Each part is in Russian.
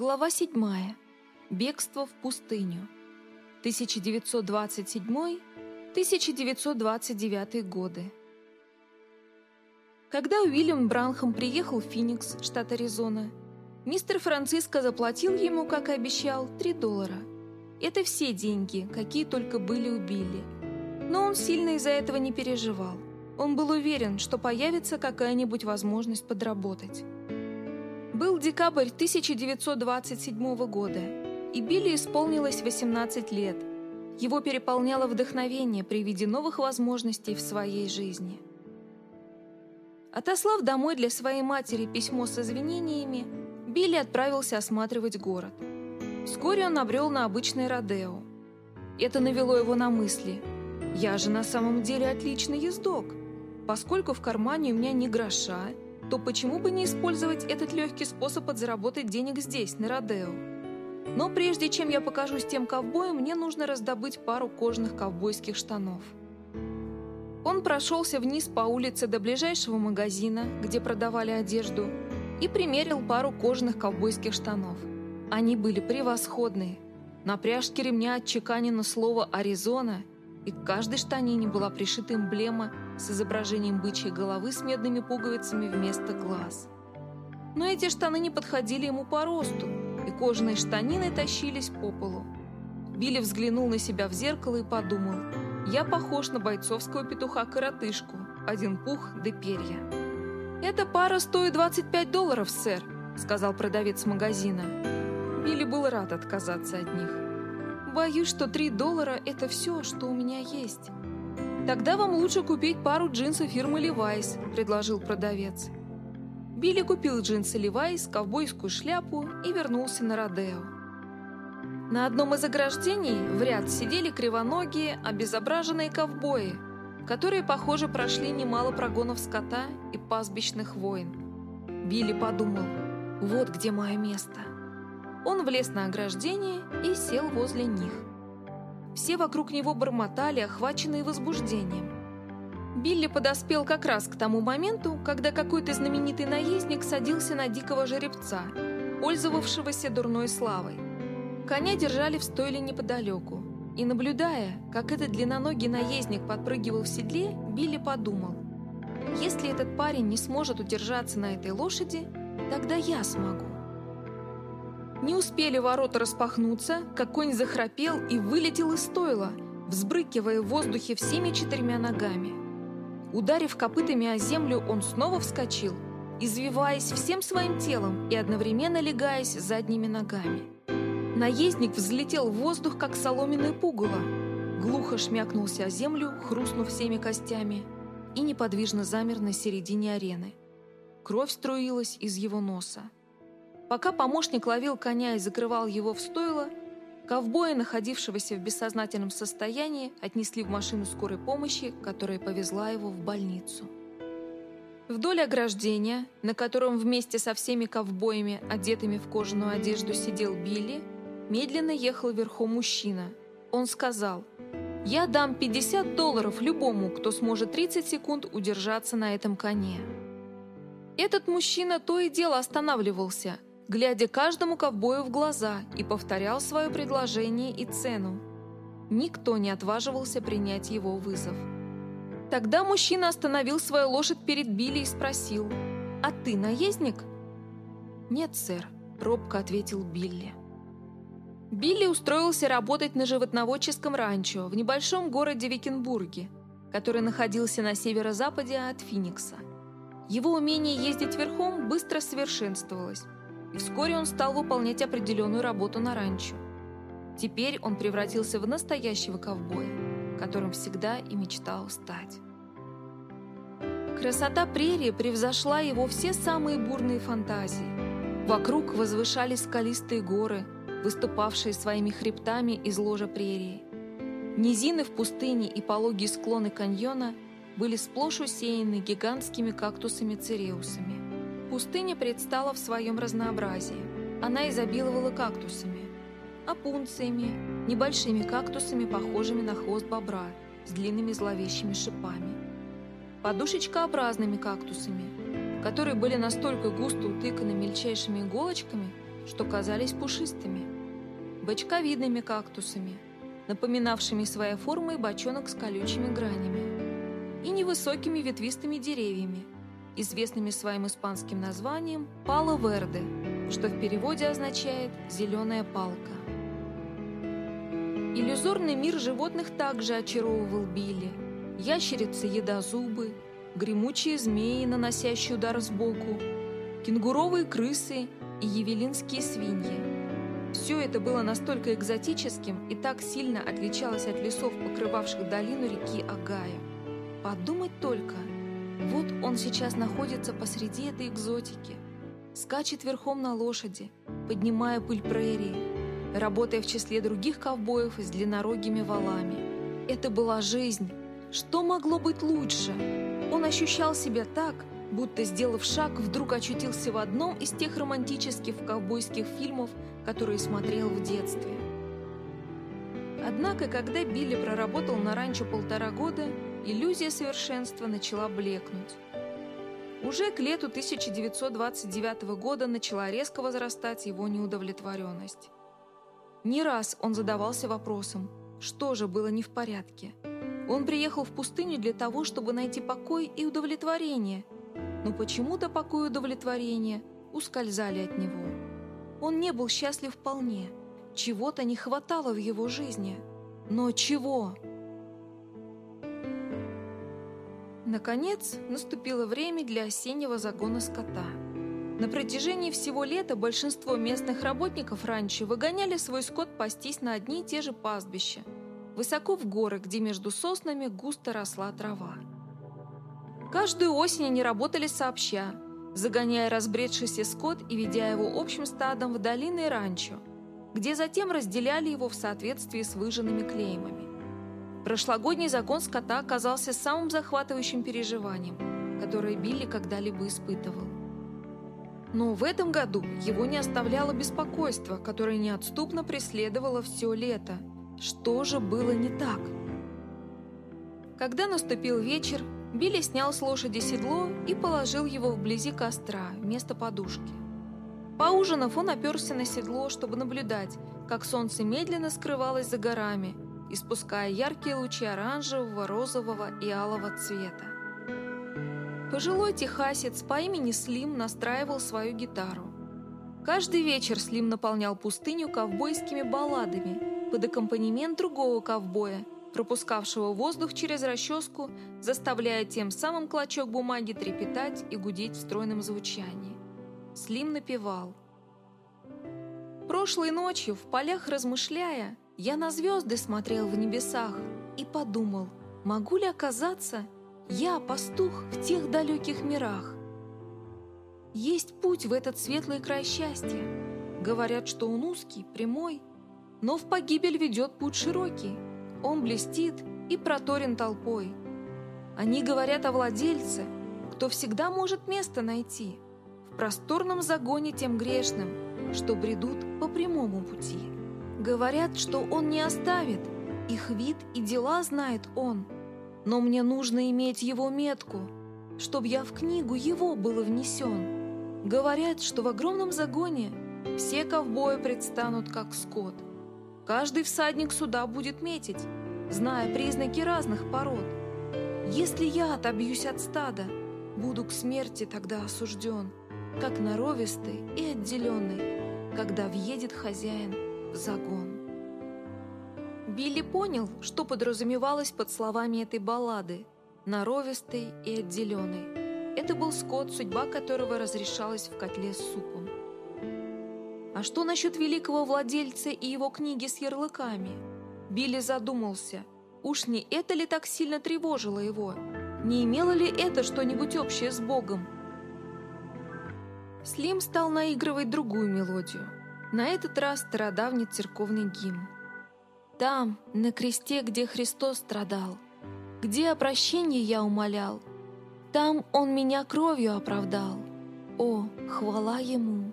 Глава 7. Бегство в пустыню. 1927-1929 годы. Когда Уильям Бранхам приехал в Феникс, штат Аризона, мистер Франциско заплатил ему, как и обещал, 3 доллара. Это все деньги, какие только были у Билли. Но он сильно из-за этого не переживал. Он был уверен, что появится какая-нибудь возможность подработать. Был декабрь 1927 года, и Билли исполнилось 18 лет. Его переполняло вдохновение при виде новых возможностей в своей жизни. Отослав домой для своей матери письмо с извинениями, Билли отправился осматривать город. Вскоре он набрел на обычный Родео. Это навело его на мысли. «Я же на самом деле отличный ездок. Поскольку в кармане у меня ни гроша, то почему бы не использовать этот легкий способ подзаработать денег здесь, на Родео? Но прежде чем я покажусь тем ковбоем, мне нужно раздобыть пару кожаных ковбойских штанов. Он прошелся вниз по улице до ближайшего магазина, где продавали одежду, и примерил пару кожаных ковбойских штанов. Они были превосходные. На пряжке ремня отчеканено слово «Аризона», и к каждой штанине была пришита эмблема с изображением бычьей головы с медными пуговицами вместо глаз. Но эти штаны не подходили ему по росту, и кожаные штанины тащились по полу. Билли взглянул на себя в зеркало и подумал, «Я похож на бойцовского петуха-коротышку, один пух да перья». «Эта пара стоит 25 долларов, сэр», — сказал продавец магазина. Билли был рад отказаться от них. Боюсь, что 3 доллара – это все, что у меня есть. Тогда вам лучше купить пару джинсов фирмы Levi's, предложил продавец. Билли купил джинсы Levi's, ковбойскую шляпу и вернулся на Родео. На одном из ограждений в ряд сидели кривоногие, обезображенные ковбои, которые, похоже, прошли немало прогонов скота и пастбищных войн. Билли подумал, вот где мое место. Он влез на ограждение и сел возле них. Все вокруг него бормотали, охваченные возбуждением. Билли подоспел как раз к тому моменту, когда какой-то знаменитый наездник садился на дикого жеребца, пользовавшегося дурной славой. Коня держали в стойле неподалеку, и, наблюдая, как этот длинноногий наездник подпрыгивал в седле, Билли подумал, «Если этот парень не сможет удержаться на этой лошади, тогда я смогу». Не успели ворота распахнуться, как конь захрапел и вылетел из стойла, взбрыкивая в воздухе всеми четырьмя ногами. Ударив копытами о землю, он снова вскочил, извиваясь всем своим телом и одновременно легаясь задними ногами. Наездник взлетел в воздух, как соломенное пугало, глухо шмякнулся о землю, хрустнув всеми костями, и неподвижно замер на середине арены. Кровь струилась из его носа. Пока помощник ловил коня и закрывал его в стойло, ковбоя, находившегося в бессознательном состоянии, отнесли в машину скорой помощи, которая повезла его в больницу. Вдоль ограждения, на котором вместе со всеми ковбоями, одетыми в кожаную одежду, сидел Билли, медленно ехал верхом мужчина. Он сказал, «Я дам 50 долларов любому, кто сможет 30 секунд удержаться на этом коне». Этот мужчина то и дело останавливался – глядя каждому ковбою в глаза и повторял свое предложение и цену. Никто не отваживался принять его вызов. Тогда мужчина остановил свою лошадь перед Билли и спросил, «А ты наездник?» «Нет, сэр», — робко ответил Билли. Билли устроился работать на животноводческом ранчо в небольшом городе Викенбурге, который находился на северо-западе от Финикса. Его умение ездить верхом быстро совершенствовалось, и вскоре он стал выполнять определенную работу на ранчо. Теперь он превратился в настоящего ковбоя, которым всегда и мечтал стать. Красота прерии превзошла его все самые бурные фантазии. Вокруг возвышались скалистые горы, выступавшие своими хребтами из ложа прерии. Низины в пустыне и пологие склоны каньона были сплошь усеяны гигантскими кактусами-цереусами. Пустыня предстала в своем разнообразии. Она изобиловала кактусами, опунциями, небольшими кактусами, похожими на хвост бобра, с длинными зловещими шипами, подушечкообразными кактусами, которые были настолько густо утыканы мельчайшими иголочками, что казались пушистыми, бочковидными кактусами, напоминавшими своей формой бочонок с колючими гранями, и невысокими ветвистыми деревьями, известными своим испанским названием «пало верде», что в переводе означает «зеленая палка». Иллюзорный мир животных также очаровывал Билли. Ящерицы едозубы, гремучие змеи, наносящие удар сбоку, кенгуровые крысы и евелинские свиньи. Все это было настолько экзотическим и так сильно отличалось от лесов, покрывавших долину реки Агая. Подумать только, вот он сейчас находится посреди этой экзотики, скачет верхом на лошади, поднимая пыль прерии, работая в числе других ковбоев с длиннорогими валами. Это была жизнь. Что могло быть лучше? Он ощущал себя так, будто, сделав шаг, вдруг очутился в одном из тех романтических ковбойских фильмов, которые смотрел в детстве. Однако, когда Билли проработал на ранчо полтора года, иллюзия совершенства начала блекнуть. Уже к лету 1929 года начала резко возрастать его неудовлетворенность. Не раз он задавался вопросом, что же было не в порядке. Он приехал в пустыню для того, чтобы найти покой и удовлетворение, но почему-то покой и удовлетворение ускользали от него. Он не был счастлив вполне, чего-то не хватало в его жизни. Но чего? Наконец, наступило время для осеннего загона скота. На протяжении всего лета большинство местных работников раньше выгоняли свой скот пастись на одни и те же пастбища, высоко в горы, где между соснами густо росла трава. Каждую осень они работали сообща, загоняя разбредшийся скот и ведя его общим стадом в долины и ранчо, где затем разделяли его в соответствии с выжженными клеймами. Прошлогодний закон скота оказался самым захватывающим переживанием, которое Билли когда-либо испытывал. Но в этом году его не оставляло беспокойство, которое неотступно преследовало все лето. Что же было не так? Когда наступил вечер, Билли снял с лошади седло и положил его вблизи костра, вместо подушки. Поужинав, он оперся на седло, чтобы наблюдать, как солнце медленно скрывалось за горами – испуская яркие лучи оранжевого, розового и алого цвета. Пожилой техасец по имени Слим настраивал свою гитару. Каждый вечер Слим наполнял пустыню ковбойскими балладами под аккомпанемент другого ковбоя, пропускавшего воздух через расческу, заставляя тем самым клочок бумаги трепетать и гудеть в стройном звучании. Слим напевал. Прошлой ночью, в полях размышляя, я на звезды смотрел в небесах и подумал, могу ли оказаться я пастух в тех далеких мирах. Есть путь в этот светлый край счастья. Говорят, что он узкий, прямой, но в погибель ведет путь широкий. Он блестит и проторен толпой. Они говорят о владельце, кто всегда может место найти в просторном загоне тем грешным, что бредут по прямому пути. Говорят, что он не оставит, их вид и дела знает он. Но мне нужно иметь его метку, чтоб я в книгу его было внесен. Говорят, что в огромном загоне все ковбои предстанут как скот. Каждый всадник сюда будет метить, зная признаки разных пород. Если я отобьюсь от стада, буду к смерти тогда осужден, как норовистый и отделенный, когда въедет хозяин загон. Билли понял, что подразумевалось под словами этой баллады «Норовистый и отделенный». Это был скот, судьба которого разрешалась в котле с супом. А что насчет великого владельца и его книги с ярлыками? Билли задумался, уж не это ли так сильно тревожило его? Не имело ли это что-нибудь общее с Богом? Слим стал наигрывать другую мелодию – на этот раз стародавний церковный гимн. Там, на кресте, где Христос страдал, где о прощении я умолял, там Он меня кровью оправдал. О, хвала Ему!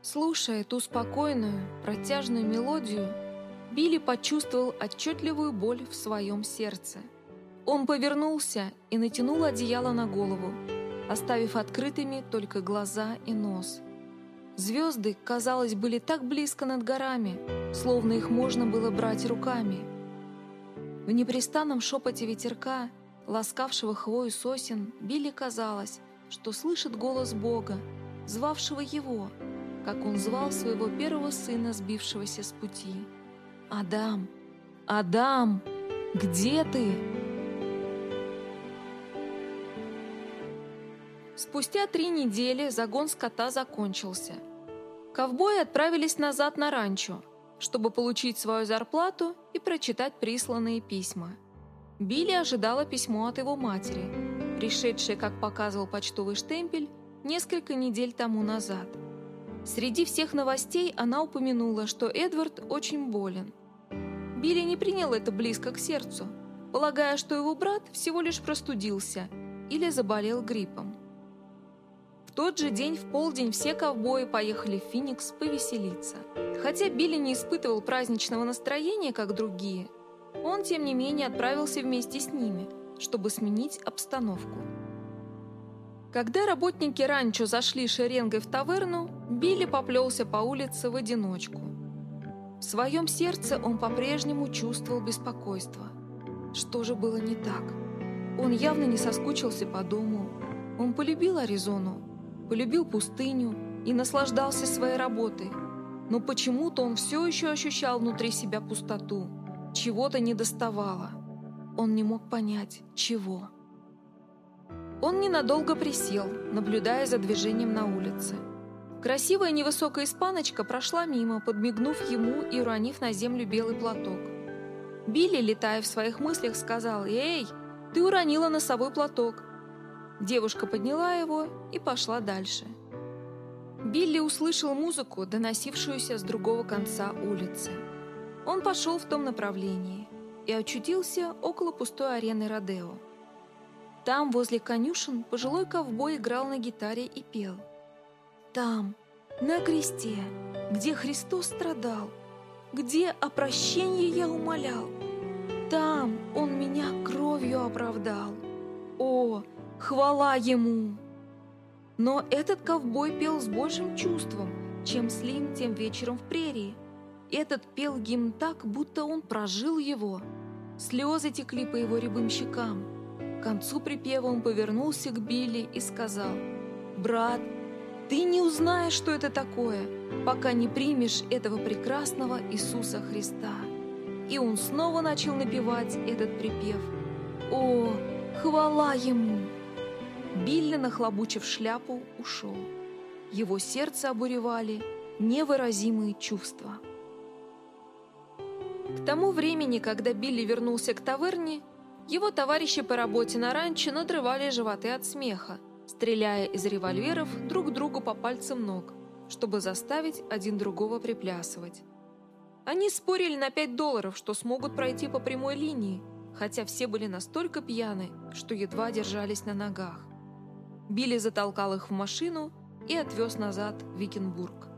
Слушая ту спокойную, протяжную мелодию, Билли почувствовал отчетливую боль в своем сердце. Он повернулся и натянул одеяло на голову, оставив открытыми только глаза и нос – Звезды, казалось, были так близко над горами, словно их можно было брать руками. В непрестанном шепоте ветерка, ласкавшего хвою сосен, Билли казалось, что слышит голос Бога, звавшего его, как он звал своего первого сына, сбившегося с пути. «Адам! Адам! Где ты?» Спустя три недели загон скота закончился. Ковбои отправились назад на ранчо, чтобы получить свою зарплату и прочитать присланные письма. Билли ожидала письмо от его матери, пришедшее, как показывал почтовый штемпель, несколько недель тому назад. Среди всех новостей она упомянула, что Эдвард очень болен. Билли не принял это близко к сердцу, полагая, что его брат всего лишь простудился или заболел гриппом. Тот же день в полдень все ковбои поехали в Феникс повеселиться. Хотя Билли не испытывал праздничного настроения, как другие, он, тем не менее, отправился вместе с ними, чтобы сменить обстановку. Когда работники ранчо зашли шеренгой в таверну, Билли поплелся по улице в одиночку. В своем сердце он по-прежнему чувствовал беспокойство. Что же было не так? Он явно не соскучился по дому. Он полюбил Аризону, полюбил пустыню и наслаждался своей работой. Но почему-то он все еще ощущал внутри себя пустоту. Чего-то не доставало. Он не мог понять, чего. Он ненадолго присел, наблюдая за движением на улице. Красивая невысокая испаночка прошла мимо, подмигнув ему и уронив на землю белый платок. Билли, летая в своих мыслях, сказал «Эй, ты уронила носовой платок. Девушка подняла его и пошла дальше. Билли услышал музыку, доносившуюся с другого конца улицы. Он пошел в том направлении и очутился около пустой арены Родео. Там, возле конюшен, пожилой ковбой играл на гитаре и пел. Там, на кресте, где Христос страдал, где о прощении я умолял, там он меня кровью оправдал. О, Хвала ему! Но этот ковбой пел с большим чувством, чем Слим тем вечером в прерии. Этот пел гимн так, будто он прожил его. Слезы текли по его рябым щекам. К концу припева он повернулся к Билли и сказал, «Брат, ты не узнаешь, что это такое, пока не примешь этого прекрасного Иисуса Христа». И он снова начал напевать этот припев. «О, хвала Ему!» Билли, нахлобучив шляпу, ушел. Его сердце обуревали невыразимые чувства. К тому времени, когда Билли вернулся к таверне, его товарищи по работе на ранчо надрывали животы от смеха, стреляя из револьверов друг другу по пальцам ног, чтобы заставить один другого приплясывать. Они спорили на 5 долларов, что смогут пройти по прямой линии, хотя все были настолько пьяны, что едва держались на ногах. Билли затолкал их в машину и отвез назад в Викенбург.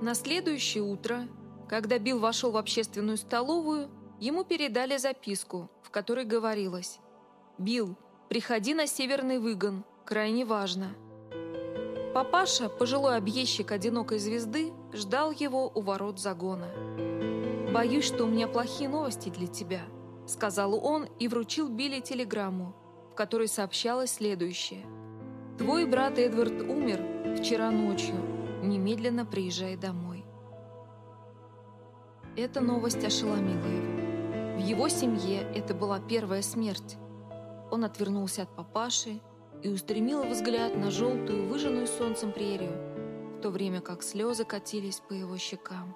На следующее утро, когда Билл вошел в общественную столовую, ему передали записку, в которой говорилось «Билл, приходи на Северный Выгон, крайне важно». Папаша, пожилой объездчик одинокой звезды, ждал его у ворот загона. «Боюсь, что у меня плохие новости для тебя», — сказал он и вручил Билли телеграмму, в которой сообщалось следующее. «Твой брат Эдвард умер вчера ночью. Немедленно приезжай домой». Эта новость ошеломила его. В его семье это была первая смерть. Он отвернулся от папаши и устремил взгляд на желтую, выжженную солнцем прерию, в то время как слезы катились по его щекам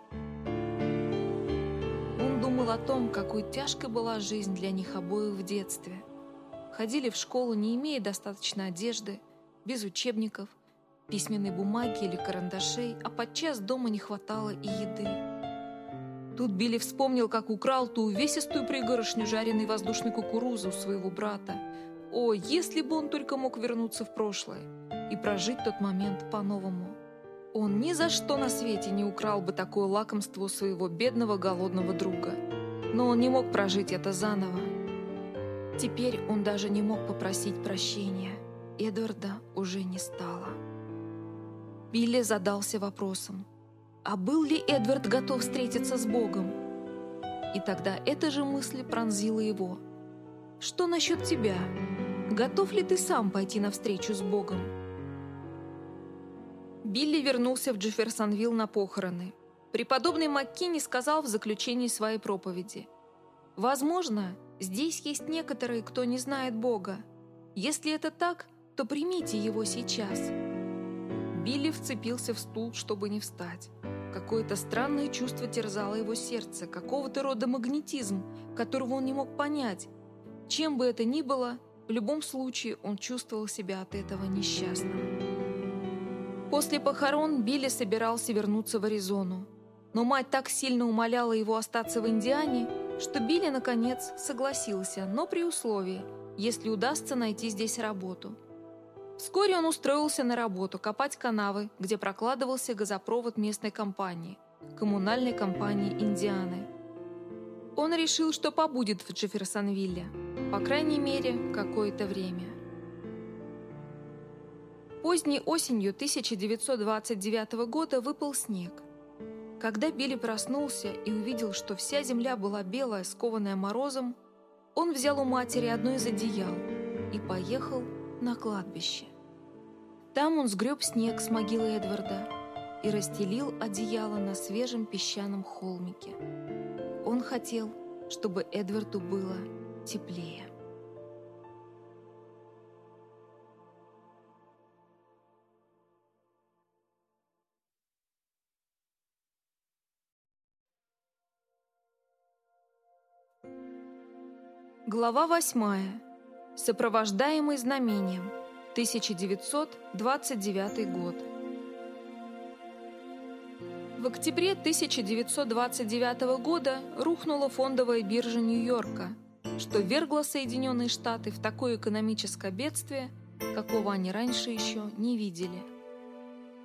думал о том, какой тяжкой была жизнь для них обоих в детстве. Ходили в школу, не имея достаточно одежды, без учебников, письменной бумаги или карандашей, а подчас дома не хватало и еды. Тут Билли вспомнил, как украл ту увесистую пригорошню жареной воздушной кукурузы у своего брата. О, если бы он только мог вернуться в прошлое и прожить тот момент по-новому. Он ни за что на свете не украл бы такое лакомство своего бедного голодного друга. Но он не мог прожить это заново. Теперь он даже не мог попросить прощения. Эдварда уже не стало. Билли задался вопросом, а был ли Эдвард готов встретиться с Богом? И тогда эта же мысль пронзила его. «Что насчет тебя? Готов ли ты сам пойти навстречу с Богом?» Билли вернулся в Джефферсонвилл на похороны. Преподобный Маккини сказал в заключении своей проповеди. «Возможно, здесь есть некоторые, кто не знает Бога. Если это так, то примите его сейчас». Билли вцепился в стул, чтобы не встать. Какое-то странное чувство терзало его сердце, какого-то рода магнетизм, которого он не мог понять. Чем бы это ни было, в любом случае он чувствовал себя от этого несчастным. После похорон Билли собирался вернуться в Аризону. Но мать так сильно умоляла его остаться в Индиане, что Билли, наконец, согласился, но при условии, если удастся найти здесь работу. Вскоре он устроился на работу копать канавы, где прокладывался газопровод местной компании, коммунальной компании Индианы. Он решил, что побудет в Джефферсонвилле, по крайней мере, какое-то время. Поздней осенью 1929 года выпал снег. Когда Билли проснулся и увидел, что вся земля была белая, скованная морозом, он взял у матери одно из одеял и поехал на кладбище. Там он сгреб снег с могилы Эдварда и расстелил одеяло на свежем песчаном холмике. Он хотел, чтобы Эдварду было теплее. Глава восьмая. Сопровождаемый знамением. 1929 год. В октябре 1929 года рухнула фондовая биржа Нью-Йорка, что вергло Соединенные Штаты в такое экономическое бедствие, какого они раньше еще не видели.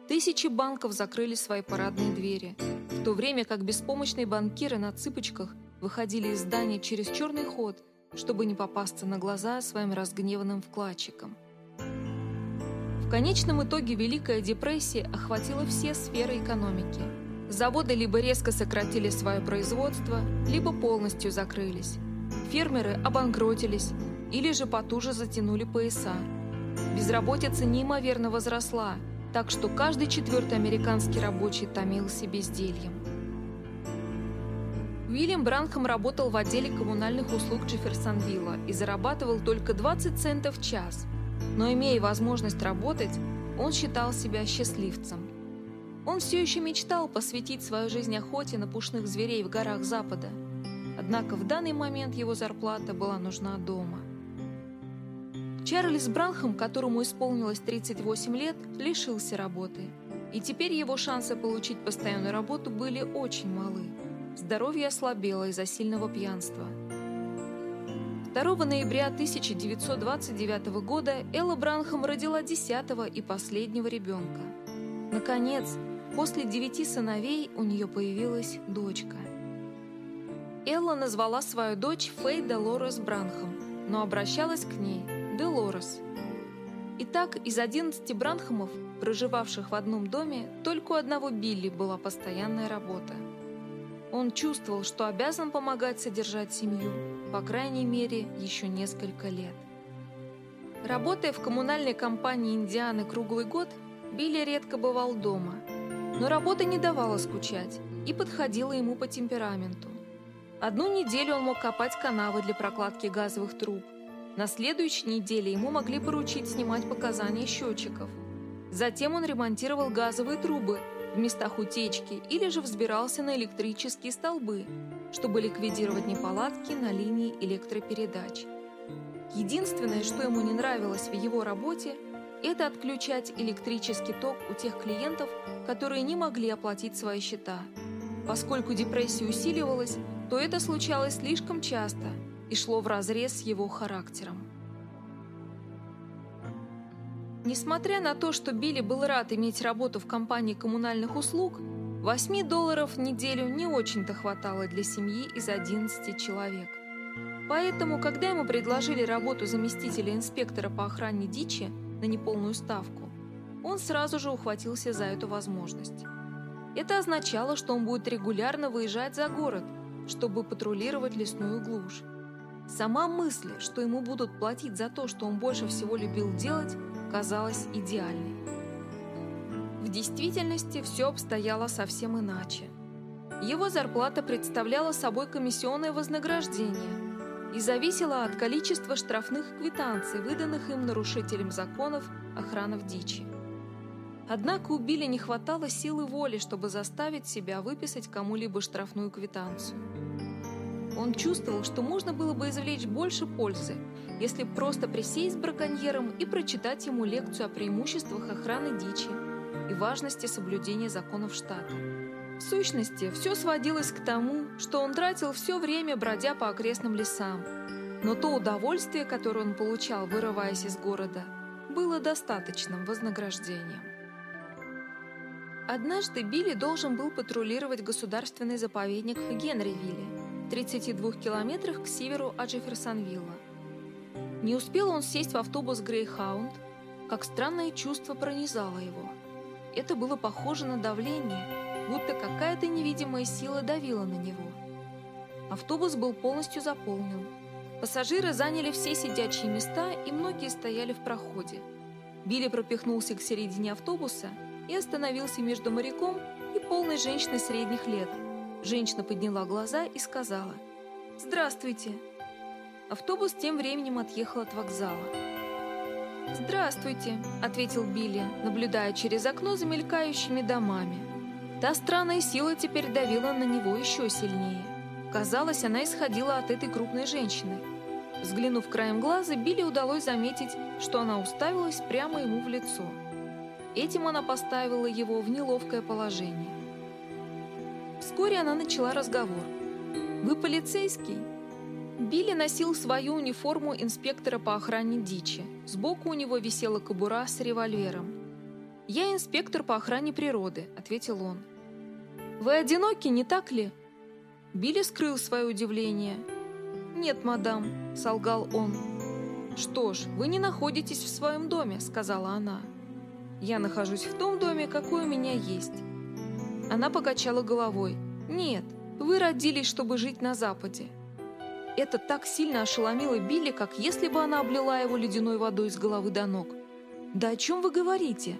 Тысячи банков закрыли свои парадные двери, в то время как беспомощные банкиры на цыпочках выходили из здания через черный ход – чтобы не попасться на глаза своим разгневанным вкладчикам. В конечном итоге Великая депрессия охватила все сферы экономики. Заводы либо резко сократили свое производство, либо полностью закрылись. Фермеры обанкротились или же потуже затянули пояса. Безработица неимоверно возросла, так что каждый четвертый американский рабочий томился бездельем. Уильям Бранхам работал в отделе коммунальных услуг Джефферсонвилла и зарабатывал только 20 центов в час. Но имея возможность работать, он считал себя счастливцем. Он все еще мечтал посвятить свою жизнь охоте на пушных зверей в горах Запада. Однако в данный момент его зарплата была нужна дома. Чарльз Бранхам, которому исполнилось 38 лет, лишился работы. И теперь его шансы получить постоянную работу были очень малы. Здоровье ослабело из-за сильного пьянства. 2 ноября 1929 года Элла Бранхам родила десятого и последнего ребенка. Наконец, после девяти сыновей у нее появилась дочка. Элла назвала свою дочь Фей Делорес Бранхам, но обращалась к ней Делорес. Итак, из 11 Бранхамов, проживавших в одном доме, только у одного Билли была постоянная работа – он чувствовал, что обязан помогать содержать семью, по крайней мере, еще несколько лет. Работая в коммунальной компании Индианы круглый год, Билли редко бывал дома. Но работа не давала скучать и подходила ему по темпераменту. Одну неделю он мог копать канавы для прокладки газовых труб. На следующей неделе ему могли поручить снимать показания счетчиков. Затем он ремонтировал газовые трубы в местах утечки или же взбирался на электрические столбы, чтобы ликвидировать неполадки на линии электропередач. Единственное, что ему не нравилось в его работе, это отключать электрический ток у тех клиентов, которые не могли оплатить свои счета. Поскольку депрессия усиливалась, то это случалось слишком часто и шло вразрез с его характером. Несмотря на то, что Билли был рад иметь работу в компании коммунальных услуг, 8 долларов в неделю не очень-то хватало для семьи из 11 человек. Поэтому, когда ему предложили работу заместителя инспектора по охране дичи, на неполную ставку, он сразу же ухватился за эту возможность. Это означало, что он будет регулярно выезжать за город, чтобы патрулировать лесную глушь. Сама мысль, что ему будут платить за то, что он больше всего любил делать, казалась идеальной. В действительности все обстояло совсем иначе. Его зарплата представляла собой комиссионное вознаграждение и зависела от количества штрафных квитанций, выданных им нарушителям законов охранов дичи. Однако у Билли не хватало силы воли, чтобы заставить себя выписать кому-либо штрафную квитанцию. Он чувствовал, что можно было бы извлечь больше пользы, если просто присесть с браконьером и прочитать ему лекцию о преимуществах охраны дичи и важности соблюдения законов штата. В сущности, все сводилось к тому, что он тратил все время, бродя по окрестным лесам. Но то удовольствие, которое он получал, вырываясь из города, было достаточным вознаграждением. Однажды Билли должен был патрулировать государственный заповедник в Генривилле, 32 километрах к северу от Джефферсонвилла. Не успел он сесть в автобус «Грейхаунд», как странное чувство пронизало его. Это было похоже на давление, будто какая-то невидимая сила давила на него. Автобус был полностью заполнен. Пассажиры заняли все сидячие места, и многие стояли в проходе. Билли пропихнулся к середине автобуса – и остановился между моряком и полной женщиной средних лет. Женщина подняла глаза и сказала «Здравствуйте». Автобус тем временем отъехал от вокзала. «Здравствуйте», — ответил Билли, наблюдая через окно за мелькающими домами. Та странная сила теперь давила на него еще сильнее. Казалось, она исходила от этой крупной женщины. Взглянув краем глаза, Билли удалось заметить, что она уставилась прямо ему в лицо. Этим она поставила его в неловкое положение. Вскоре она начала разговор. «Вы полицейский?» Билли носил свою униформу инспектора по охране дичи. Сбоку у него висела кобура с револьвером. «Я инспектор по охране природы», — ответил он. «Вы одиноки, не так ли?» Билли скрыл свое удивление. «Нет, мадам», — солгал он. «Что ж, вы не находитесь в своем доме», — сказала она. Я нахожусь в том доме, какой у меня есть. Она покачала головой. Нет, вы родились, чтобы жить на Западе. Это так сильно ошеломило Билли, как если бы она облила его ледяной водой с головы до ног. «Да о чем вы говорите?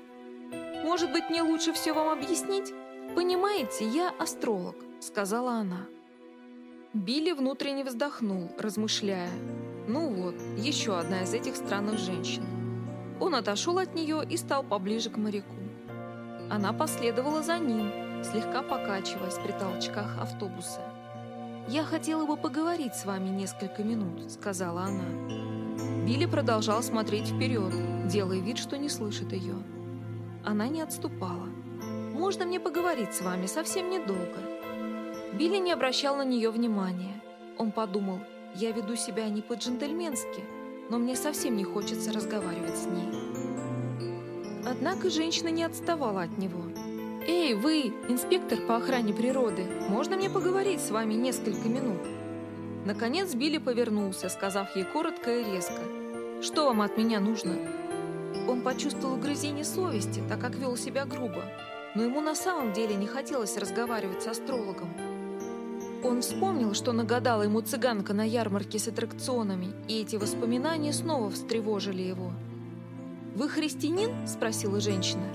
Может быть, мне лучше все вам объяснить? Понимаете, я астролог», — сказала она. Билли внутренне вздохнул, размышляя. «Ну вот, еще одна из этих странных женщин». Он отошел от нее и стал поближе к моряку. Она последовала за ним, слегка покачиваясь при толчках автобуса. «Я хотела бы поговорить с вами несколько минут», — сказала она. Билли продолжал смотреть вперед, делая вид, что не слышит ее. Она не отступала. «Можно мне поговорить с вами совсем недолго?» Билли не обращал на нее внимания. Он подумал, «Я веду себя не по-джентльменски», но мне совсем не хочется разговаривать с ней. Однако женщина не отставала от него. «Эй, вы, инспектор по охране природы, можно мне поговорить с вами несколько минут?» Наконец Билли повернулся, сказав ей коротко и резко. «Что вам от меня нужно?» Он почувствовал грызение совести, так как вел себя грубо, но ему на самом деле не хотелось разговаривать с астрологом. Он вспомнил, что нагадала ему цыганка на ярмарке с аттракционами, и эти воспоминания снова встревожили его. «Вы христианин?» – спросила женщина.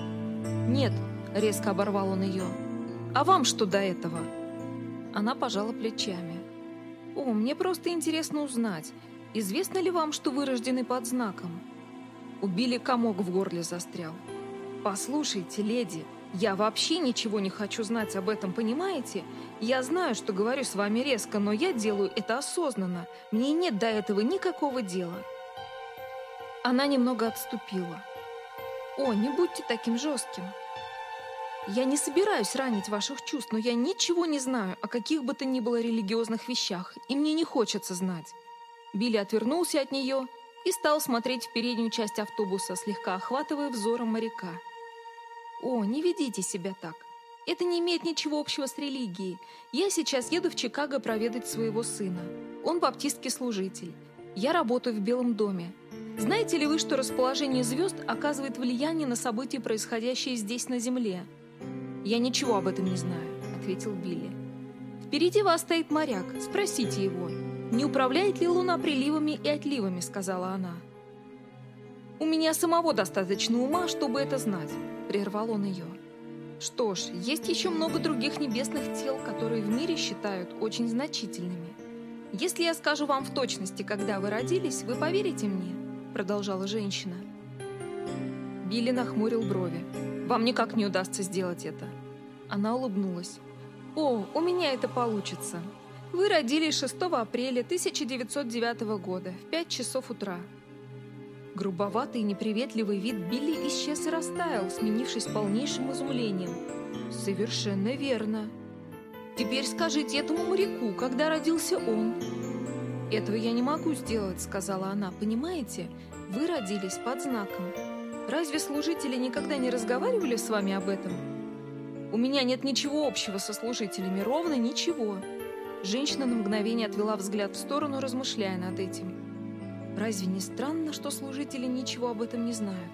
«Нет», – резко оборвал он ее. «А вам что до этого?» Она пожала плечами. «О, мне просто интересно узнать, известно ли вам, что вы рождены под знаком?» Убили комок в горле застрял. «Послушайте, леди, я вообще ничего не хочу знать об этом, понимаете? Я знаю, что говорю с вами резко, но я делаю это осознанно. Мне нет до этого никакого дела. Она немного отступила. О, не будьте таким жестким. Я не собираюсь ранить ваших чувств, но я ничего не знаю о каких бы то ни было религиозных вещах, и мне не хочется знать. Билли отвернулся от нее и стал смотреть в переднюю часть автобуса, слегка охватывая взором моряка. «О, не ведите себя так. Это не имеет ничего общего с религией. Я сейчас еду в Чикаго проведать своего сына. Он баптистский служитель. Я работаю в Белом доме. Знаете ли вы, что расположение звезд оказывает влияние на события, происходящие здесь, на Земле? Я ничего об этом не знаю, ответил Билли. Впереди вас стоит моряк, спросите его. Не управляет ли Луна приливами и отливами, сказала она. У меня самого достаточно ума, чтобы это знать, прервал он ее. Что ж, есть еще много других небесных тел, которые в мире считают очень значительными. Если я скажу вам в точности, когда вы родились, вы поверите мне, продолжала женщина. Билли нахмурил брови. Вам никак не удастся сделать это. Она улыбнулась. О, у меня это получится. Вы родились 6 апреля 1909 года в 5 часов утра. Грубоватый и неприветливый вид Билли исчез и растаял, сменившись полнейшим изумлением. «Совершенно верно. Теперь скажите этому моряку, когда родился он». «Этого я не могу сделать», — сказала она. «Понимаете, вы родились под знаком. Разве служители никогда не разговаривали с вами об этом?» «У меня нет ничего общего со служителями, ровно ничего». Женщина на мгновение отвела взгляд в сторону, размышляя над этим. Разве не странно, что служители ничего об этом не знают?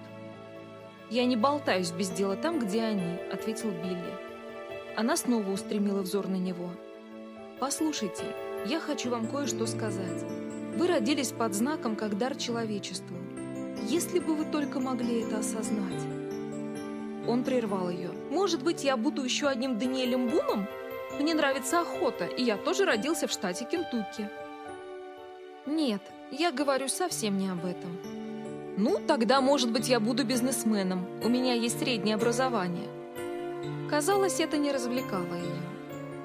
«Я не болтаюсь без дела там, где они», — ответил Билли. Она снова устремила взор на него. «Послушайте, я хочу вам кое-что сказать. Вы родились под знаком как дар человечеству. Если бы вы только могли это осознать». Он прервал ее. «Может быть, я буду еще одним Даниэлем Буном? Мне нравится охота, и я тоже родился в штате Кентукки». «Нет, я говорю совсем не об этом. Ну, тогда, может быть, я буду бизнесменом. У меня есть среднее образование. Казалось, это не развлекало ее.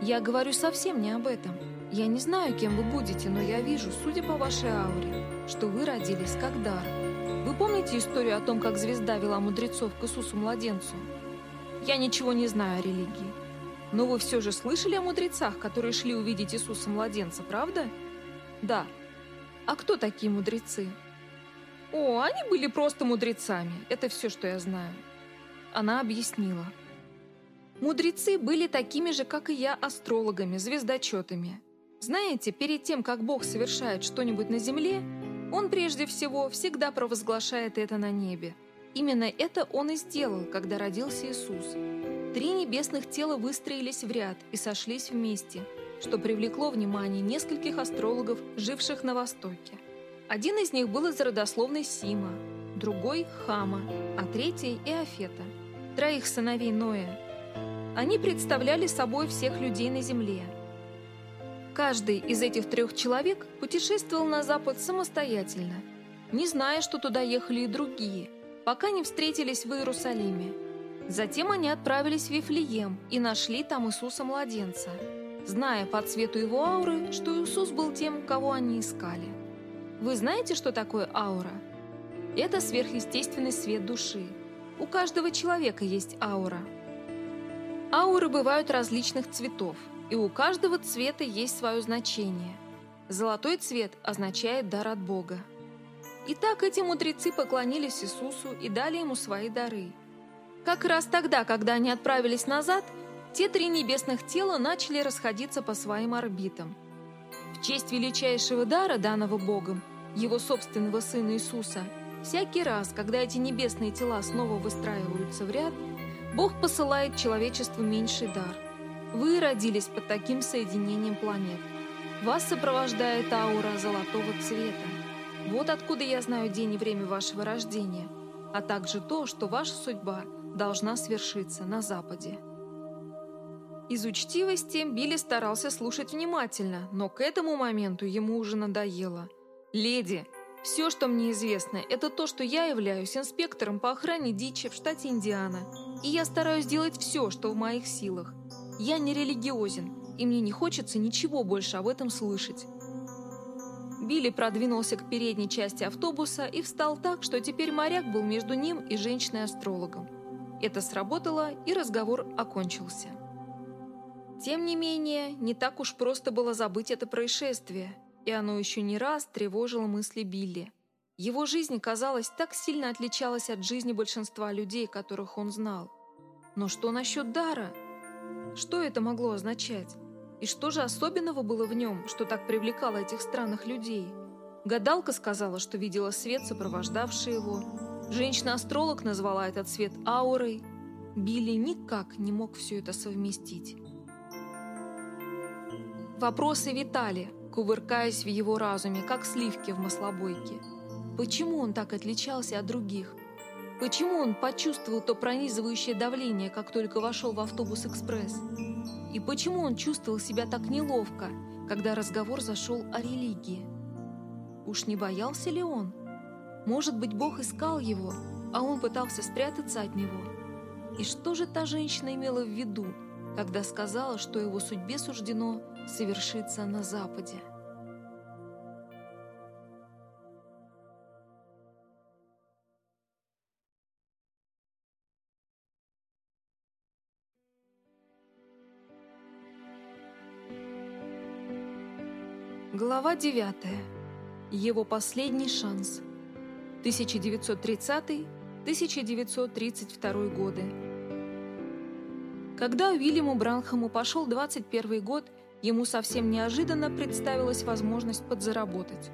Я говорю совсем не об этом. Я не знаю, кем вы будете, но я вижу, судя по вашей ауре, что вы родились как дар. Вы помните историю о том, как звезда вела мудрецов к Иисусу-младенцу? Я ничего не знаю о религии. Но вы все же слышали о мудрецах, которые шли увидеть Иисуса-младенца, правда? Да, а кто такие мудрецы? О, они были просто мудрецами. Это все, что я знаю. Она объяснила. Мудрецы были такими же, как и я, астрологами, звездочетами. Знаете, перед тем, как Бог совершает что-нибудь на земле, Он прежде всего всегда провозглашает это на небе. Именно это Он и сделал, когда родился Иисус. Три небесных тела выстроились в ряд и сошлись вместе – что привлекло внимание нескольких астрологов, живших на Востоке. Один из них был из родословной Сима, другой – Хама, а третий – Иофета, троих сыновей Ноя. Они представляли собой всех людей на земле. Каждый из этих трех человек путешествовал на запад самостоятельно, не зная, что туда ехали и другие, пока не встретились в Иерусалиме. Затем они отправились в Вифлеем и нашли там Иисуса-младенца – зная по цвету его ауры, что Иисус был тем, кого они искали. Вы знаете, что такое аура? Это сверхъестественный свет души. У каждого человека есть аура. Ауры бывают различных цветов, и у каждого цвета есть свое значение. Золотой цвет означает дар от Бога. Итак, эти мудрецы поклонились Иисусу и дали ему свои дары. Как раз тогда, когда они отправились назад – те три небесных тела начали расходиться по своим орбитам. В честь величайшего дара, данного Богом, его собственного Сына Иисуса, всякий раз, когда эти небесные тела снова выстраиваются в ряд, Бог посылает человечеству меньший дар. Вы родились под таким соединением планет. Вас сопровождает аура золотого цвета. Вот откуда я знаю день и время вашего рождения, а также то, что ваша судьба должна свершиться на Западе. Из учтивости Билли старался слушать внимательно, но к этому моменту ему уже надоело. «Леди, все, что мне известно, это то, что я являюсь инспектором по охране дичи в штате Индиана, и я стараюсь делать все, что в моих силах. Я не религиозен, и мне не хочется ничего больше об этом слышать». Билли продвинулся к передней части автобуса и встал так, что теперь моряк был между ним и женщиной-астрологом. Это сработало, и разговор окончился. Тем не менее, не так уж просто было забыть это происшествие, и оно еще не раз тревожило мысли Билли. Его жизнь, казалось, так сильно отличалась от жизни большинства людей, которых он знал. Но что насчет дара? Что это могло означать? И что же особенного было в нем, что так привлекало этих странных людей? Гадалка сказала, что видела свет, сопровождавший его. Женщина-астролог назвала этот свет аурой. Билли никак не мог все это совместить. Вопросы витали, кувыркаясь в его разуме, как сливки в маслобойке. Почему он так отличался от других? Почему он почувствовал то пронизывающее давление, как только вошел в автобус-экспресс? И почему он чувствовал себя так неловко, когда разговор зашел о религии? Уж не боялся ли он? Может быть, Бог искал его, а он пытался спрятаться от него? И что же та женщина имела в виду, когда сказала, что его судьбе суждено совершиться на Западе? Глава 9. Его последний шанс. 1930-1932 годы. Когда Уильяму Бранхаму пошел 21 год, ему совсем неожиданно представилась возможность подзаработать.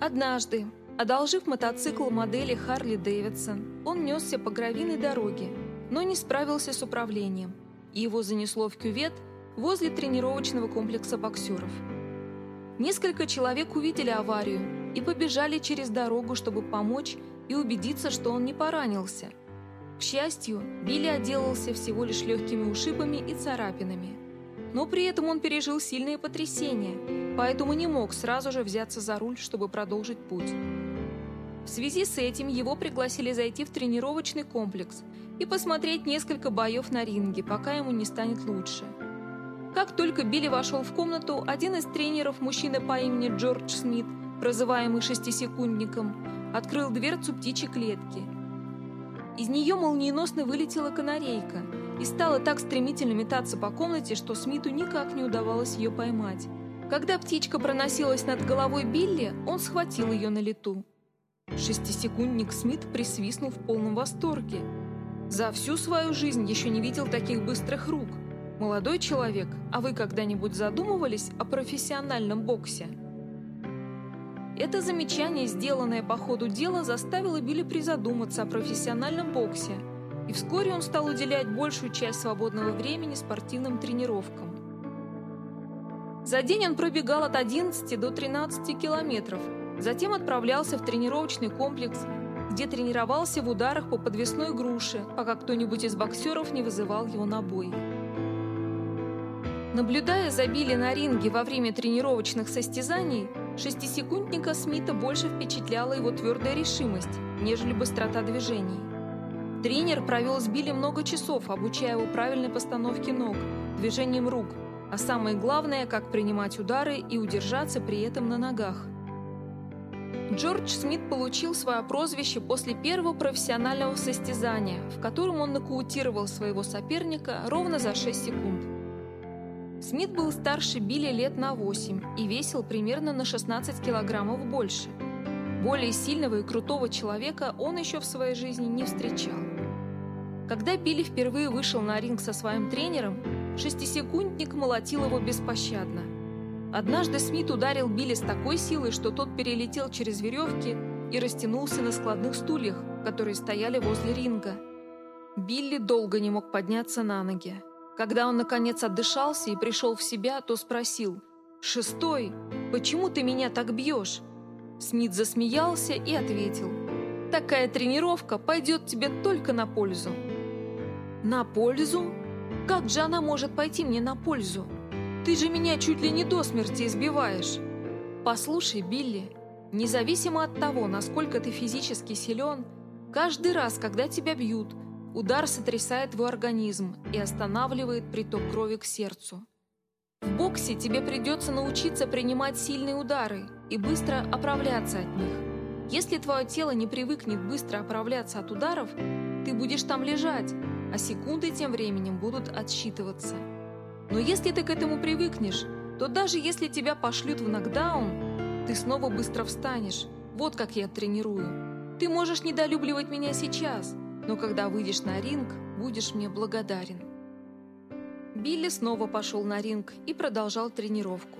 Однажды, одолжив мотоцикл модели Харли Дэвидсон, он несся по гравийной дороге, но не справился с управлением, и его занесло в кювет возле тренировочного комплекса боксеров – Несколько человек увидели аварию и побежали через дорогу, чтобы помочь и убедиться, что он не поранился. К счастью, Билли отделался всего лишь легкими ушибами и царапинами. Но при этом он пережил сильные потрясения, поэтому не мог сразу же взяться за руль, чтобы продолжить путь. В связи с этим его пригласили зайти в тренировочный комплекс и посмотреть несколько боев на ринге, пока ему не станет лучше – как только Билли вошел в комнату, один из тренеров, мужчина по имени Джордж Смит, прозываемый шестисекундником, открыл дверцу птичьей клетки. Из нее молниеносно вылетела канарейка и стала так стремительно метаться по комнате, что Смиту никак не удавалось ее поймать. Когда птичка проносилась над головой Билли, он схватил ее на лету. Шестисекундник Смит присвистнул в полном восторге. За всю свою жизнь еще не видел таких быстрых рук – Молодой человек, а вы когда-нибудь задумывались о профессиональном боксе? Это замечание, сделанное по ходу дела, заставило Билли призадуматься о профессиональном боксе, и вскоре он стал уделять большую часть свободного времени спортивным тренировкам. За день он пробегал от 11 до 13 километров, затем отправлялся в тренировочный комплекс, где тренировался в ударах по подвесной груше, пока кто-нибудь из боксеров не вызывал его на бой. Наблюдая за Билли на ринге во время тренировочных состязаний, шестисекундника Смита больше впечатляла его твердая решимость, нежели быстрота движений. Тренер провел с Билли много часов, обучая его правильной постановке ног, движением рук, а самое главное, как принимать удары и удержаться при этом на ногах. Джордж Смит получил свое прозвище после первого профессионального состязания, в котором он нокаутировал своего соперника ровно за 6 секунд. Смит был старше Билли лет на 8 и весил примерно на 16 килограммов больше. Более сильного и крутого человека он еще в своей жизни не встречал. Когда Билли впервые вышел на ринг со своим тренером, шестисекундник молотил его беспощадно. Однажды Смит ударил Билли с такой силой, что тот перелетел через веревки и растянулся на складных стульях, которые стояли возле ринга. Билли долго не мог подняться на ноги. Когда он, наконец, отдышался и пришел в себя, то спросил, «Шестой, почему ты меня так бьешь?» Смит засмеялся и ответил, «Такая тренировка пойдет тебе только на пользу». «На пользу? Как же она может пойти мне на пользу? Ты же меня чуть ли не до смерти избиваешь». «Послушай, Билли, независимо от того, насколько ты физически силен, каждый раз, когда тебя бьют – Удар сотрясает твой организм и останавливает приток крови к сердцу. В боксе тебе придется научиться принимать сильные удары и быстро оправляться от них. Если твое тело не привыкнет быстро оправляться от ударов, ты будешь там лежать, а секунды тем временем будут отсчитываться. Но если ты к этому привыкнешь, то даже если тебя пошлют в нокдаун, ты снова быстро встанешь. Вот как я тренирую. Ты можешь недолюбливать меня сейчас, но когда выйдешь на ринг, будешь мне благодарен». Билли снова пошел на ринг и продолжал тренировку.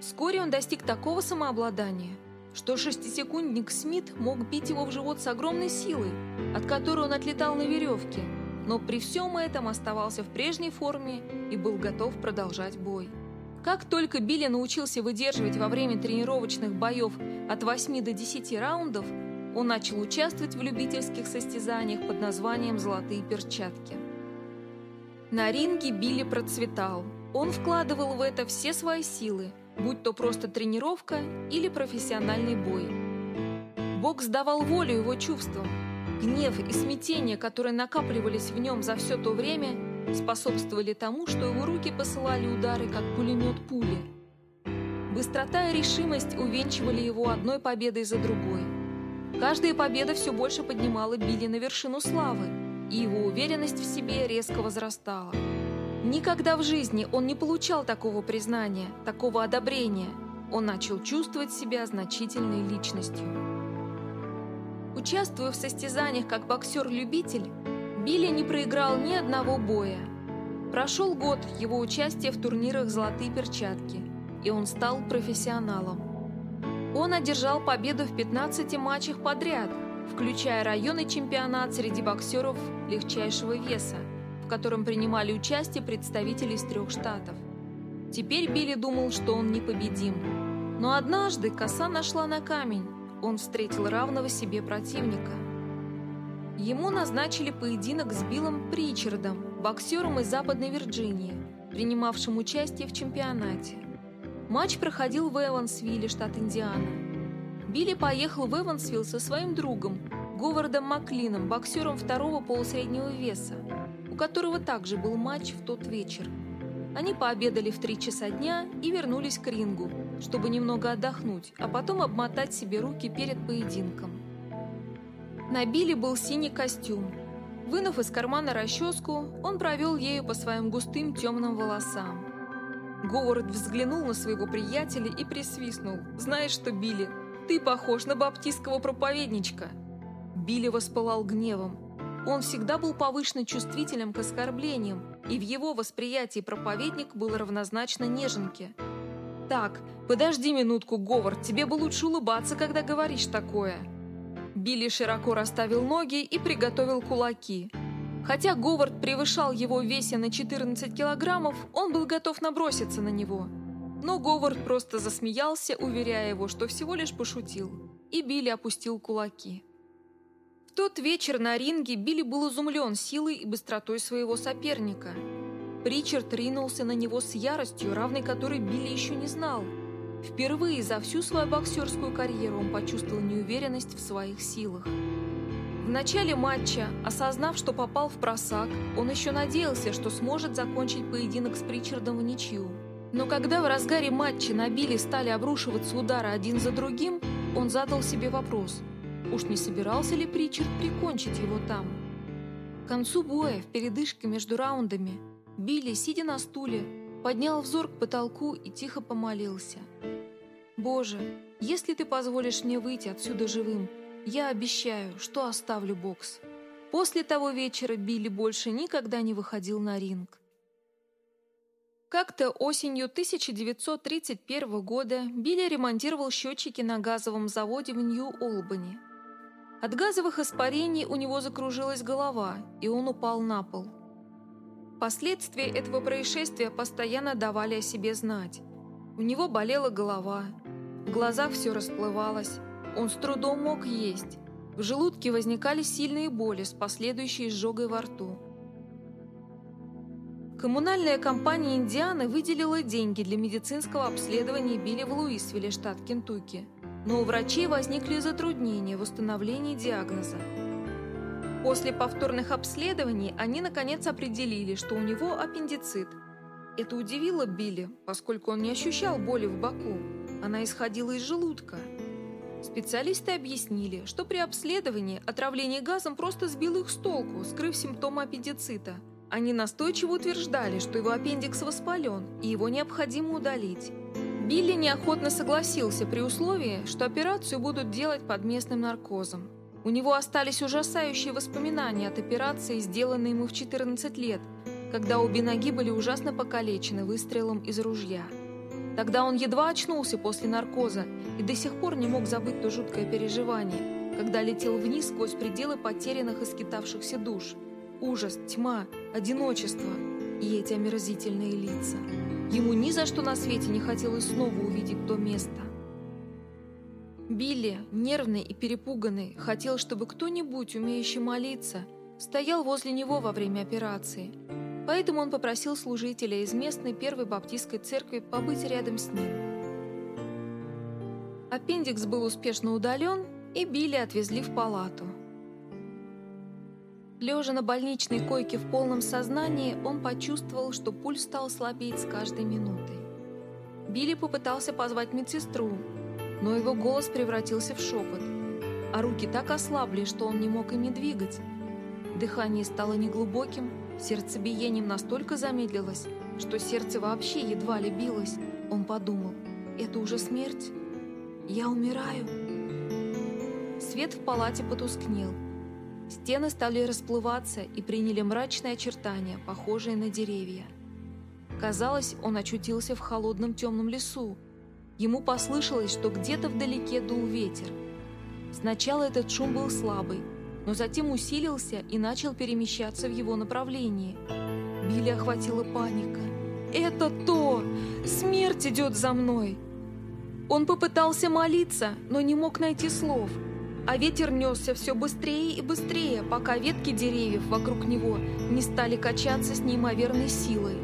Вскоре он достиг такого самообладания, что шестисекундник Смит мог бить его в живот с огромной силой, от которой он отлетал на веревке, но при всем этом оставался в прежней форме и был готов продолжать бой. Как только Билли научился выдерживать во время тренировочных боев от 8 до 10 раундов, он начал участвовать в любительских состязаниях под названием «Золотые перчатки». На ринге Билли процветал. Он вкладывал в это все свои силы, будь то просто тренировка или профессиональный бой. Бокс давал волю его чувствам. Гнев и смятение, которые накапливались в нем за все то время, способствовали тому, что его руки посылали удары, как пулемет пули. Быстрота и решимость увенчивали его одной победой за другой. Каждая победа все больше поднимала Билли на вершину славы, и его уверенность в себе резко возрастала. Никогда в жизни он не получал такого признания, такого одобрения. Он начал чувствовать себя значительной личностью. Участвуя в состязаниях как боксер-любитель, Билли не проиграл ни одного боя. Прошел год его участия в турнирах «Золотые перчатки», и он стал профессионалом. Он одержал победу в 15 матчах подряд, включая районный чемпионат среди боксеров легчайшего веса – котором принимали участие представители из трех штатов. Теперь Билли думал, что он непобедим. Но однажды коса нашла на камень. Он встретил равного себе противника. Ему назначили поединок с Биллом Причардом, боксером из Западной Вирджинии, принимавшим участие в чемпионате. Матч проходил в Эвансвилле, штат Индиана. Билли поехал в Эвансвилл со своим другом, Говардом Маклином, боксером второго полусреднего веса которого также был матч в тот вечер. Они пообедали в три часа дня и вернулись к рингу, чтобы немного отдохнуть, а потом обмотать себе руки перед поединком. На Билли был синий костюм. Вынув из кармана расческу, он провел ею по своим густым темным волосам. Говард взглянул на своего приятеля и присвистнул. «Знаешь что, Билли, ты похож на баптистского проповедничка!» Билли воспылал гневом. Он всегда был повышенно чувствителен к оскорблениям, и в его восприятии проповедник был равнозначно неженке. «Так, подожди минутку, Говард, тебе бы лучше улыбаться, когда говоришь такое». Билли широко расставил ноги и приготовил кулаки. Хотя Говард превышал его в весе на 14 килограммов, он был готов наброситься на него. Но Говард просто засмеялся, уверяя его, что всего лишь пошутил. И Билли опустил кулаки. В тот вечер на ринге Билли был изумлен силой и быстротой своего соперника. Причард ринулся на него с яростью, равной которой Билли еще не знал. Впервые за всю свою боксерскую карьеру он почувствовал неуверенность в своих силах. В начале матча, осознав, что попал в просак, он еще надеялся, что сможет закончить поединок с Причардом в ничью. Но когда в разгаре матча на Билли стали обрушиваться удары один за другим, он задал себе вопрос – Уж не собирался ли Причард прикончить его там? К концу боя, в передышке между раундами, Билли, сидя на стуле, поднял взор к потолку и тихо помолился. «Боже, если ты позволишь мне выйти отсюда живым, я обещаю, что оставлю бокс». После того вечера Билли больше никогда не выходил на ринг. Как-то осенью 1931 года Билли ремонтировал счетчики на газовом заводе в Нью-Олбани. От газовых испарений у него закружилась голова, и он упал на пол. Последствия этого происшествия постоянно давали о себе знать. У него болела голова, в глазах все расплывалось, он с трудом мог есть, в желудке возникали сильные боли с последующей изжогой во рту. Коммунальная компания Индианы выделила деньги для медицинского обследования Билли в Луисвилле, штат Кентукки – но у врачей возникли затруднения в установлении диагноза. После повторных обследований они наконец определили, что у него аппендицит. Это удивило Билли, поскольку он не ощущал боли в боку. Она исходила из желудка. Специалисты объяснили, что при обследовании отравление газом просто сбило их с толку, скрыв симптомы аппендицита. Они настойчиво утверждали, что его аппендикс воспален и его необходимо удалить. Билли неохотно согласился при условии, что операцию будут делать под местным наркозом. У него остались ужасающие воспоминания от операции, сделанной ему в 14 лет, когда обе ноги были ужасно покалечены выстрелом из ружья. Тогда он едва очнулся после наркоза и до сих пор не мог забыть то жуткое переживание, когда летел вниз сквозь пределы потерянных и скитавшихся душ. Ужас, тьма, одиночество и эти омерзительные лица. Ему ни за что на свете не хотелось снова увидеть то место. Билли, нервный и перепуганный, хотел, чтобы кто-нибудь, умеющий молиться, стоял возле него во время операции. Поэтому он попросил служителя из местной первой баптистской церкви побыть рядом с ним. Аппендикс был успешно удален, и Билли отвезли в палату. Лежа на больничной койке в полном сознании, он почувствовал, что пульс стал слабеть с каждой минутой. Билли попытался позвать медсестру, но его голос превратился в шепот, а руки так ослабли, что он не мог ими двигать. Дыхание стало неглубоким, сердцебиением настолько замедлилось, что сердце вообще едва ли билось. Он подумал, это уже смерть? Я умираю. Свет в палате потускнел. Стены стали расплываться и приняли мрачные очертания, похожие на деревья. Казалось, он очутился в холодном темном лесу, Ему послышалось, что где-то вдалеке дул ветер. Сначала этот шум был слабый, но затем усилился и начал перемещаться в его направлении. Билли охватила паника. «Это то! Смерть идет за мной!» Он попытался молиться, но не мог найти слов, а ветер несся все быстрее и быстрее, пока ветки деревьев вокруг него не стали качаться с неимоверной силой.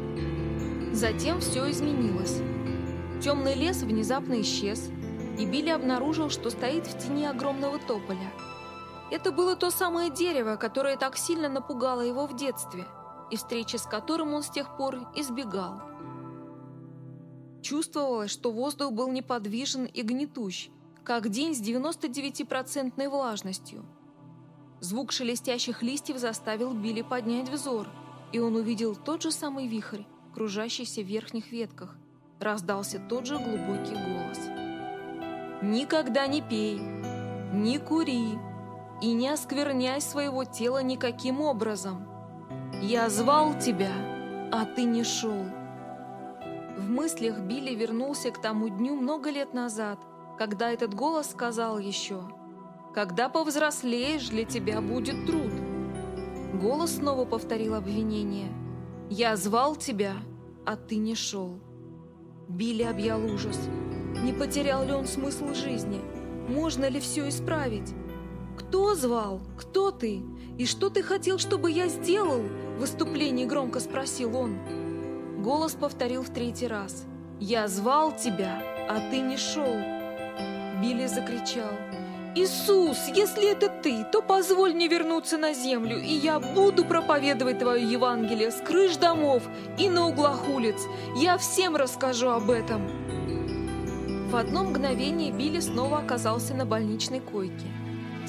Затем все изменилось. Темный лес внезапно исчез, и Билли обнаружил, что стоит в тени огромного тополя. Это было то самое дерево, которое так сильно напугало его в детстве, и встречи с которым он с тех пор избегал. Чувствовалось, что воздух был неподвижен и гнетущ, как день с 99% влажностью. Звук шелестящих листьев заставил Билли поднять взор, и он увидел тот же самый вихрь, кружащийся в верхних ветках – раздался тот же глубокий голос. «Никогда не пей, не кури и не оскверняй своего тела никаким образом. Я звал тебя, а ты не шел». В мыслях Билли вернулся к тому дню много лет назад, когда этот голос сказал еще «Когда повзрослеешь, для тебя будет труд». Голос снова повторил обвинение «Я звал тебя, а ты не шел». Билли объял ужас. Не потерял ли он смысл жизни? Можно ли все исправить? «Кто звал? Кто ты? И что ты хотел, чтобы я сделал?» В выступлении громко спросил он. Голос повторил в третий раз. «Я звал тебя, а ты не шел!» Билли закричал. «Иисус, если это ты, то позволь мне вернуться на землю, и я буду проповедовать твое Евангелие с крыш домов и на углах улиц. Я всем расскажу об этом». В одно мгновение Билли снова оказался на больничной койке.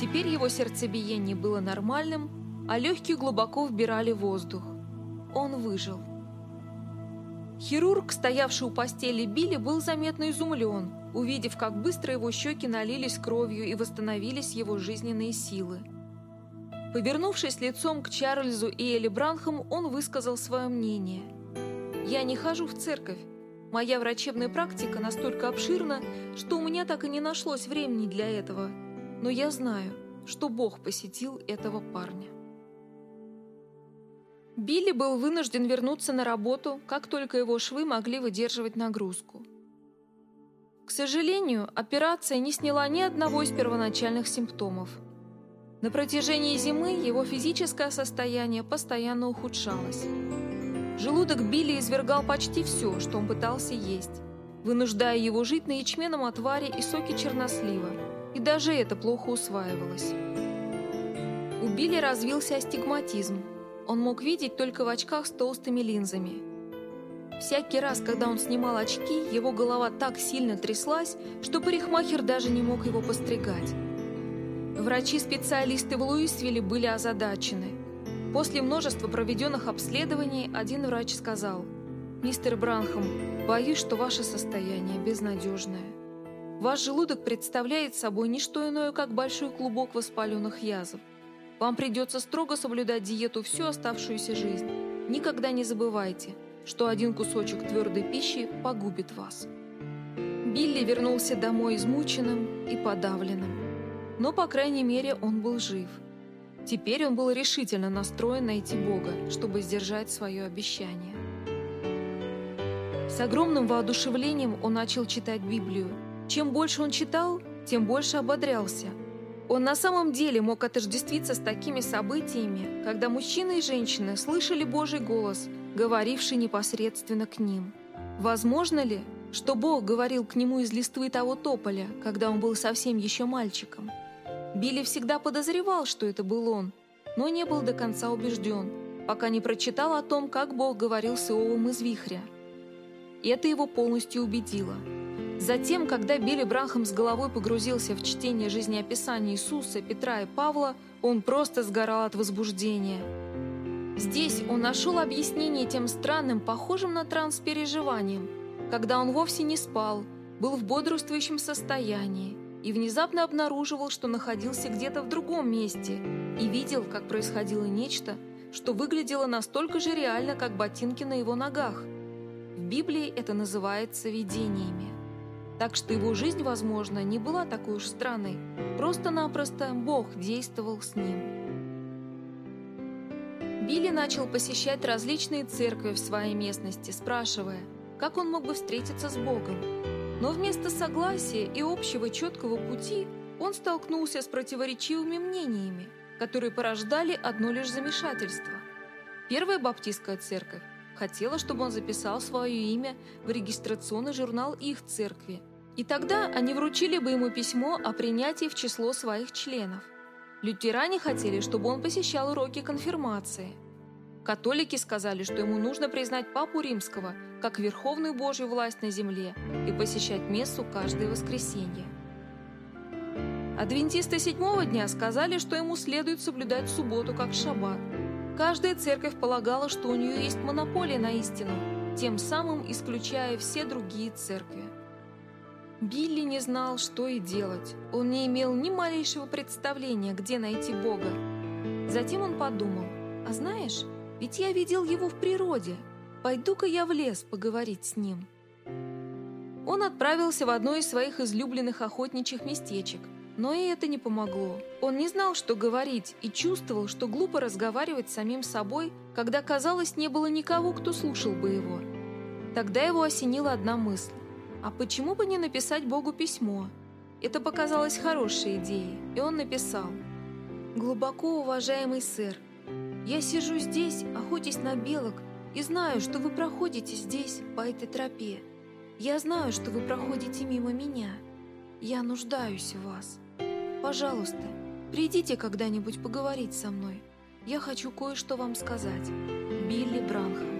Теперь его сердцебиение было нормальным, а легкие глубоко вбирали воздух. Он выжил. Хирург, стоявший у постели Билли, был заметно изумлен, увидев, как быстро его щеки налились кровью и восстановились его жизненные силы. Повернувшись лицом к Чарльзу и Элли Бранхам, он высказал свое мнение. «Я не хожу в церковь. Моя врачебная практика настолько обширна, что у меня так и не нашлось времени для этого. Но я знаю, что Бог посетил этого парня». Билли был вынужден вернуться на работу, как только его швы могли выдерживать нагрузку. К сожалению, операция не сняла ни одного из первоначальных симптомов. На протяжении зимы его физическое состояние постоянно ухудшалось. Желудок Билли извергал почти все, что он пытался есть, вынуждая его жить на ячменном отваре и соке чернослива, и даже это плохо усваивалось. У Билли развился астигматизм, он мог видеть только в очках с толстыми линзами. Всякий раз, когда он снимал очки, его голова так сильно тряслась, что парикмахер даже не мог его постригать. Врачи-специалисты в Луисвилле были озадачены. После множества проведенных обследований один врач сказал, «Мистер Бранхам, боюсь, что ваше состояние безнадежное. Ваш желудок представляет собой не что иное, как большой клубок воспаленных язв. Вам придется строго соблюдать диету всю оставшуюся жизнь. Никогда не забывайте, что один кусочек твердой пищи погубит вас. Билли вернулся домой измученным и подавленным. Но, по крайней мере, он был жив. Теперь он был решительно настроен найти Бога, чтобы сдержать свое обещание. С огромным воодушевлением он начал читать Библию. Чем больше он читал, тем больше ободрялся. Он на самом деле мог отождествиться с такими событиями, когда мужчины и женщины слышали Божий голос, говоривший непосредственно к ним. Возможно ли, что Бог говорил к нему из листвы того тополя, когда он был совсем еще мальчиком. Билли всегда подозревал, что это был он, но не был до конца убежден, пока не прочитал о том, как Бог говорил с Иовом из вихря. Это его полностью убедило. Затем, когда Билли Бранхам с головой погрузился в чтение жизнеописания Иисуса, Петра и Павла, он просто сгорал от возбуждения. Здесь он нашел объяснение тем странным, похожим на транс переживаниям, когда он вовсе не спал, был в бодрствующем состоянии и внезапно обнаруживал, что находился где-то в другом месте и видел, как происходило нечто, что выглядело настолько же реально, как ботинки на его ногах. В Библии это называется видениями. Так что его жизнь, возможно, не была такой уж странной, просто-напросто Бог действовал с ним. Билли начал посещать различные церкви в своей местности, спрашивая – как он мог бы встретиться с Богом? Но вместо согласия и общего четкого пути он столкнулся с противоречивыми мнениями, которые порождали одно лишь замешательство. Первая баптистская церковь хотела, чтобы он записал свое имя в регистрационный журнал их церкви, и тогда они вручили бы ему письмо о принятии в число своих членов. Лютеране хотели, чтобы он посещал уроки конфирмации – Католики сказали, что ему нужно признать Папу Римского как верховную Божью власть на земле и посещать мессу каждое воскресенье. Адвентисты седьмого дня сказали, что ему следует соблюдать субботу как шаббат. Каждая церковь полагала, что у нее есть монополия на истину, тем самым исключая все другие церкви. Билли не знал, что и делать. Он не имел ни малейшего представления, где найти Бога. Затем он подумал, а знаешь, ведь я видел его в природе. Пойду-ка я в лес поговорить с ним. Он отправился в одно из своих излюбленных охотничьих местечек, но и это не помогло. Он не знал, что говорить, и чувствовал, что глупо разговаривать с самим собой, когда, казалось, не было никого, кто слушал бы его. Тогда его осенила одна мысль. А почему бы не написать Богу письмо? Это показалось хорошей идеей, и он написал. «Глубоко уважаемый сэр, я сижу здесь, охотясь на белок, и знаю, что вы проходите здесь, по этой тропе. Я знаю, что вы проходите мимо меня. Я нуждаюсь в вас. Пожалуйста, придите когда-нибудь поговорить со мной. Я хочу кое-что вам сказать. Билли Бранхам.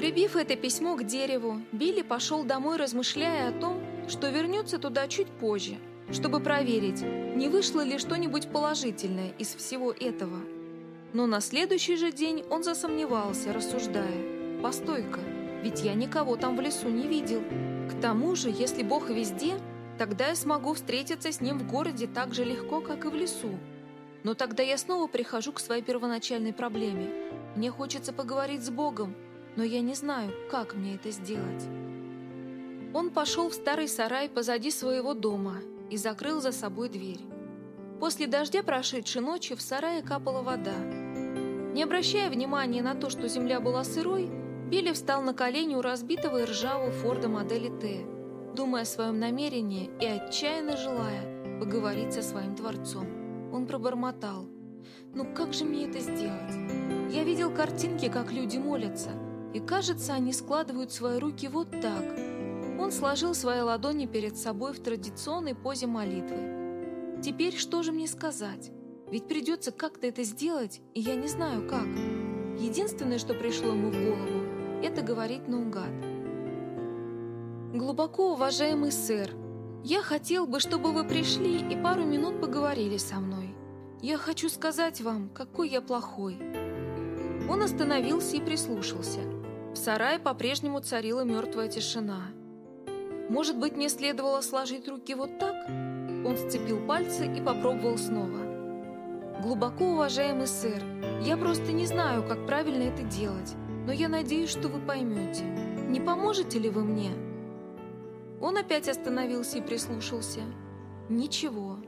Прибив это письмо к дереву, Билли пошел домой, размышляя о том, что вернется туда чуть позже, чтобы проверить, не вышло ли что-нибудь положительное из всего этого. Но на следующий же день он засомневался, рассуждая. «Постой-ка, ведь я никого там в лесу не видел. К тому же, если Бог везде, тогда я смогу встретиться с Ним в городе так же легко, как и в лесу. Но тогда я снова прихожу к своей первоначальной проблеме. Мне хочется поговорить с Богом, но я не знаю, как мне это сделать». Он пошел в старый сарай позади своего дома и закрыл за собой дверь. После дождя прошедшей ночи в сарае капала вода. Не обращая внимания на то, что земля была сырой, Билли встал на колени у разбитого и ржавого Форда модели Т, думая о своем намерении и отчаянно желая поговорить со своим Творцом. Он пробормотал. «Ну как же мне это сделать? Я видел картинки, как люди молятся, и кажется, они складывают свои руки вот так». Он сложил свои ладони перед собой в традиционной позе молитвы Теперь что же мне сказать? Ведь придется как-то это сделать, и я не знаю как. Единственное, что пришло ему в голову, это говорить наугад. Глубоко уважаемый сэр, я хотел бы, чтобы вы пришли и пару минут поговорили со мной. Я хочу сказать вам, какой я плохой. Он остановился и прислушался. В сарае по-прежнему царила мертвая тишина. Может быть, мне следовало сложить руки вот так? Он сцепил пальцы и попробовал снова. «Глубоко уважаемый сэр, я просто не знаю, как правильно это делать, но я надеюсь, что вы поймете. Не поможете ли вы мне?» Он опять остановился и прислушался. Ничего.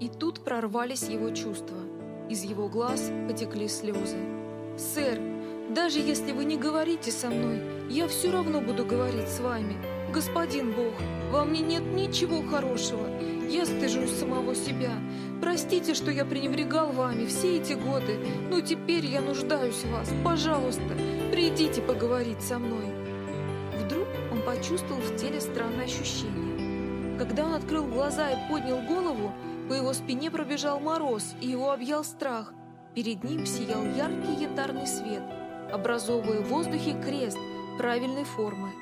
И тут прорвались его чувства. Из его глаз потекли слезы. «Сэр, даже если вы не говорите со мной, я все равно буду говорить с вами. Господин Бог, во мне нет ничего хорошего. Я стыжусь самого себя. Простите, что я пренебрегал вами все эти годы, но теперь я нуждаюсь в вас. Пожалуйста, придите поговорить со мной». Вдруг он почувствовал в теле странное ощущение. Когда он открыл глаза и поднял голову, по его спине пробежал мороз, и его объял страх. Перед ним сиял яркий янтарный свет, образовывая в воздухе крест правильной формы.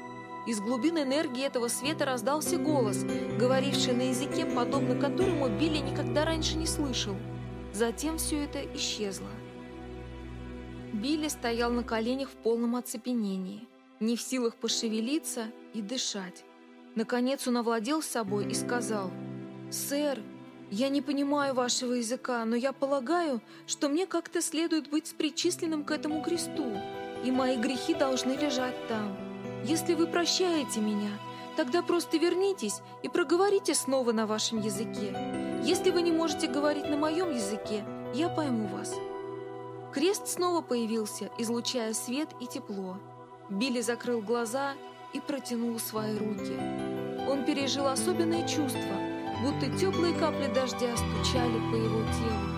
Из глубин энергии этого света раздался голос, говоривший на языке, подобно которому Билли никогда раньше не слышал. Затем все это исчезло. Билли стоял на коленях в полном оцепенении, не в силах пошевелиться и дышать. Наконец он овладел собой и сказал, «Сэр, я не понимаю вашего языка, но я полагаю, что мне как-то следует быть причисленным к этому кресту, и мои грехи должны лежать там. Если вы прощаете меня, тогда просто вернитесь и проговорите снова на вашем языке. Если вы не можете говорить на моем языке, я пойму вас». Крест снова появился, излучая свет и тепло. Билли закрыл глаза и протянул свои руки. Он пережил особенные чувства – будто теплые капли дождя стучали по его телу.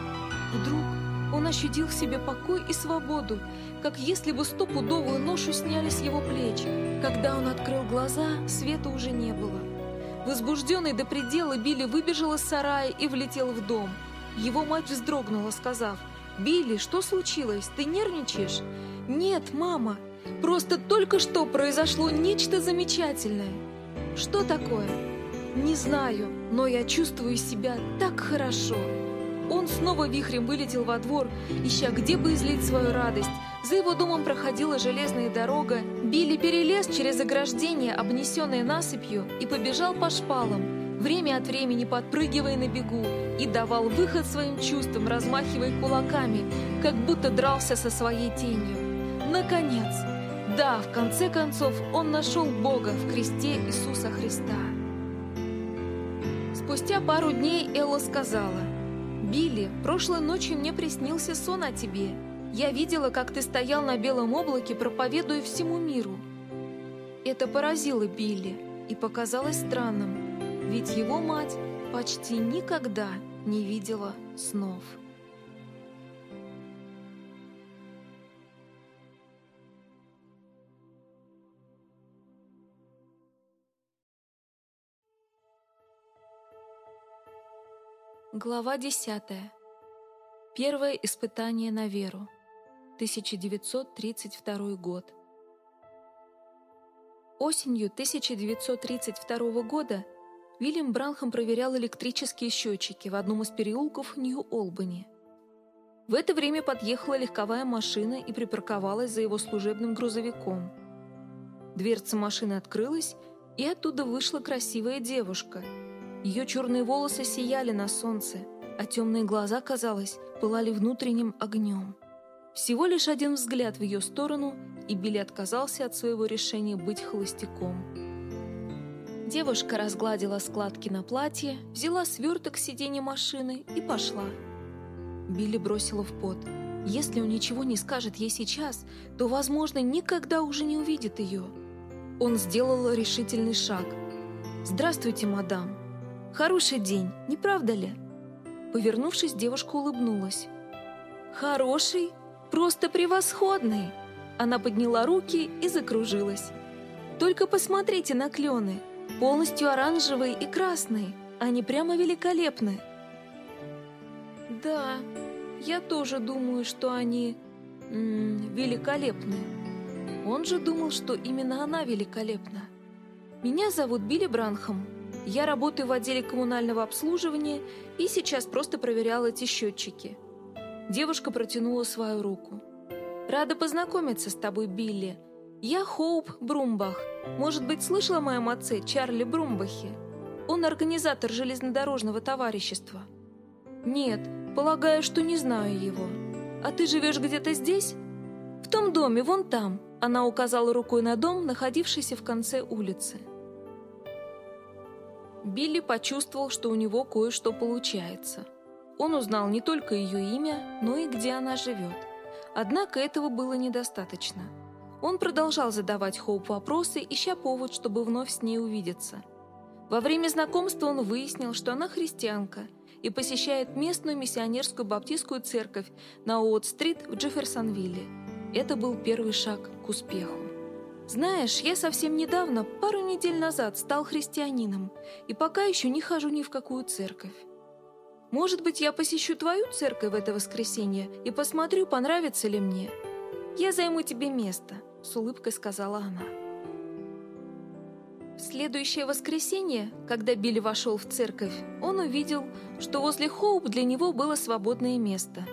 Вдруг он ощутил в себе покой и свободу, как если бы стопудовую ношу сняли с его плеч. Когда он открыл глаза, света уже не было. Возбужденный до предела, Билли выбежал из сарая и влетел в дом. Его мать вздрогнула, сказав, «Билли, что случилось? Ты нервничаешь?» «Нет, мама, просто только что произошло нечто замечательное». «Что такое?» «Не знаю, но я чувствую себя так хорошо». Он снова вихрем вылетел во двор, ища где бы излить свою радость. За его домом проходила железная дорога. Билли перелез через ограждение, обнесенное насыпью, и побежал по шпалам, время от времени подпрыгивая на бегу, и давал выход своим чувствам, размахивая кулаками, как будто дрался со своей тенью. Наконец! Да, в конце концов, он нашел Бога в кресте Иисуса Христа. Спустя пару дней Элла сказала, «Билли, прошлой ночью мне приснился сон о тебе. Я видела, как ты стоял на белом облаке, проповедуя всему миру». Это поразило Билли и показалось странным, ведь его мать почти никогда не видела снов. Глава 10. Первое испытание на веру. 1932 год. Осенью 1932 года Вильям Бранхам проверял электрические счетчики в одном из переулков Нью-Олбани. В это время подъехала легковая машина и припарковалась за его служебным грузовиком. Дверца машины открылась, и оттуда вышла красивая девушка – ее черные волосы сияли на солнце, а темные глаза, казалось, пылали внутренним огнем. Всего лишь один взгляд в ее сторону, и Билли отказался от своего решения быть холостяком. Девушка разгладила складки на платье, взяла сверток с сиденья машины и пошла. Билли бросила в пот. Если он ничего не скажет ей сейчас, то, возможно, никогда уже не увидит ее. Он сделал решительный шаг. «Здравствуйте, мадам!» Хороший день, не правда ли?» Повернувшись, девушка улыбнулась. «Хороший? Просто превосходный!» Она подняла руки и закружилась. «Только посмотрите на клены, полностью оранжевые и красные, они прямо великолепны!» «Да, я тоже думаю, что они... М -м, великолепны. Он же думал, что именно она великолепна. Меня зовут Билли Бранхам, я работаю в отделе коммунального обслуживания и сейчас просто проверяла эти счетчики. Девушка протянула свою руку. «Рада познакомиться с тобой, Билли. Я Хоуп Брумбах. Может быть, слышала о моем отце, Чарли Брумбахе? Он организатор железнодорожного товарищества». «Нет, полагаю, что не знаю его. А ты живешь где-то здесь?» «В том доме, вон там. Она указала рукой на дом, находившийся в конце улицы. Билли почувствовал, что у него кое-что получается. Он узнал не только ее имя, но и где она живет. Однако этого было недостаточно. Он продолжал задавать Хоуп вопросы, ища повод, чтобы вновь с ней увидеться. Во время знакомства он выяснил, что она христианка и посещает местную миссионерскую баптистскую церковь на Уотт-стрит в Джефферсонвилле. Это был первый шаг к успеху. Знаешь, я совсем недавно, пару недель назад, стал христианином, и пока еще не хожу ни в какую церковь. Может быть, я посещу твою церковь в это воскресенье и посмотрю, понравится ли мне. Я займу тебе место, — с улыбкой сказала она. В следующее воскресенье, когда Билли вошел в церковь, он увидел, что возле Хоуп для него было свободное место.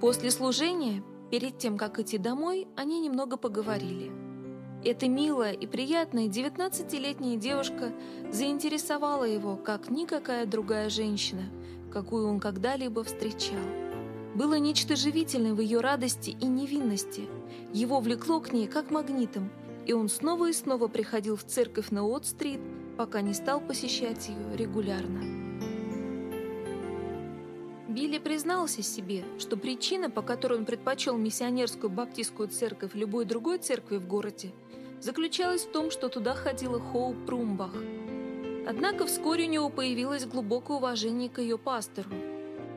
После служения Перед тем, как идти домой, они немного поговорили. Эта милая и приятная 19-летняя девушка заинтересовала его, как никакая другая женщина, какую он когда-либо встречал. Было нечто живительное в ее радости и невинности. Его влекло к ней как магнитом, и он снова и снова приходил в церковь на Уотт-стрит, пока не стал посещать ее регулярно. Билли признался себе, что причина, по которой он предпочел миссионерскую баптистскую церковь любой другой церкви в городе, заключалась в том, что туда ходила Хоу Прумбах. Однако вскоре у него появилось глубокое уважение к ее пастору.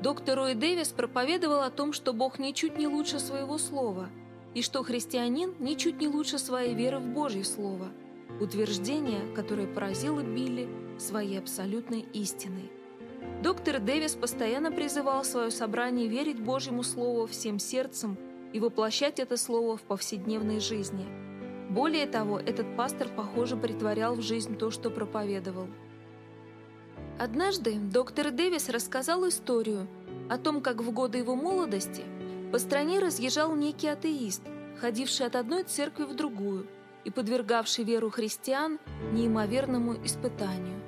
Доктор Рой Дэвис проповедовал о том, что Бог ничуть не лучше своего слова, и что христианин ничуть не лучше своей веры в Божье Слово, утверждение, которое поразило Билли своей абсолютной истиной. Доктор Дэвис постоянно призывал свое собрание верить Божьему Слову всем сердцем и воплощать это Слово в повседневной жизни. Более того, этот пастор, похоже, притворял в жизнь то, что проповедовал. Однажды доктор Дэвис рассказал историю о том, как в годы его молодости по стране разъезжал некий атеист, ходивший от одной церкви в другую и подвергавший веру христиан неимоверному испытанию.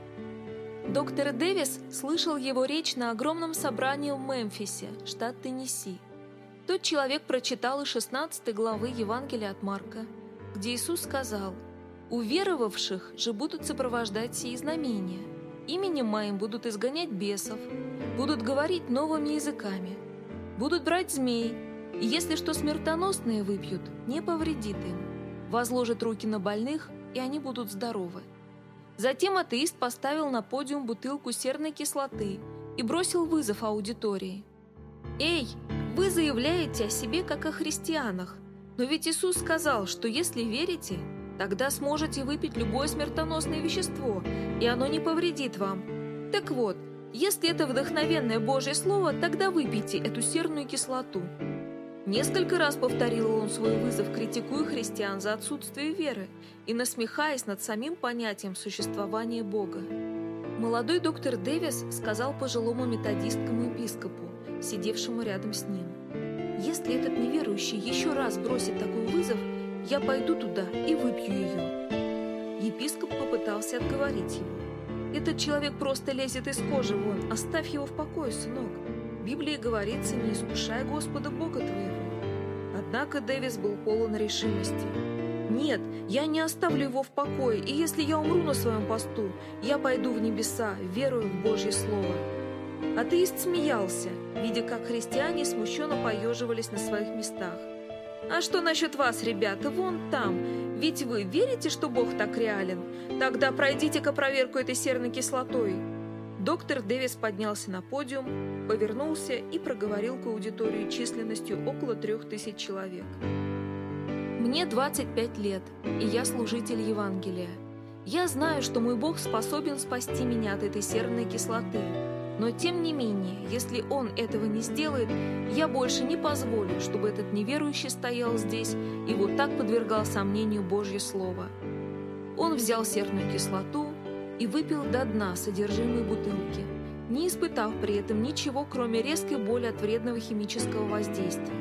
Доктор Дэвис слышал его речь на огромном собрании в Мемфисе, штат Теннесси. Тот человек прочитал из 16 главы Евангелия от Марка, где Иисус сказал «Уверовавших же будут сопровождать сии знамения. Именем моим будут изгонять бесов, будут говорить новыми языками, будут брать змей, и если что смертоносное выпьют, не повредит им. Возложат руки на больных, и они будут здоровы». Затем атеист поставил на подиум бутылку серной кислоты и бросил вызов аудитории. «Эй, вы заявляете о себе как о христианах, но ведь Иисус сказал, что если верите, тогда сможете выпить любое смертоносное вещество, и оно не повредит вам. Так вот, если это вдохновенное Божье Слово, тогда выпейте эту серную кислоту». Несколько раз повторил он свой вызов, критикуя христиан за отсутствие веры и насмехаясь над самим понятием существования Бога. Молодой доктор Дэвис сказал пожилому методистскому епископу, сидевшему рядом с ним, «Если этот неверующий еще раз бросит такой вызов, я пойду туда и выпью ее». Епископ попытался отговорить его. «Этот человек просто лезет из кожи вон, оставь его в покое, сынок. Библии говорится, не искушай Господа Бога твоего. Однако Дэвис был полон решимости. «Нет, я не оставлю его в покое, и если я умру на своем посту, я пойду в небеса, верую в Божье Слово». Атеист смеялся, видя, как христиане смущенно поеживались на своих местах. «А что насчет вас, ребята, вон там? Ведь вы верите, что Бог так реален? Тогда пройдите-ка проверку этой серной кислотой». Доктор Дэвис поднялся на подиум, повернулся и проговорил к аудитории численностью около трех тысяч человек. «Мне 25 лет, и я служитель Евангелия. Я знаю, что мой Бог способен спасти меня от этой серной кислоты. Но тем не менее, если Он этого не сделает, я больше не позволю, чтобы этот неверующий стоял здесь и вот так подвергал сомнению Божье Слово». Он взял серную кислоту, и выпил до дна содержимое бутылки, не испытав при этом ничего, кроме резкой боли от вредного химического воздействия.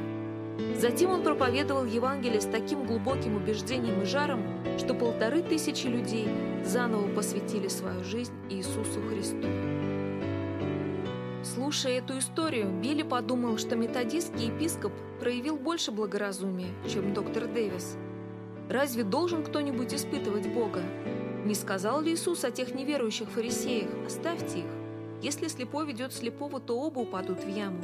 Затем он проповедовал Евангелие с таким глубоким убеждением и жаром, что полторы тысячи людей заново посвятили свою жизнь Иисусу Христу. Слушая эту историю, Билли подумал, что методистский епископ проявил больше благоразумия, чем доктор Дэвис. Разве должен кто-нибудь испытывать Бога? Не сказал ли Иисус о тех неверующих фарисеях? Оставьте их. Если слепой ведет слепого, то оба упадут в яму.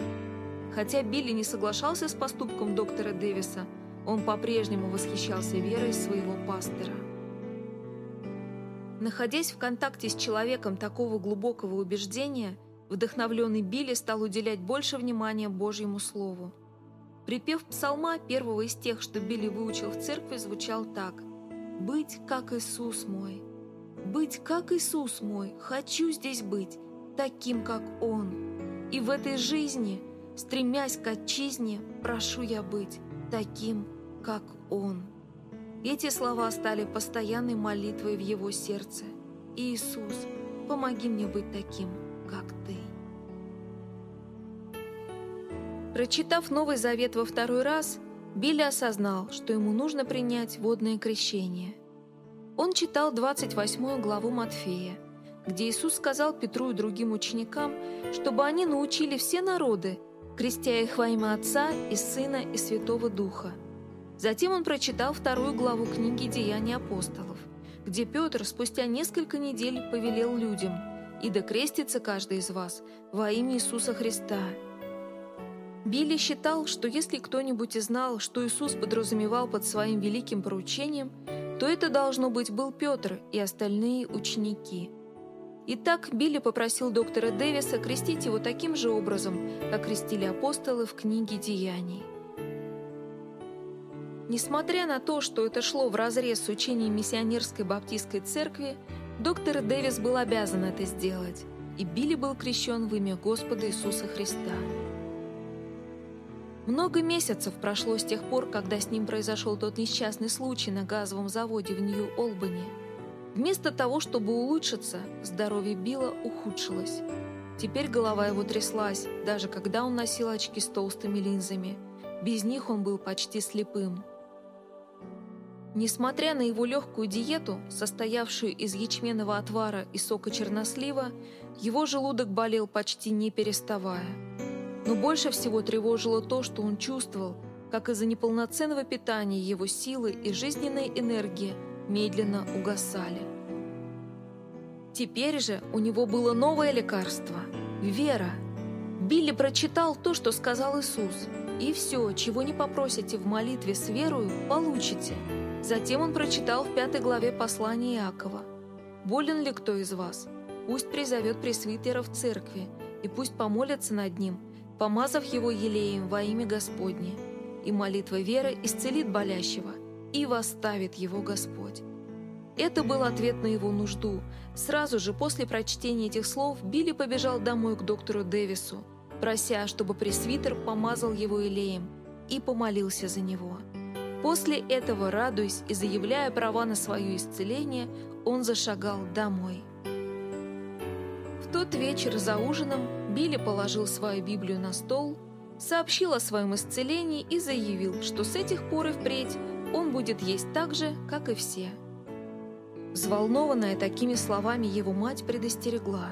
Хотя Билли не соглашался с поступком доктора Дэвиса, он по-прежнему восхищался верой своего пастора. Находясь в контакте с человеком такого глубокого убеждения, вдохновленный Билли стал уделять больше внимания Божьему Слову. Припев псалма, первого из тех, что Билли выучил в церкви, звучал так «Быть, как Иисус мой». «Быть, как Иисус мой, хочу здесь быть, таким, как Он. И в этой жизни, стремясь к отчизне, прошу я быть таким, как Он». Эти слова стали постоянной молитвой в его сердце. «Иисус, помоги мне быть таким, как Ты». Прочитав Новый Завет во второй раз, Билли осознал, что ему нужно принять водное крещение. Он читал 28 главу Матфея, где Иисус сказал Петру и другим ученикам, чтобы они научили все народы, крестя их во имя Отца и Сына и Святого Духа. Затем он прочитал вторую главу книги «Деяния апостолов», где Петр спустя несколько недель повелел людям «И да крестится каждый из вас во имя Иисуса Христа, Билли считал, что если кто-нибудь и знал, что Иисус подразумевал под своим великим поручением, то это должно быть был Петр и остальные ученики. Итак, Билли попросил доктора Дэвиса крестить его таким же образом, как крестили апостолы в книге «Деяний». Несмотря на то, что это шло вразрез с учением миссионерской баптистской церкви, доктор Дэвис был обязан это сделать, и Билли был крещен в имя Господа Иисуса Христа. Много месяцев прошло с тех пор, когда с ним произошел тот несчастный случай на газовом заводе в Нью-Олбани. Вместо того, чтобы улучшиться, здоровье Билла ухудшилось. Теперь голова его тряслась, даже когда он носил очки с толстыми линзами. Без них он был почти слепым. Несмотря на его легкую диету, состоявшую из ячменного отвара и сока чернослива, его желудок болел почти не переставая. Но больше всего тревожило то, что он чувствовал, как из-за неполноценного питания его силы и жизненная энергия медленно угасали. Теперь же у него было новое лекарство – вера. Билли прочитал то, что сказал Иисус. «И все, чего не попросите в молитве с верою, получите». Затем он прочитал в пятой главе послания Иакова. «Болен ли кто из вас? Пусть призовет пресвитера в церкви, и пусть помолятся над ним – помазав его елеем во имя Господне, и молитва веры исцелит болящего, и восставит его Господь. Это был ответ на его нужду. Сразу же после прочтения этих слов Билли побежал домой к доктору Дэвису, прося, чтобы пресвитер помазал его елеем и помолился за него. После этого, радуясь и заявляя права на свое исцеление, он зашагал домой тот вечер за ужином Билли положил свою Библию на стол, сообщил о своем исцелении и заявил, что с этих пор и впредь он будет есть так же, как и все. Взволнованная такими словами его мать предостерегла.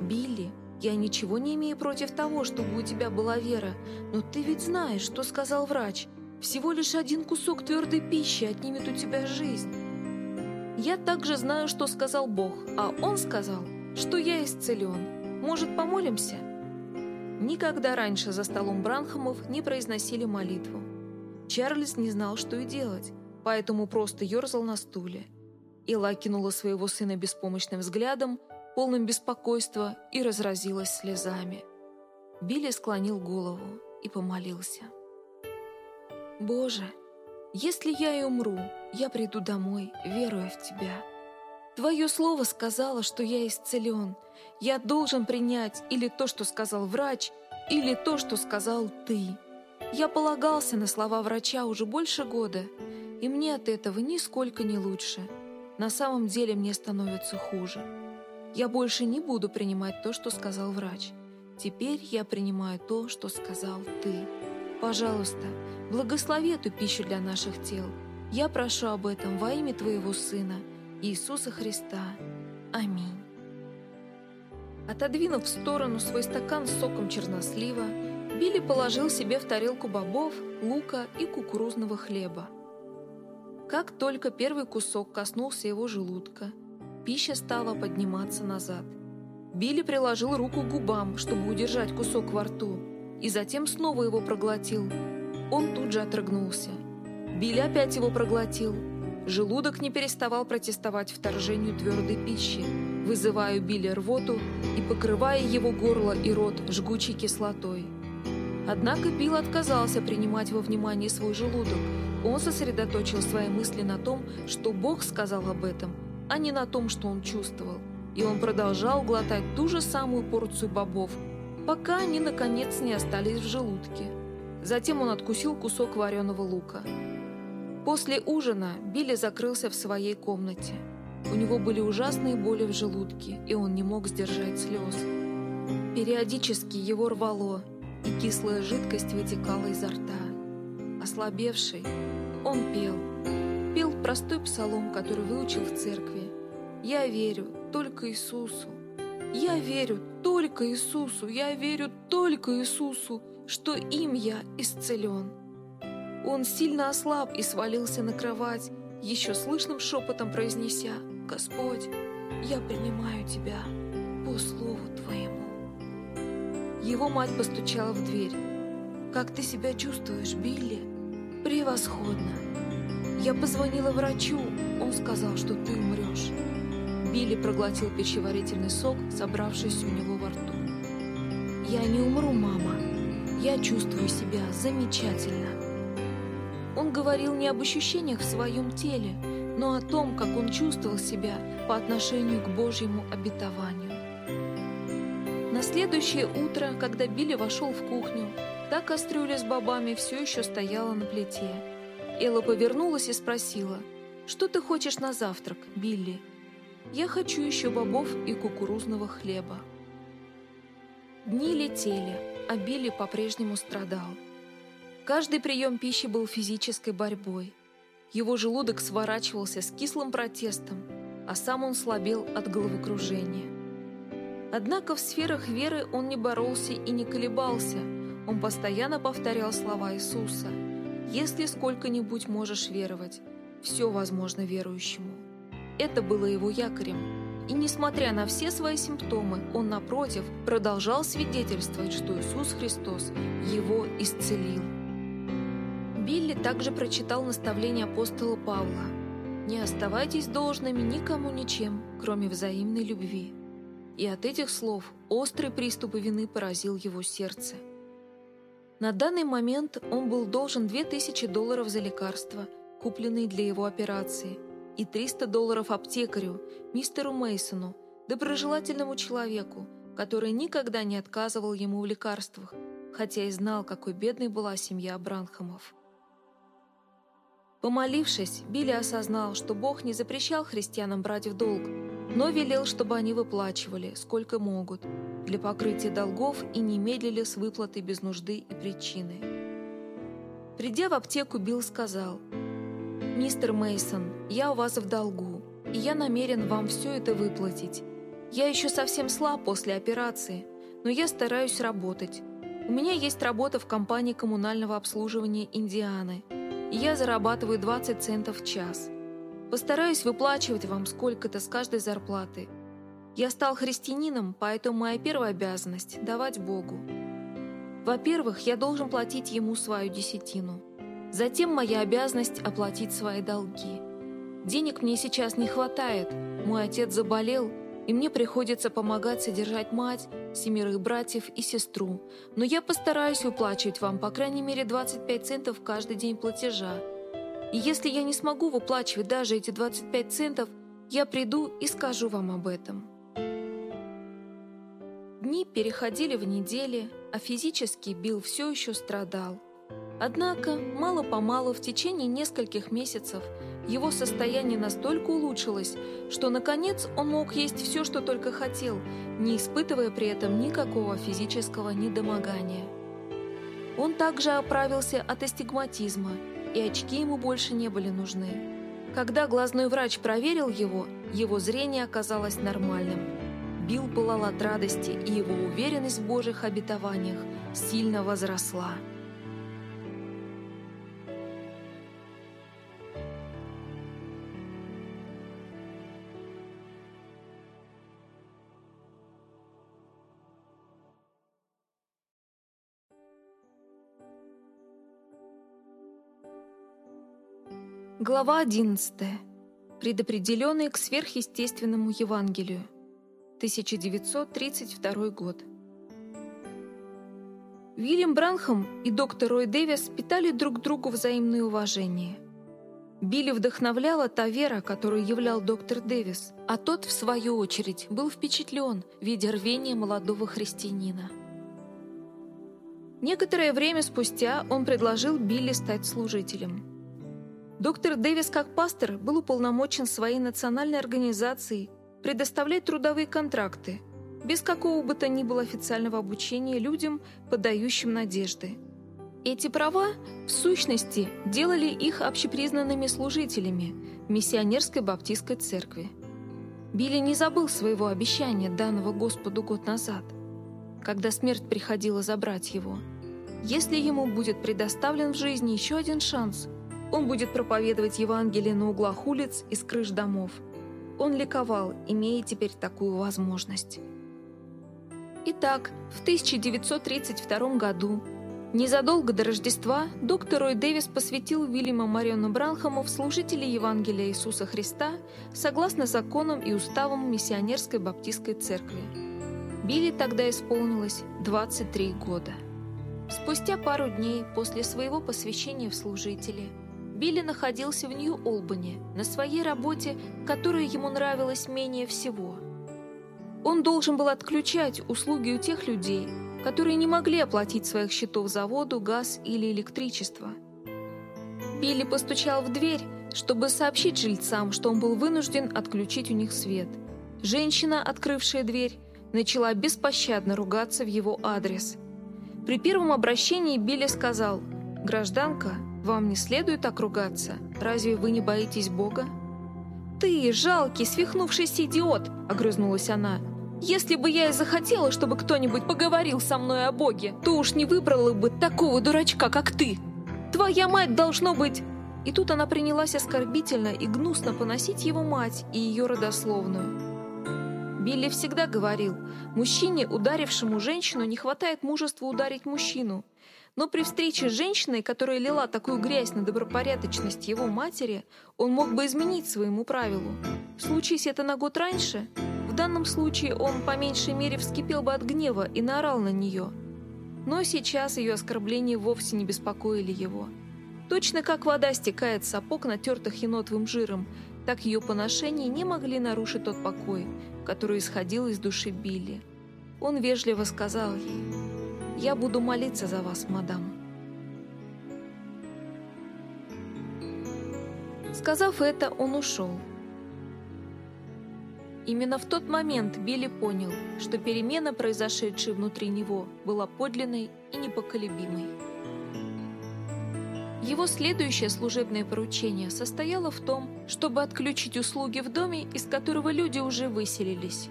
«Билли, я ничего не имею против того, чтобы у тебя была вера, но ты ведь знаешь, что сказал врач. Всего лишь один кусок твердой пищи отнимет у тебя жизнь». «Я также знаю, что сказал Бог, а Он сказал, что я исцелен. Может, помолимся?» Никогда раньше за столом Бранхамов не произносили молитву. Чарльз не знал, что и делать, поэтому просто ерзал на стуле. Ила кинула своего сына беспомощным взглядом, полным беспокойства, и разразилась слезами. Билли склонил голову и помолился. «Боже, если я и умру, я приду домой, веруя в Тебя». Твое слово сказала, что я исцелен. Я должен принять или то, что сказал врач, или то, что сказал ты. Я полагался на слова врача уже больше года, и мне от этого нисколько не лучше. На самом деле мне становится хуже. Я больше не буду принимать то, что сказал врач. Теперь я принимаю то, что сказал ты. Пожалуйста, благослови эту пищу для наших тел. Я прошу об этом во имя Твоего Сына – Иисуса Христа. Аминь. Отодвинув в сторону свой стакан с соком чернослива, Билли положил себе в тарелку бобов, лука и кукурузного хлеба. Как только первый кусок коснулся его желудка, пища стала подниматься назад. Билли приложил руку к губам, чтобы удержать кусок во рту, и затем снова его проглотил. Он тут же отрыгнулся. Билли опять его проглотил. Желудок не переставал протестовать вторжению твердой пищи, вызывая у Билли рвоту и покрывая его горло и рот жгучей кислотой. Однако Билл отказался принимать во внимание свой желудок. Он сосредоточил свои мысли на том, что Бог сказал об этом, а не на том, что он чувствовал. И он продолжал глотать ту же самую порцию бобов, пока они, наконец, не остались в желудке. Затем он откусил кусок вареного лука. После ужина Билли закрылся в своей комнате. У него были ужасные боли в желудке, и он не мог сдержать слез. Периодически его рвало, и кислая жидкость вытекала изо рта. Ослабевший, он пел. Пел простой псалом, который выучил в церкви. «Я верю только Иисусу. Я верю только Иисусу. Я верю только Иисусу, что им я исцелен». Он сильно ослаб и свалился на кровать, еще слышным шепотом произнеся «Господь, я принимаю Тебя по слову Твоему». Его мать постучала в дверь. «Как ты себя чувствуешь, Билли?» «Превосходно!» «Я позвонила врачу, он сказал, что ты умрешь». Билли проглотил пищеварительный сок, собравшийся у него во рту. «Я не умру, мама. Я чувствую себя замечательно». Он говорил не об ощущениях в своем теле, но о том, как он чувствовал себя по отношению к Божьему обетованию. На следующее утро, когда Билли вошел в кухню, та кастрюля с бобами все еще стояла на плите. Элла повернулась и спросила, «Что ты хочешь на завтрак, Билли?» «Я хочу еще бобов и кукурузного хлеба». Дни летели, а Билли по-прежнему страдал. Каждый прием пищи был физической борьбой. Его желудок сворачивался с кислым протестом, а сам он слабел от головокружения. Однако в сферах веры он не боролся и не колебался. Он постоянно повторял слова Иисуса. «Если сколько-нибудь можешь веровать, все возможно верующему». Это было его якорем. И несмотря на все свои симптомы, он, напротив, продолжал свидетельствовать, что Иисус Христос его исцелил. Билли также прочитал наставление апостола Павла «Не оставайтесь должными никому ничем, кроме взаимной любви». И от этих слов острый приступ вины поразил его сердце. На данный момент он был должен 2000 долларов за лекарства, купленные для его операции, и 300 долларов аптекарю, мистеру Мейсону, доброжелательному человеку, который никогда не отказывал ему в лекарствах, хотя и знал, какой бедной была семья Бранхамов. Помолившись, Билли осознал, что Бог не запрещал христианам брать в долг, но велел, чтобы они выплачивали, сколько могут, для покрытия долгов и не медлили с выплатой без нужды и причины. Придя в аптеку, Билл сказал, «Мистер Мейсон, я у вас в долгу, и я намерен вам все это выплатить. Я еще совсем слаб после операции, но я стараюсь работать. У меня есть работа в компании коммунального обслуживания Индианы, и я зарабатываю 20 центов в час. Постараюсь выплачивать вам сколько-то с каждой зарплаты. Я стал христианином, поэтому моя первая обязанность – давать Богу. Во-первых, я должен платить Ему свою десятину. Затем моя обязанность – оплатить свои долги. Денег мне сейчас не хватает, мой отец заболел, и мне приходится помогать содержать мать, семерых братьев и сестру. Но я постараюсь выплачивать вам по крайней мере 25 центов каждый день платежа – и если я не смогу выплачивать даже эти 25 центов, я приду и скажу вам об этом. Дни переходили в недели, а физически Билл все еще страдал. Однако, мало-помалу, в течение нескольких месяцев, его состояние настолько улучшилось, что, наконец, он мог есть все, что только хотел, не испытывая при этом никакого физического недомогания. Он также оправился от астигматизма – и очки ему больше не были нужны. Когда глазной врач проверил его, его зрение оказалось нормальным. Билл пылал от радости, и его уверенность в Божьих обетованиях сильно возросла. Глава 11. Предопределенный к сверхъестественному Евангелию. 1932 год. Уильям Бранхам и доктор Рой Дэвис питали друг другу взаимное уважение. Билли вдохновляла та вера, которую являл доктор Дэвис, а тот, в свою очередь, был впечатлен, видя рвение молодого христианина. Некоторое время спустя он предложил Билли стать служителем – Доктор Дэвис, как пастор, был уполномочен своей национальной организацией предоставлять трудовые контракты без какого бы то ни было официального обучения людям, подающим надежды. Эти права, в сущности, делали их общепризнанными служителями миссионерской баптистской церкви. Билли не забыл своего обещания, данного Господу год назад, когда смерть приходила забрать его. Если ему будет предоставлен в жизни еще один шанс – он будет проповедовать Евангелие на углах улиц и с крыш домов. Он ликовал, имея теперь такую возможность. Итак, в 1932 году, незадолго до Рождества, доктор Рой Дэвис посвятил Уильяма Мариону Бранхаму в служители Евангелия Иисуса Христа согласно законам и уставам миссионерской баптистской церкви. Билли тогда исполнилось 23 года. Спустя пару дней после своего посвящения в служители – Билли находился в Нью-Олбани, на своей работе, которая ему нравилась менее всего. Он должен был отключать услуги у тех людей, которые не могли оплатить своих счетов за воду, газ или электричество. Билли постучал в дверь, чтобы сообщить жильцам, что он был вынужден отключить у них свет. Женщина, открывшая дверь, начала беспощадно ругаться в его адрес. При первом обращении Билли сказал «Гражданка, вам не следует так ругаться. Разве вы не боитесь Бога?» «Ты, жалкий, свихнувшийся идиот!» — огрызнулась она. «Если бы я и захотела, чтобы кто-нибудь поговорил со мной о Боге, то уж не выбрала бы такого дурачка, как ты! Твоя мать должно быть...» И тут она принялась оскорбительно и гнусно поносить его мать и ее родословную. Билли всегда говорил, мужчине, ударившему женщину, не хватает мужества ударить мужчину — но при встрече с женщиной, которая лила такую грязь на добропорядочность его матери, он мог бы изменить своему правилу. Случись это на год раньше, в данном случае он по меньшей мере вскипел бы от гнева и наорал на нее. Но сейчас ее оскорбления вовсе не беспокоили его. Точно как вода стекает с сапог, натертых енотовым жиром, так ее поношения не могли нарушить тот покой, который исходил из души Билли. Он вежливо сказал ей... Я буду молиться за вас, мадам. Сказав это, он ушел. Именно в тот момент Билли понял, что перемена, произошедшая внутри него, была подлинной и непоколебимой. Его следующее служебное поручение состояло в том, чтобы отключить услуги в доме, из которого люди уже выселились.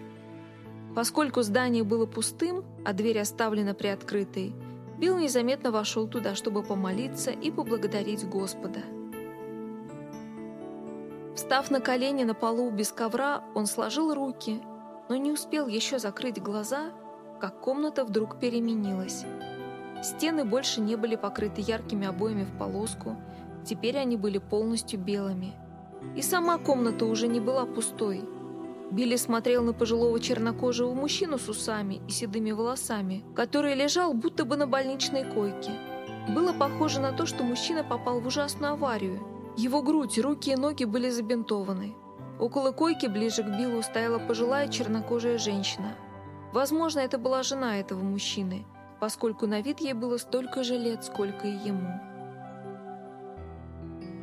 Поскольку здание было пустым, а дверь оставлена приоткрытой, Билл незаметно вошел туда, чтобы помолиться и поблагодарить Господа. Встав на колени на полу без ковра, он сложил руки, но не успел еще закрыть глаза, как комната вдруг переменилась. Стены больше не были покрыты яркими обоями в полоску, теперь они были полностью белыми. И сама комната уже не была пустой – Билли смотрел на пожилого чернокожего мужчину с усами и седыми волосами, который лежал будто бы на больничной койке. Было похоже на то, что мужчина попал в ужасную аварию. Его грудь, руки и ноги были забинтованы. Около койки ближе к Биллу стояла пожилая чернокожая женщина. Возможно, это была жена этого мужчины, поскольку на вид ей было столько же лет, сколько и ему.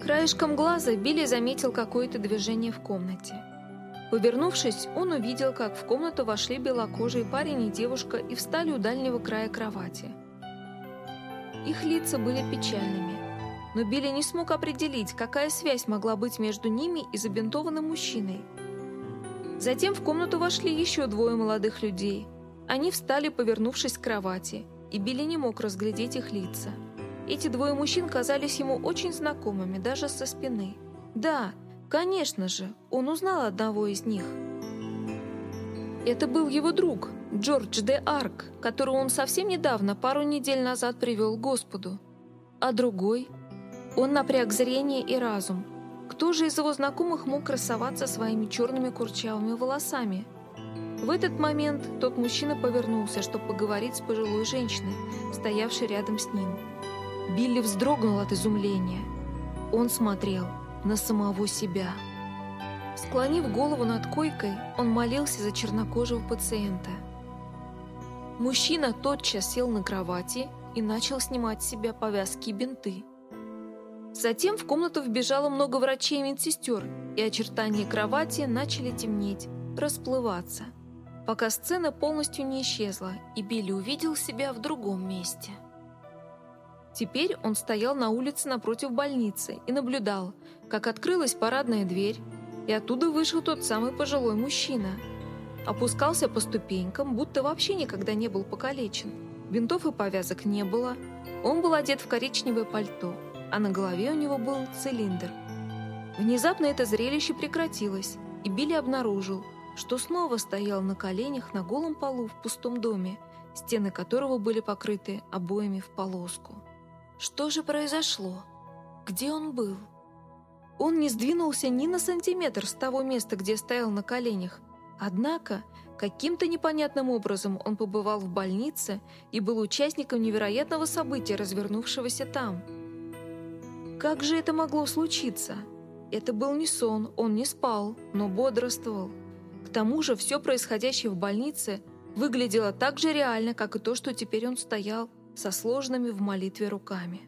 Краешком глаза Билли заметил какое-то движение в комнате. Повернувшись, он увидел, как в комнату вошли белокожий парень и девушка и встали у дальнего края кровати. Их лица были печальными, но Билли не смог определить, какая связь могла быть между ними и забинтованным мужчиной. Затем в комнату вошли еще двое молодых людей. Они встали, повернувшись к кровати, и Билли не мог разглядеть их лица. Эти двое мужчин казались ему очень знакомыми, даже со спины. Да, Конечно же, он узнал одного из них. Это был его друг, Джордж де Арк, которого он совсем недавно, пару недель назад, привел к Господу. А другой? Он напряг зрение и разум. Кто же из его знакомых мог красоваться своими черными курчавыми волосами? В этот момент тот мужчина повернулся, чтобы поговорить с пожилой женщиной, стоявшей рядом с ним. Билли вздрогнул от изумления. Он смотрел на самого себя. Склонив голову над койкой, он молился за чернокожего пациента. Мужчина тотчас сел на кровати и начал снимать с себя повязки и бинты. Затем в комнату вбежало много врачей и медсестер, и очертания кровати начали темнеть, расплываться, пока сцена полностью не исчезла, и Билли увидел себя в другом месте. Теперь он стоял на улице напротив больницы и наблюдал, как открылась парадная дверь, и оттуда вышел тот самый пожилой мужчина. Опускался по ступенькам, будто вообще никогда не был покалечен. Бинтов и повязок не было. Он был одет в коричневое пальто, а на голове у него был цилиндр. Внезапно это зрелище прекратилось, и Билли обнаружил, что снова стоял на коленях на голом полу в пустом доме, стены которого были покрыты обоями в полоску. Что же произошло? Где он был? Он не сдвинулся ни на сантиметр с того места, где стоял на коленях. Однако, каким-то непонятным образом он побывал в больнице и был участником невероятного события, развернувшегося там. Как же это могло случиться? Это был не сон, он не спал, но бодрствовал. К тому же все происходящее в больнице выглядело так же реально, как и то, что теперь он стоял со сложными в молитве руками.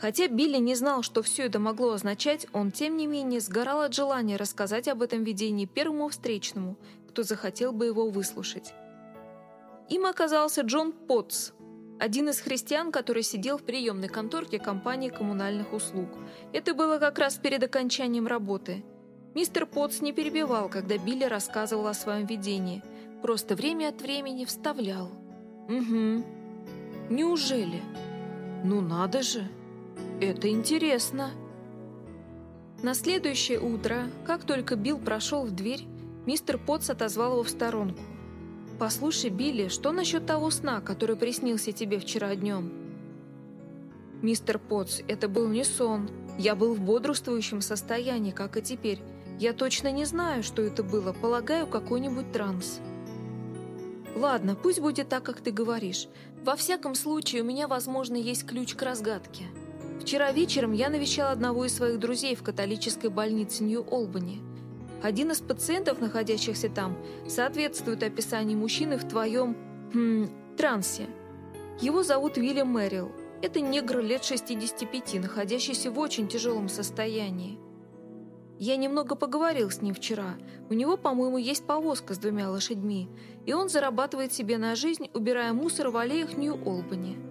Хотя Билли не знал, что все это могло означать, он, тем не менее, сгорал от желания рассказать об этом видении первому встречному, кто захотел бы его выслушать. Им оказался Джон Поттс, один из христиан, который сидел в приемной конторке компании коммунальных услуг. Это было как раз перед окончанием работы. Мистер Поттс не перебивал, когда Билли рассказывал о своем видении, просто время от времени вставлял – «Угу. Неужели? Ну надо же! Это интересно!» На следующее утро, как только Билл прошел в дверь, мистер Потс отозвал его в сторонку. «Послушай, Билли, что насчет того сна, который приснился тебе вчера днем?» «Мистер Потс, это был не сон. Я был в бодрствующем состоянии, как и теперь. Я точно не знаю, что это было. Полагаю, какой-нибудь транс». Ладно, пусть будет так, как ты говоришь. Во всяком случае, у меня, возможно, есть ключ к разгадке. Вчера вечером я навещал одного из своих друзей в католической больнице Нью-Олбани. Один из пациентов, находящихся там, соответствует описанию мужчины в твоем... Хм, трансе. Его зовут Вильям Мэрил. Это негр лет 65, находящийся в очень тяжелом состоянии. Я немного поговорил с ним вчера. У него, по-моему, есть повозка с двумя лошадьми, и он зарабатывает себе на жизнь, убирая мусор в аллеях Нью-Олбани.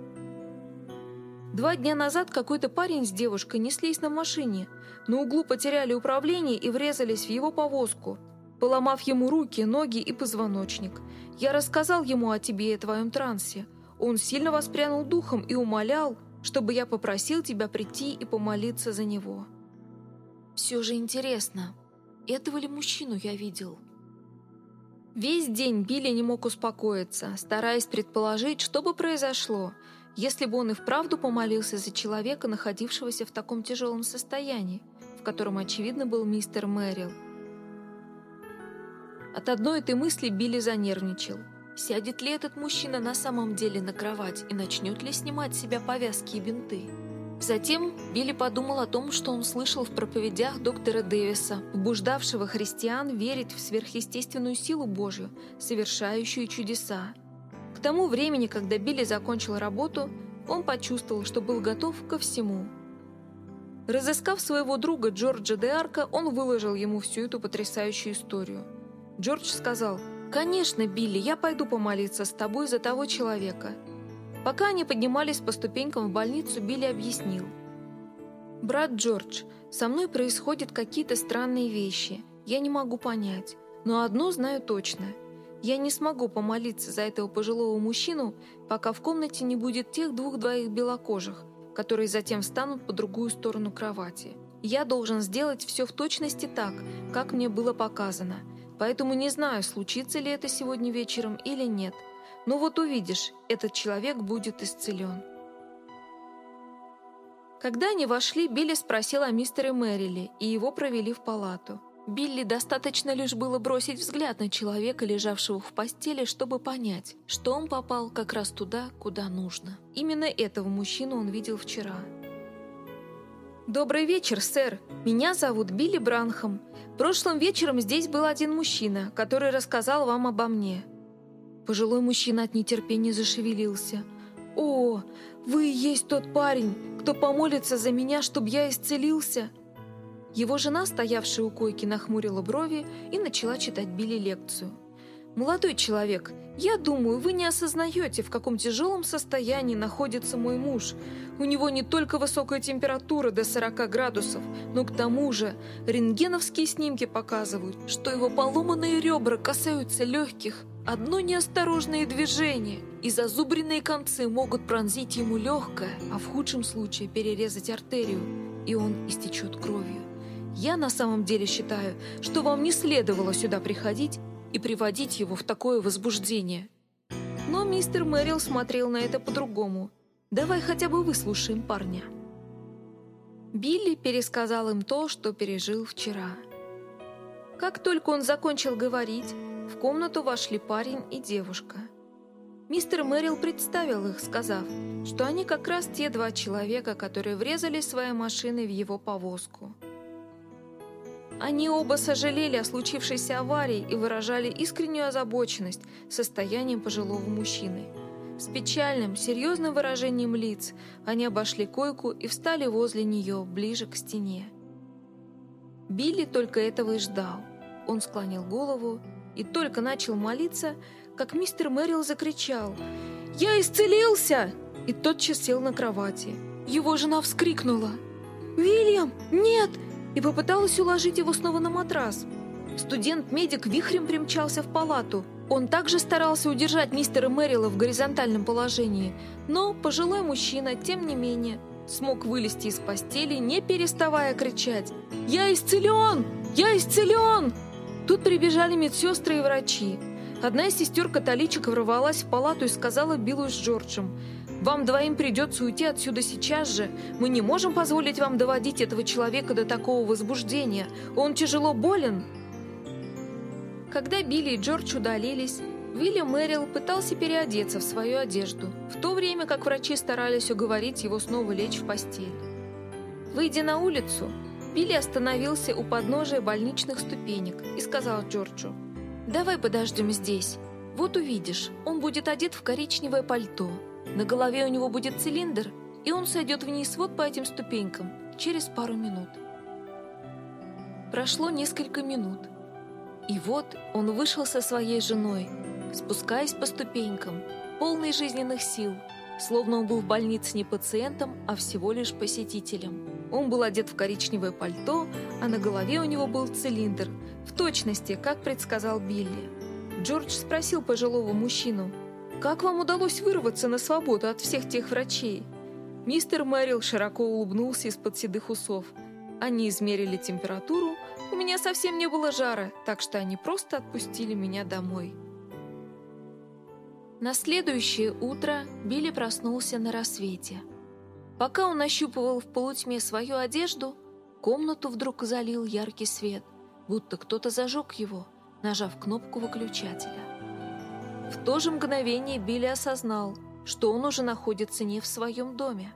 Два дня назад какой-то парень с девушкой неслись на машине. На углу потеряли управление и врезались в его повозку, поломав ему руки, ноги и позвоночник. Я рассказал ему о тебе и о твоем трансе. Он сильно воспрянул духом и умолял, чтобы я попросил тебя прийти и помолиться за него». Все же интересно, этого ли мужчину я видел? Весь день Билли не мог успокоиться, стараясь предположить, что бы произошло, если бы он и вправду помолился за человека, находившегося в таком тяжелом состоянии, в котором, очевидно, был мистер Мэрил. От одной этой мысли Билли занервничал. Сядет ли этот мужчина на самом деле на кровать и начнет ли снимать с себя повязки и бинты? Затем Билли подумал о том, что он слышал в проповедях доктора Дэвиса, побуждавшего христиан верить в сверхъестественную силу Божью, совершающую чудеса. К тому времени, когда Билли закончил работу, он почувствовал, что был готов ко всему. Разыскав своего друга Джорджа де Арка, он выложил ему всю эту потрясающую историю. Джордж сказал, «Конечно, Билли, я пойду помолиться с тобой за того человека. Пока они поднимались по ступенькам в больницу, Билли объяснил. «Брат Джордж, со мной происходят какие-то странные вещи. Я не могу понять. Но одно знаю точно. Я не смогу помолиться за этого пожилого мужчину, пока в комнате не будет тех двух-двоих белокожих, которые затем встанут по другую сторону кровати. Я должен сделать все в точности так, как мне было показано. Поэтому не знаю, случится ли это сегодня вечером или нет – ну вот увидишь, этот человек будет исцелен. Когда они вошли, Билли спросил о мистере Мэриле, и его провели в палату. Билли достаточно лишь было бросить взгляд на человека, лежавшего в постели, чтобы понять, что он попал как раз туда, куда нужно. Именно этого мужчину он видел вчера. «Добрый вечер, сэр. Меня зовут Билли Бранхам. Прошлым вечером здесь был один мужчина, который рассказал вам обо мне». Пожилой мужчина от нетерпения зашевелился. «О, вы и есть тот парень, кто помолится за меня, чтобы я исцелился?» Его жена, стоявшая у койки, нахмурила брови и начала читать Билли лекцию. «Молодой человек, я думаю, вы не осознаете, в каком тяжелом состоянии находится мой муж. У него не только высокая температура до 40 градусов, но к тому же рентгеновские снимки показывают, что его поломанные ребра касаются легких. Одно неосторожное движение, и зазубренные концы могут пронзить ему легкое, а в худшем случае перерезать артерию, и он истечет кровью. Я на самом деле считаю, что вам не следовало сюда приходить и приводить его в такое возбуждение. Но мистер Мэрил смотрел на это по-другому. Давай хотя бы выслушаем парня. Билли пересказал им то, что пережил вчера. Как только он закончил говорить, в комнату вошли парень и девушка. Мистер Мэрил представил их, сказав, что они как раз те два человека, которые врезали свои машины в его повозку. Они оба сожалели о случившейся аварии и выражали искреннюю озабоченность состоянием пожилого мужчины. С печальным, серьезным выражением лиц они обошли койку и встали возле нее, ближе к стене. Билли только этого и ждал. Он склонил голову и только начал молиться, как мистер Мэрил закричал «Я исцелился!» и тотчас сел на кровати. Его жена вскрикнула «Вильям, нет! И попыталась уложить его снова на матрас. Студент-медик вихрем примчался в палату. Он также старался удержать мистера Мэрила в горизонтальном положении, но пожилой мужчина, тем не менее, смог вылезти из постели, не переставая кричать «Я исцелен! Я исцелен!» Тут прибежали медсестры и врачи. Одна из сестер-католичек ворвалась в палату и сказала Биллу с Джорджем – вам двоим придется уйти отсюда сейчас же. Мы не можем позволить вам доводить этого человека до такого возбуждения. Он тяжело болен». Когда Билли и Джордж удалились, Вилли Мэрил пытался переодеться в свою одежду, в то время как врачи старались уговорить его снова лечь в постель. Выйдя на улицу, Билли остановился у подножия больничных ступенек и сказал Джорджу, «Давай подождем здесь. Вот увидишь, он будет одет в коричневое пальто, на голове у него будет цилиндр, и он сойдет вниз вот по этим ступенькам через пару минут. Прошло несколько минут. И вот он вышел со своей женой, спускаясь по ступенькам, полный жизненных сил, словно он был в больнице не пациентом, а всего лишь посетителем. Он был одет в коричневое пальто, а на голове у него был цилиндр, в точности, как предсказал Билли. Джордж спросил пожилого мужчину – как вам удалось вырваться на свободу от всех тех врачей?» Мистер Мэрил широко улыбнулся из-под седых усов. Они измерили температуру, у меня совсем не было жара, так что они просто отпустили меня домой. На следующее утро Билли проснулся на рассвете. Пока он ощупывал в полутьме свою одежду, комнату вдруг залил яркий свет, будто кто-то зажег его, нажав кнопку выключателя. В то же мгновение Билли осознал, что он уже находится не в своем доме.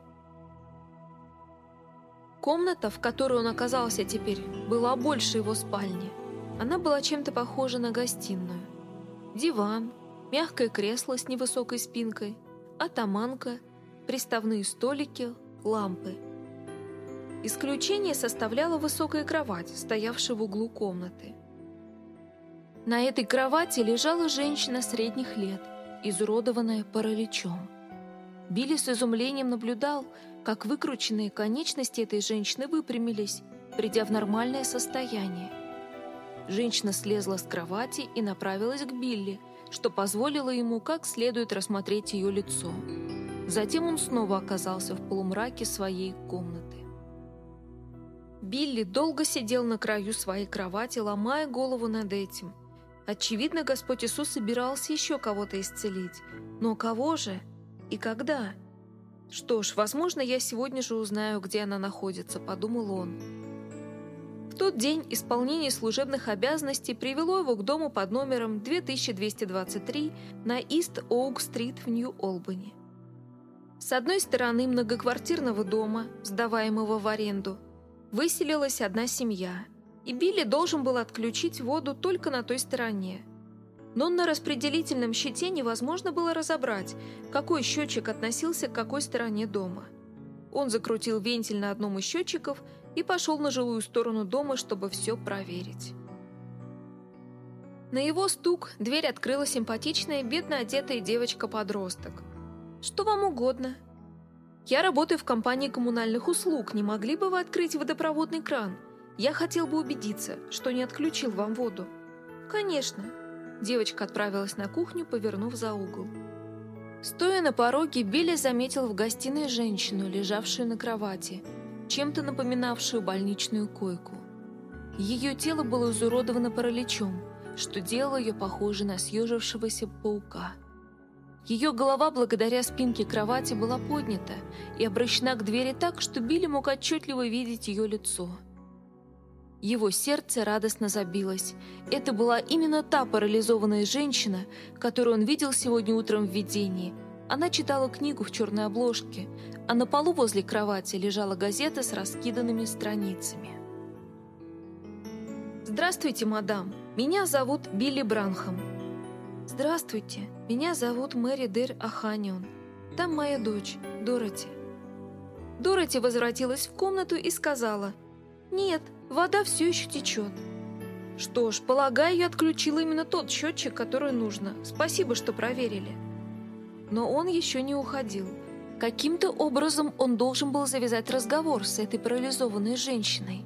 Комната, в которой он оказался теперь, была больше его спальни. Она была чем-то похожа на гостиную. Диван, мягкое кресло с невысокой спинкой, атаманка, приставные столики, лампы. Исключение составляла высокая кровать, стоявшая в углу комнаты. На этой кровати лежала женщина средних лет, изуродованная параличом. Билли с изумлением наблюдал, как выкрученные конечности этой женщины выпрямились, придя в нормальное состояние. Женщина слезла с кровати и направилась к Билли, что позволило ему как следует рассмотреть ее лицо. Затем он снова оказался в полумраке своей комнаты. Билли долго сидел на краю своей кровати, ломая голову над этим – Очевидно, Господь Иисус собирался еще кого-то исцелить. Но кого же и когда? Что ж, возможно, я сегодня же узнаю, где она находится, подумал он. В тот день исполнение служебных обязанностей привело его к дому под номером 2223 на Ист-Оук-стрит в Нью-Олбани. С одной стороны многоквартирного дома, сдаваемого в аренду, выселилась одна семья, и Билли должен был отключить воду только на той стороне. Но на распределительном щите невозможно было разобрать, какой счетчик относился к какой стороне дома. Он закрутил вентиль на одном из счетчиков и пошел на жилую сторону дома, чтобы все проверить. На его стук дверь открыла симпатичная, бедно одетая девочка-подросток. «Что вам угодно?» «Я работаю в компании коммунальных услуг. Не могли бы вы открыть водопроводный кран? Я хотел бы убедиться, что не отключил вам воду». «Конечно». Девочка отправилась на кухню, повернув за угол. Стоя на пороге, Билли заметил в гостиной женщину, лежавшую на кровати, чем-то напоминавшую больничную койку. Ее тело было изуродовано параличом, что делало ее похожей на съежившегося паука. Ее голова, благодаря спинке кровати, была поднята и обращена к двери так, что Билли мог отчетливо видеть ее лицо. Его сердце радостно забилось. Это была именно та парализованная женщина, которую он видел сегодня утром в видении. Она читала книгу в черной обложке, а на полу возле кровати лежала газета с раскиданными страницами. «Здравствуйте, мадам. Меня зовут Билли Бранхам». «Здравствуйте. Меня зовут Мэри Дер Аханион. Там моя дочь, Дороти». Дороти возвратилась в комнату и сказала, «Нет, вода все еще течет». Что ж, полагаю, я отключила именно тот счетчик, который нужно. Спасибо, что проверили. Но он еще не уходил. Каким-то образом он должен был завязать разговор с этой парализованной женщиной.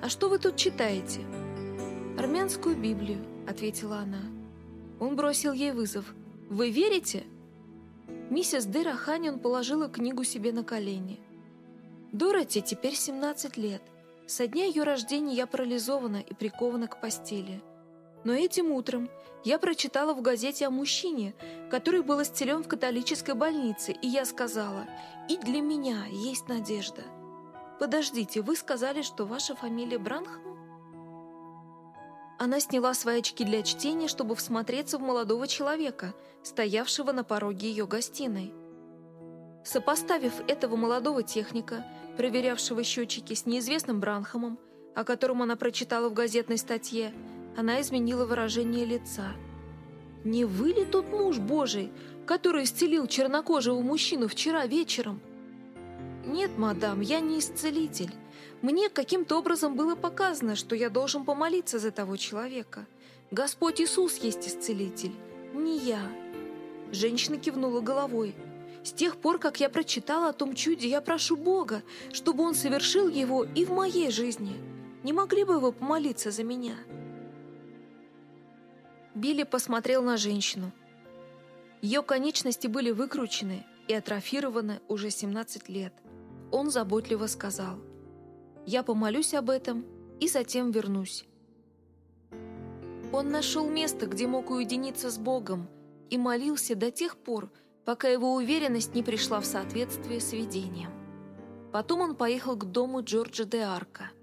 «А что вы тут читаете?» «Армянскую Библию», — ответила она. Он бросил ей вызов. «Вы верите?» Миссис Дера Ханин положила книгу себе на колени. Дороти теперь 17 лет. Со дня ее рождения я парализована и прикована к постели. Но этим утром я прочитала в газете о мужчине, который был исцелен в католической больнице, и я сказала, и для меня есть надежда. Подождите, вы сказали, что ваша фамилия Бранхам? Она сняла свои очки для чтения, чтобы всмотреться в молодого человека, стоявшего на пороге ее гостиной. Сопоставив этого молодого техника, проверявшего счетчики с неизвестным Бранхамом, о котором она прочитала в газетной статье, она изменила выражение лица. «Не вы ли тот муж Божий, который исцелил чернокожего мужчину вчера вечером?» «Нет, мадам, я не исцелитель. Мне каким-то образом было показано, что я должен помолиться за того человека. Господь Иисус есть исцелитель, не я». Женщина кивнула головой. «С тех пор, как я прочитала о том чуде, я прошу Бога, чтобы Он совершил его и в моей жизни. Не могли бы вы помолиться за меня?» Билли посмотрел на женщину. Ее конечности были выкручены и атрофированы уже 17 лет. Он заботливо сказал, «Я помолюсь об этом и затем вернусь». Он нашел место, где мог уединиться с Богом, и молился до тех пор, пока его уверенность не пришла в соответствие с видением. Потом он поехал к дому Джорджа де Арка –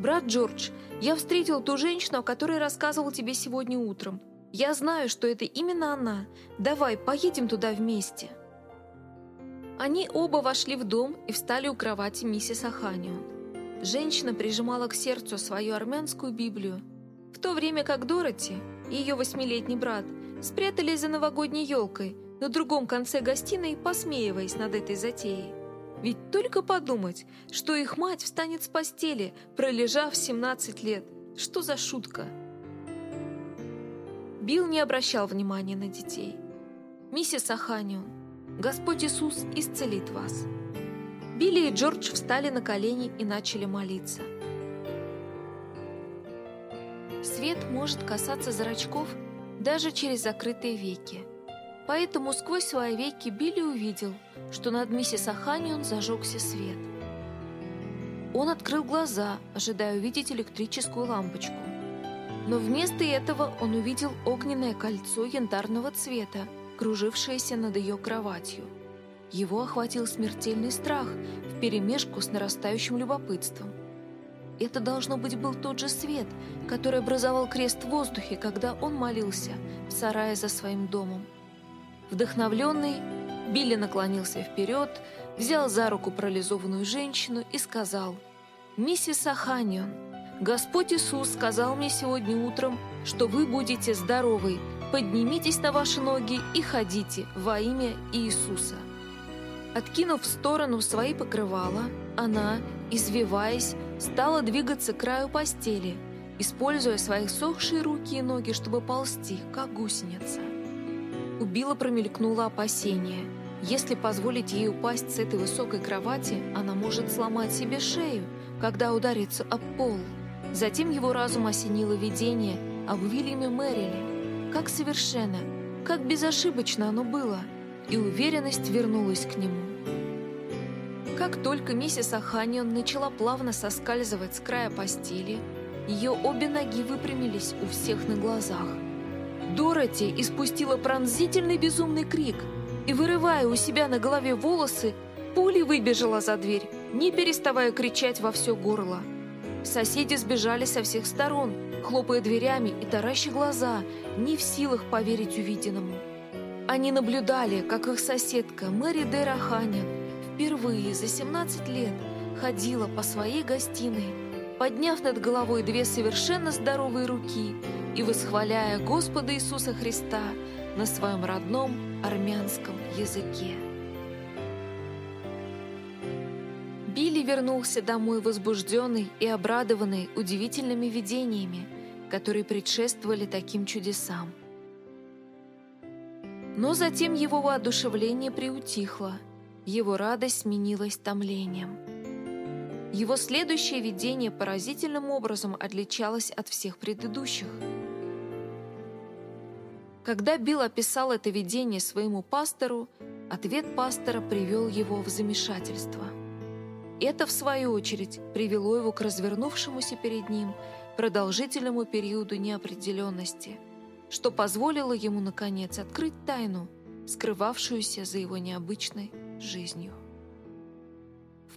«Брат Джордж, я встретил ту женщину, о которой рассказывал тебе сегодня утром. Я знаю, что это именно она. Давай, поедем туда вместе». Они оба вошли в дом и встали у кровати миссис Аханион. Женщина прижимала к сердцу свою армянскую Библию, в то время как Дороти и ее восьмилетний брат спрятались за новогодней елкой на другом конце гостиной, посмеиваясь над этой затеей. Ведь только подумать, что их мать встанет с постели, пролежав 17 лет. Что за шутка? Билл не обращал внимания на детей. «Миссис Аханион, Господь Иисус исцелит вас». Билли и Джордж встали на колени и начали молиться. Свет может касаться зрачков даже через закрытые веки. Поэтому сквозь свои веки Билли увидел, что над миссис Аханион зажегся свет. Он открыл глаза, ожидая увидеть электрическую лампочку. Но вместо этого он увидел огненное кольцо янтарного цвета, кружившаяся над ее кроватью. Его охватил смертельный страх вперемешку с нарастающим любопытством. Это, должно быть, был тот же свет, который образовал крест в воздухе, когда он молился в сарае за своим домом. Вдохновленный, Билли наклонился вперед, взял за руку парализованную женщину и сказал, «Миссис Аханион, Господь Иисус сказал мне сегодня утром, что вы будете здоровы. Поднимитесь на ваши ноги и ходите во имя Иисуса». Откинув в сторону свои покрывала, она, извиваясь, стала двигаться к краю постели, используя свои сохшие руки и ноги, чтобы ползти, как гусеница. У Билла промелькнуло опасение. Если позволить ей упасть с этой высокой кровати, она может сломать себе шею, когда ударится об пол. Затем его разум осенило видение об Уильяме Мэриле. Как совершенно, как безошибочно оно было, и уверенность вернулась к нему. Как только миссис Аханион начала плавно соскальзывать с края постели, ее обе ноги выпрямились у всех на глазах. Дороти испустила пронзительный безумный крик и, вырывая у себя на голове волосы, пулей выбежала за дверь, не переставая кричать во все горло. Соседи сбежали со всех сторон, хлопая дверями и тараща глаза, не в силах поверить увиденному. Они наблюдали, как их соседка Мэри Дэра Ханин впервые за 17 лет ходила по своей гостиной, подняв над головой две совершенно здоровые руки и восхваляя Господа Иисуса Христа на своем родном армянском языке. Билли вернулся домой возбужденный и обрадованный удивительными видениями, которые предшествовали таким чудесам. Но затем его воодушевление приутихло, его радость сменилась томлением. Его следующее видение поразительным образом отличалось от всех предыдущих. Когда Билл описал это видение своему пастору, ответ пастора привел его в замешательство – это, в свою очередь, привело его к развернувшемуся перед ним продолжительному периоду неопределенности, что позволило ему, наконец, открыть тайну, скрывавшуюся за его необычной жизнью.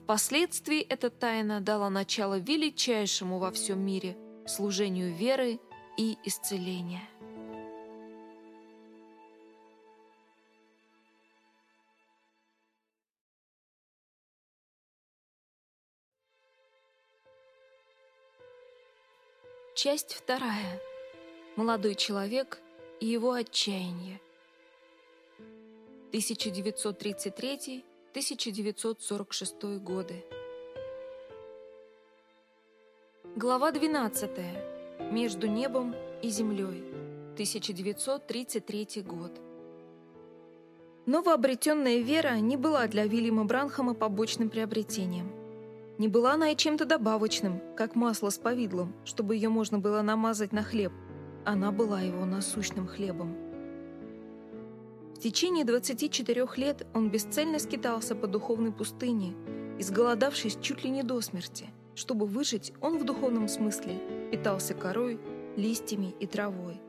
Впоследствии эта тайна дала начало величайшему во всем мире служению веры и исцеления. Часть вторая. Молодой человек и его отчаяние. 1933-1946 годы. Глава 12. Между небом и землей. 1933 год. Новообретенная вера не была для Вильяма Бранхама побочным приобретением. Не была она и чем-то добавочным, как масло с повидлом, чтобы ее можно было намазать на хлеб. Она была его насущным хлебом. В течение 24 лет он бесцельно скитался по духовной пустыне, изголодавшись чуть ли не до смерти. Чтобы выжить, он в духовном смысле питался корой, листьями и травой.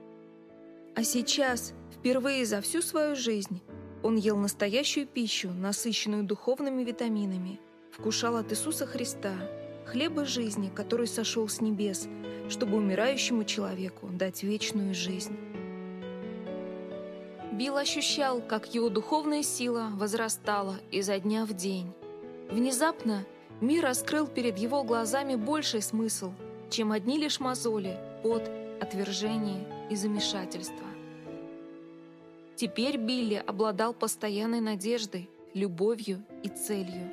А сейчас, впервые за всю свою жизнь, он ел настоящую пищу, насыщенную духовными витаминами – вкушал от Иисуса Христа, хлеба жизни, который сошел с небес, чтобы умирающему человеку дать вечную жизнь. Билл ощущал, как его духовная сила возрастала изо дня в день. Внезапно мир раскрыл перед его глазами больший смысл, чем одни лишь мозоли, пот, отвержение и замешательство. Теперь Билли обладал постоянной надеждой, любовью и целью.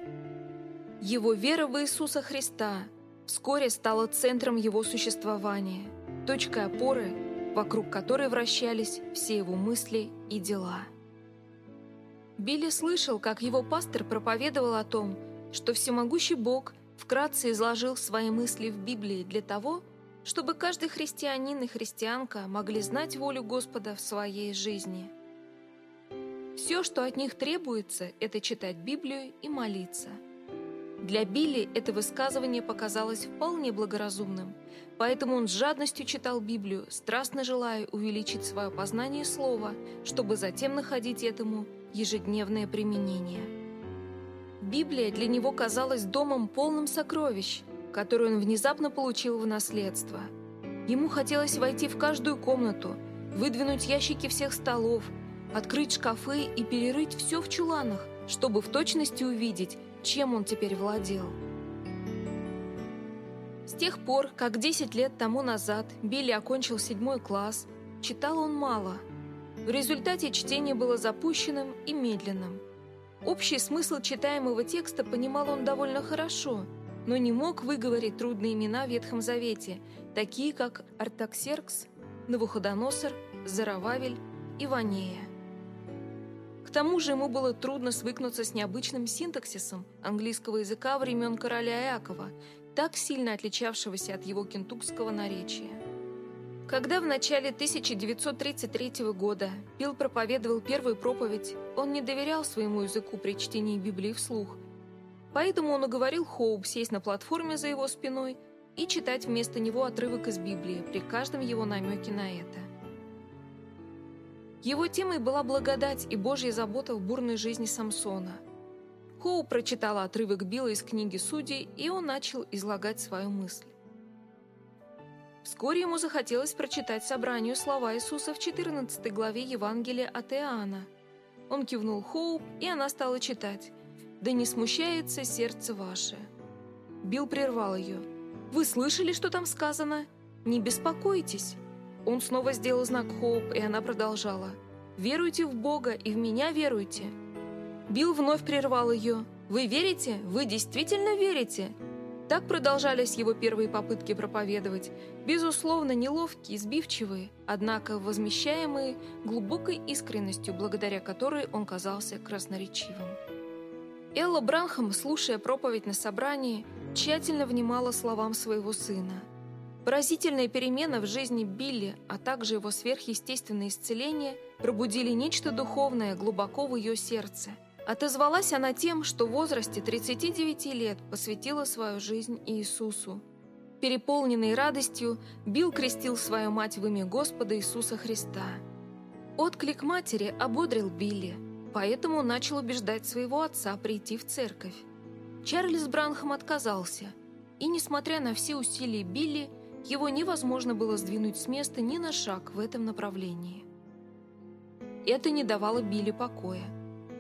Его вера в Иисуса Христа вскоре стала центром его существования, точкой опоры, вокруг которой вращались все его мысли и дела. Билли слышал, как его пастор проповедовал о том, что всемогущий Бог вкратце изложил свои мысли в Библии для того, чтобы каждый христианин и христианка могли знать волю Господа в своей жизни. Все, что от них требуется, это читать Библию и молиться – Для Билли это высказывание показалось вполне благоразумным, поэтому он с жадностью читал Библию, страстно желая увеличить свое познание слова, чтобы затем находить этому ежедневное применение. Библия для него казалась домом полным сокровищ, который он внезапно получил в наследство. Ему хотелось войти в каждую комнату, выдвинуть ящики всех столов, открыть шкафы и перерыть все в чуланах, чтобы в точности увидеть, чем он теперь владел. С тех пор, как 10 лет тому назад Билли окончил седьмой класс, читал он мало. В результате чтение было запущенным и медленным. Общий смысл читаемого текста понимал он довольно хорошо, но не мог выговорить трудные имена в Ветхом Завете, такие как Артаксеркс, Навуходоносор, Зарававель и Ванея тому же ему было трудно свыкнуться с необычным синтаксисом английского языка времен короля Иакова, так сильно отличавшегося от его кентукского наречия. Когда в начале 1933 года Билл проповедовал первую проповедь, он не доверял своему языку при чтении Библии вслух, поэтому он уговорил Хоуп сесть на платформе за его спиной и читать вместо него отрывок из Библии при каждом его намеке на это. Его темой была благодать и Божья забота в бурной жизни Самсона. Хоу прочитала отрывок Билла из книги Судей, и он начал излагать свою мысль. Вскоре ему захотелось прочитать собранию слова Иисуса в 14 главе Евангелия от Иоанна. Он кивнул Хоуп, и она стала читать «Да не смущается сердце ваше». Билл прервал ее. «Вы слышали, что там сказано? Не беспокойтесь. Он снова сделал знак Хоуп, и она продолжала. «Веруйте в Бога и в меня веруйте». Билл вновь прервал ее. «Вы верите? Вы действительно верите?» Так продолжались его первые попытки проповедовать, безусловно, неловкие, сбивчивые, однако возмещаемые глубокой искренностью, благодаря которой он казался красноречивым. Элла Бранхам, слушая проповедь на собрании, тщательно внимала словам своего сына – Поразительная перемена в жизни Билли, а также его сверхъестественное исцеление пробудили нечто духовное глубоко в ее сердце. Отозвалась она тем, что в возрасте 39 лет посвятила свою жизнь Иисусу. Переполненный радостью, Билл крестил свою мать в имя Господа Иисуса Христа. Отклик матери ободрил Билли, поэтому начал убеждать своего отца прийти в церковь. Чарльз Бранхам отказался, и, несмотря на все усилия Билли, его невозможно было сдвинуть с места ни на шаг в этом направлении. Это не давало Билли покоя.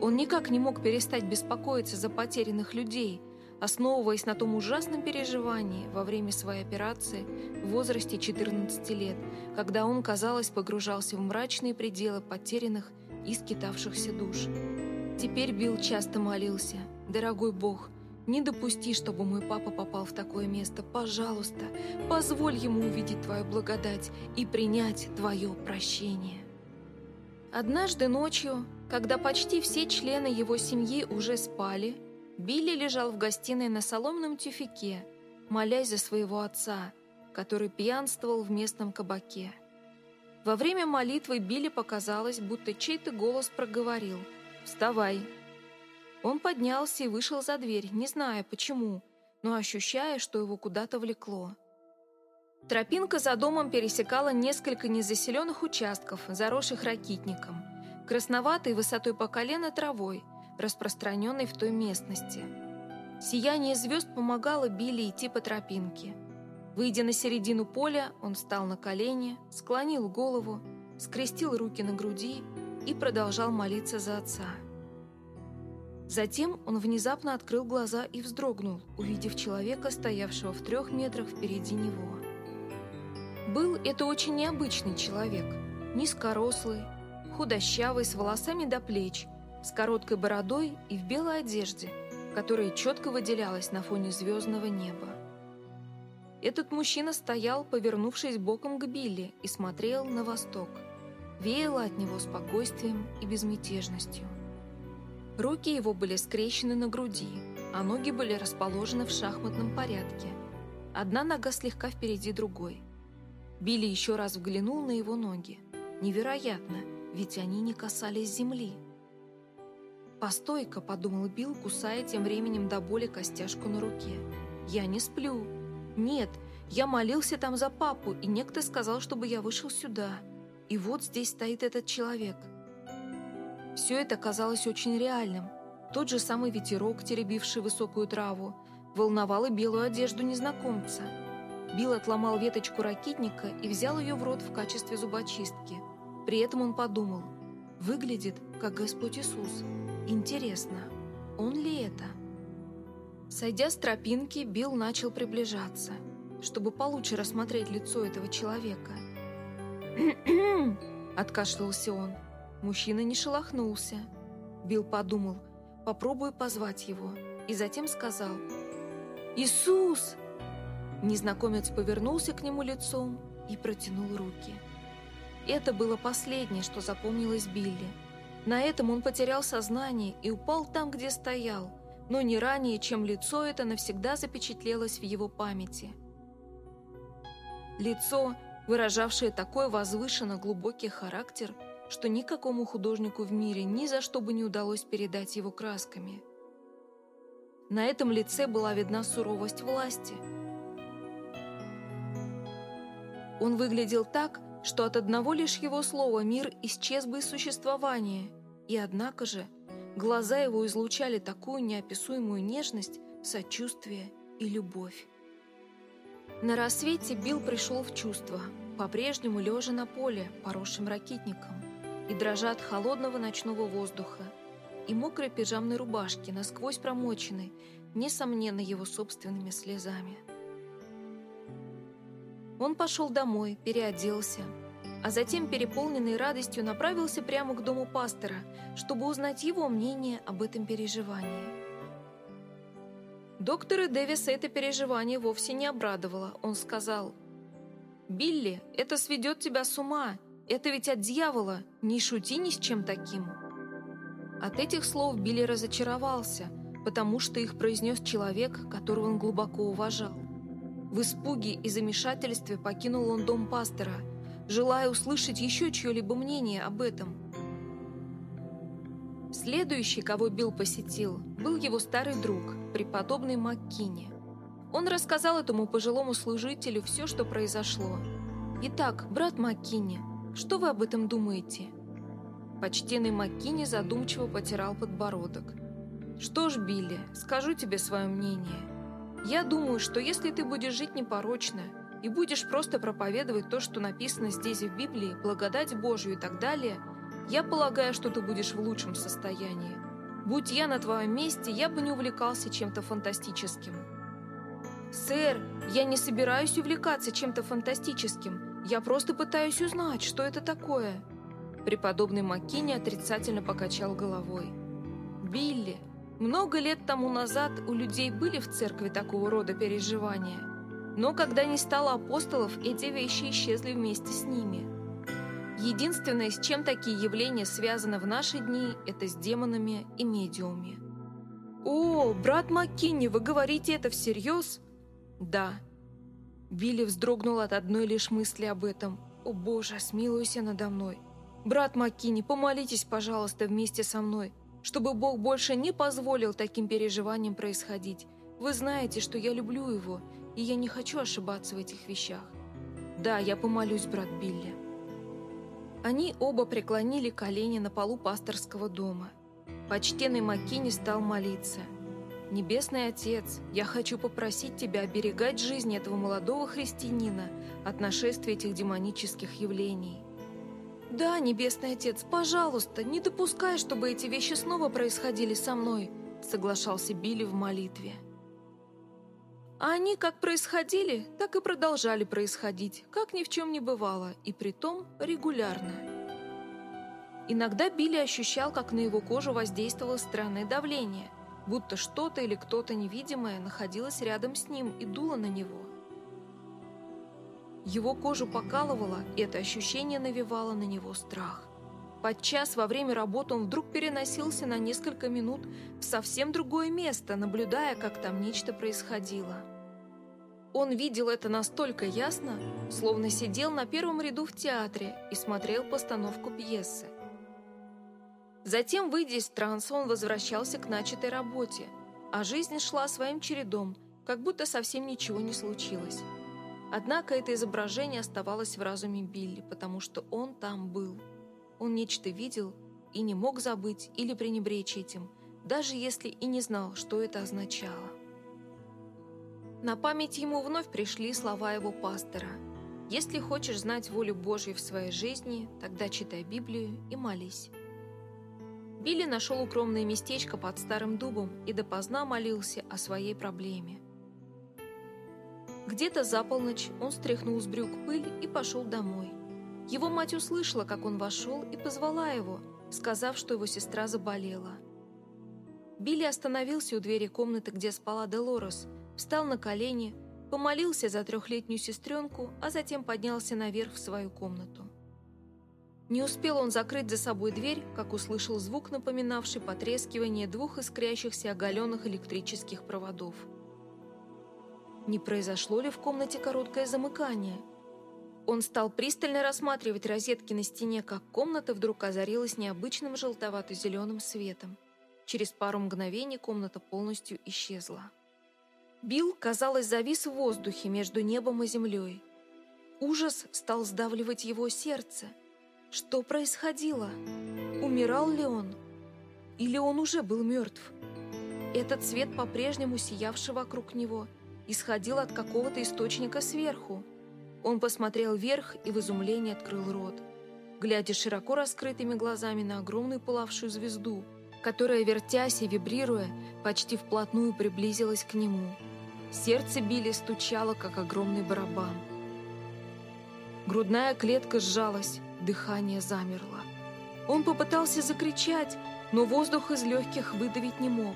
Он никак не мог перестать беспокоиться за потерянных людей, основываясь на том ужасном переживании во время своей операции в возрасте 14 лет, когда он, казалось, погружался в мрачные пределы потерянных и скитавшихся душ. Теперь Билл часто молился «Дорогой Бог, не допусти, чтобы мой папа попал в такое место. Пожалуйста, позволь ему увидеть твою благодать и принять твое прощение. Однажды ночью, когда почти все члены его семьи уже спали, Билли лежал в гостиной на соломенном тюфике, молясь за своего отца, который пьянствовал в местном кабаке. Во время молитвы Билли показалось, будто чей-то голос проговорил «Вставай, он поднялся и вышел за дверь, не зная почему, но ощущая, что его куда-то влекло. Тропинка за домом пересекала несколько незаселенных участков, заросших ракитником, красноватой высотой по колено травой, распространенной в той местности. Сияние звезд помогало Билли идти по тропинке. Выйдя на середину поля, он встал на колени, склонил голову, скрестил руки на груди и продолжал молиться за отца. Затем он внезапно открыл глаза и вздрогнул, увидев человека, стоявшего в трех метрах впереди него. Был это очень необычный человек, низкорослый, худощавый, с волосами до плеч, с короткой бородой и в белой одежде, которая четко выделялась на фоне звездного неба. Этот мужчина стоял, повернувшись боком к Билли, и смотрел на восток. Веяло от него спокойствием и безмятежностью. Руки его были скрещены на груди, а ноги были расположены в шахматном порядке. Одна нога слегка впереди другой. Билли еще раз взглянул на его ноги. Невероятно, ведь они не касались земли. «Постой-ка», — подумал Билл, кусая тем временем до боли костяшку на руке. «Я не сплю. Нет, я молился там за папу, и некто сказал, чтобы я вышел сюда. И вот здесь стоит этот человек». Все это казалось очень реальным. Тот же самый ветерок, теребивший высокую траву, волновал и белую одежду незнакомца. Билл отломал веточку ракитника и взял ее в рот в качестве зубочистки. При этом он подумал, выглядит как Господь Иисус. Интересно, он ли это? Сойдя с тропинки, Билл начал приближаться, чтобы получше рассмотреть лицо этого человека. откашлялся он. Мужчина не шелохнулся. Билл подумал, попробую позвать его, и затем сказал «Иисус!» Незнакомец повернулся к нему лицом и протянул руки. Это было последнее, что запомнилось Билли. На этом он потерял сознание и упал там, где стоял, но не ранее, чем лицо это навсегда запечатлелось в его памяти. Лицо, выражавшее такой возвышенно глубокий характер, что никакому художнику в мире ни за что бы не удалось передать его красками. На этом лице была видна суровость власти. Он выглядел так, что от одного лишь его слова мир исчез бы из существования, и однако же глаза его излучали такую неописуемую нежность, сочувствие и любовь. На рассвете Билл пришел в чувство, по-прежнему лежа на поле, поросшим ракитником, и дрожа от холодного ночного воздуха, и мокрой пижамной рубашки, насквозь промоченной, несомненно, его собственными слезами. Он пошел домой, переоделся, а затем, переполненный радостью, направился прямо к дому пастора, чтобы узнать его мнение об этом переживании. Доктора Дэвиса это переживание вовсе не обрадовало. Он сказал, «Билли, это сведет тебя с ума. Это ведь от дьявола. Не шути ни с чем таким». От этих слов Билли разочаровался, потому что их произнес человек, которого он глубоко уважал. В испуге и замешательстве покинул он дом пастора, желая услышать еще чье-либо мнение об этом. Следующий, кого Билл посетил, был его старый друг, преподобный Маккини. Он рассказал этому пожилому служителю все, что произошло. «Итак, брат Маккини, что вы об этом думаете?» Почтенный Маккини задумчиво потирал подбородок. «Что ж, Билли, скажу тебе свое мнение. Я думаю, что если ты будешь жить непорочно и будешь просто проповедовать то, что написано здесь в Библии, благодать Божью и так далее, я полагаю, что ты будешь в лучшем состоянии. Будь я на твоем месте, я бы не увлекался чем-то фантастическим. Сэр, я не собираюсь увлекаться чем-то фантастическим. Я просто пытаюсь узнать, что это такое. Преподобный Маккини отрицательно покачал головой. Билли, много лет тому назад у людей были в церкви такого рода переживания, но когда не стало апостолов, эти вещи исчезли вместе с ними. Единственное, с чем такие явления связаны в наши дни, это с демонами и медиумами. «О, брат Маккинни, вы говорите это всерьез?» «Да». Билли вздрогнул от одной лишь мысли об этом. «О боже, смилуйся надо мной. Брат Маккинни, помолитесь, пожалуйста, вместе со мной чтобы Бог больше не позволил таким переживаниям происходить. Вы знаете, что я люблю его, и я не хочу ошибаться в этих вещах. Да, я помолюсь, брат Билли». Они оба преклонили колени на полу пасторского дома. Почтенный Маккини стал молиться. «Небесный Отец, я хочу попросить Тебя оберегать жизнь этого молодого христианина от нашествия этих демонических явлений. «Да, Небесный Отец, пожалуйста, не допускай, чтобы эти вещи снова происходили со мной», соглашался Билли в молитве. А они как происходили, так и продолжали происходить, как ни в чем не бывало, и притом регулярно. Иногда Билли ощущал, как на его кожу воздействовало странное давление, будто что-то или кто-то невидимое находилось рядом с ним и дуло на него. Его кожу покалывало, и это ощущение навевало на него страх. Подчас во время работы он вдруг переносился на несколько минут в совсем другое место, наблюдая, как там нечто происходило. Он видел это настолько ясно, словно сидел на первом ряду в театре и смотрел постановку пьесы. Затем, выйдя из транса, он возвращался к начатой работе, а жизнь шла своим чередом, как будто совсем ничего не случилось. Однако это изображение оставалось в разуме Билли, потому что он там был. Он нечто видел и не мог забыть или пренебречь этим, даже если и не знал, что это означало. На память ему вновь пришли слова его пастора. «Если хочешь знать волю Божью в своей жизни, тогда читай Библию и молись». Билли нашел укромное местечко под старым дубом и допоздна молился о своей проблеме. Где-то за полночь он стряхнул с брюк пыль и пошел домой. Его мать услышала, как он вошел, и позвала его, сказав, что его сестра заболела. Билли остановился у двери комнаты, где спала Делорес, встал на колени, помолился за трехлетнюю сестренку, а затем поднялся наверх в свою комнату. Не успел он закрыть за собой дверь, как услышал звук, напоминавший потрескивание двух искрящихся оголенных электрических проводов. Не произошло ли в комнате короткое замыкание? Он стал пристально рассматривать розетки на стене, как комната вдруг озарилась необычным желтовато-зеленым светом. Через пару мгновений комната полностью исчезла. Билл, казалось, завис в воздухе между небом и землей. Ужас стал сдавливать его сердце – что происходило? Умирал ли он? Или он уже был мертв? Этот свет, по-прежнему сиявший вокруг него, исходил от какого-то источника сверху. Он посмотрел вверх и в изумлении открыл рот, глядя широко раскрытыми глазами на огромную пылавшую звезду, которая, вертясь и вибрируя, почти вплотную приблизилась к нему. Сердце Билли стучало, как огромный барабан. Грудная клетка сжалась, Дыхание замерло. Он попытался закричать, но воздух из легких выдавить не мог.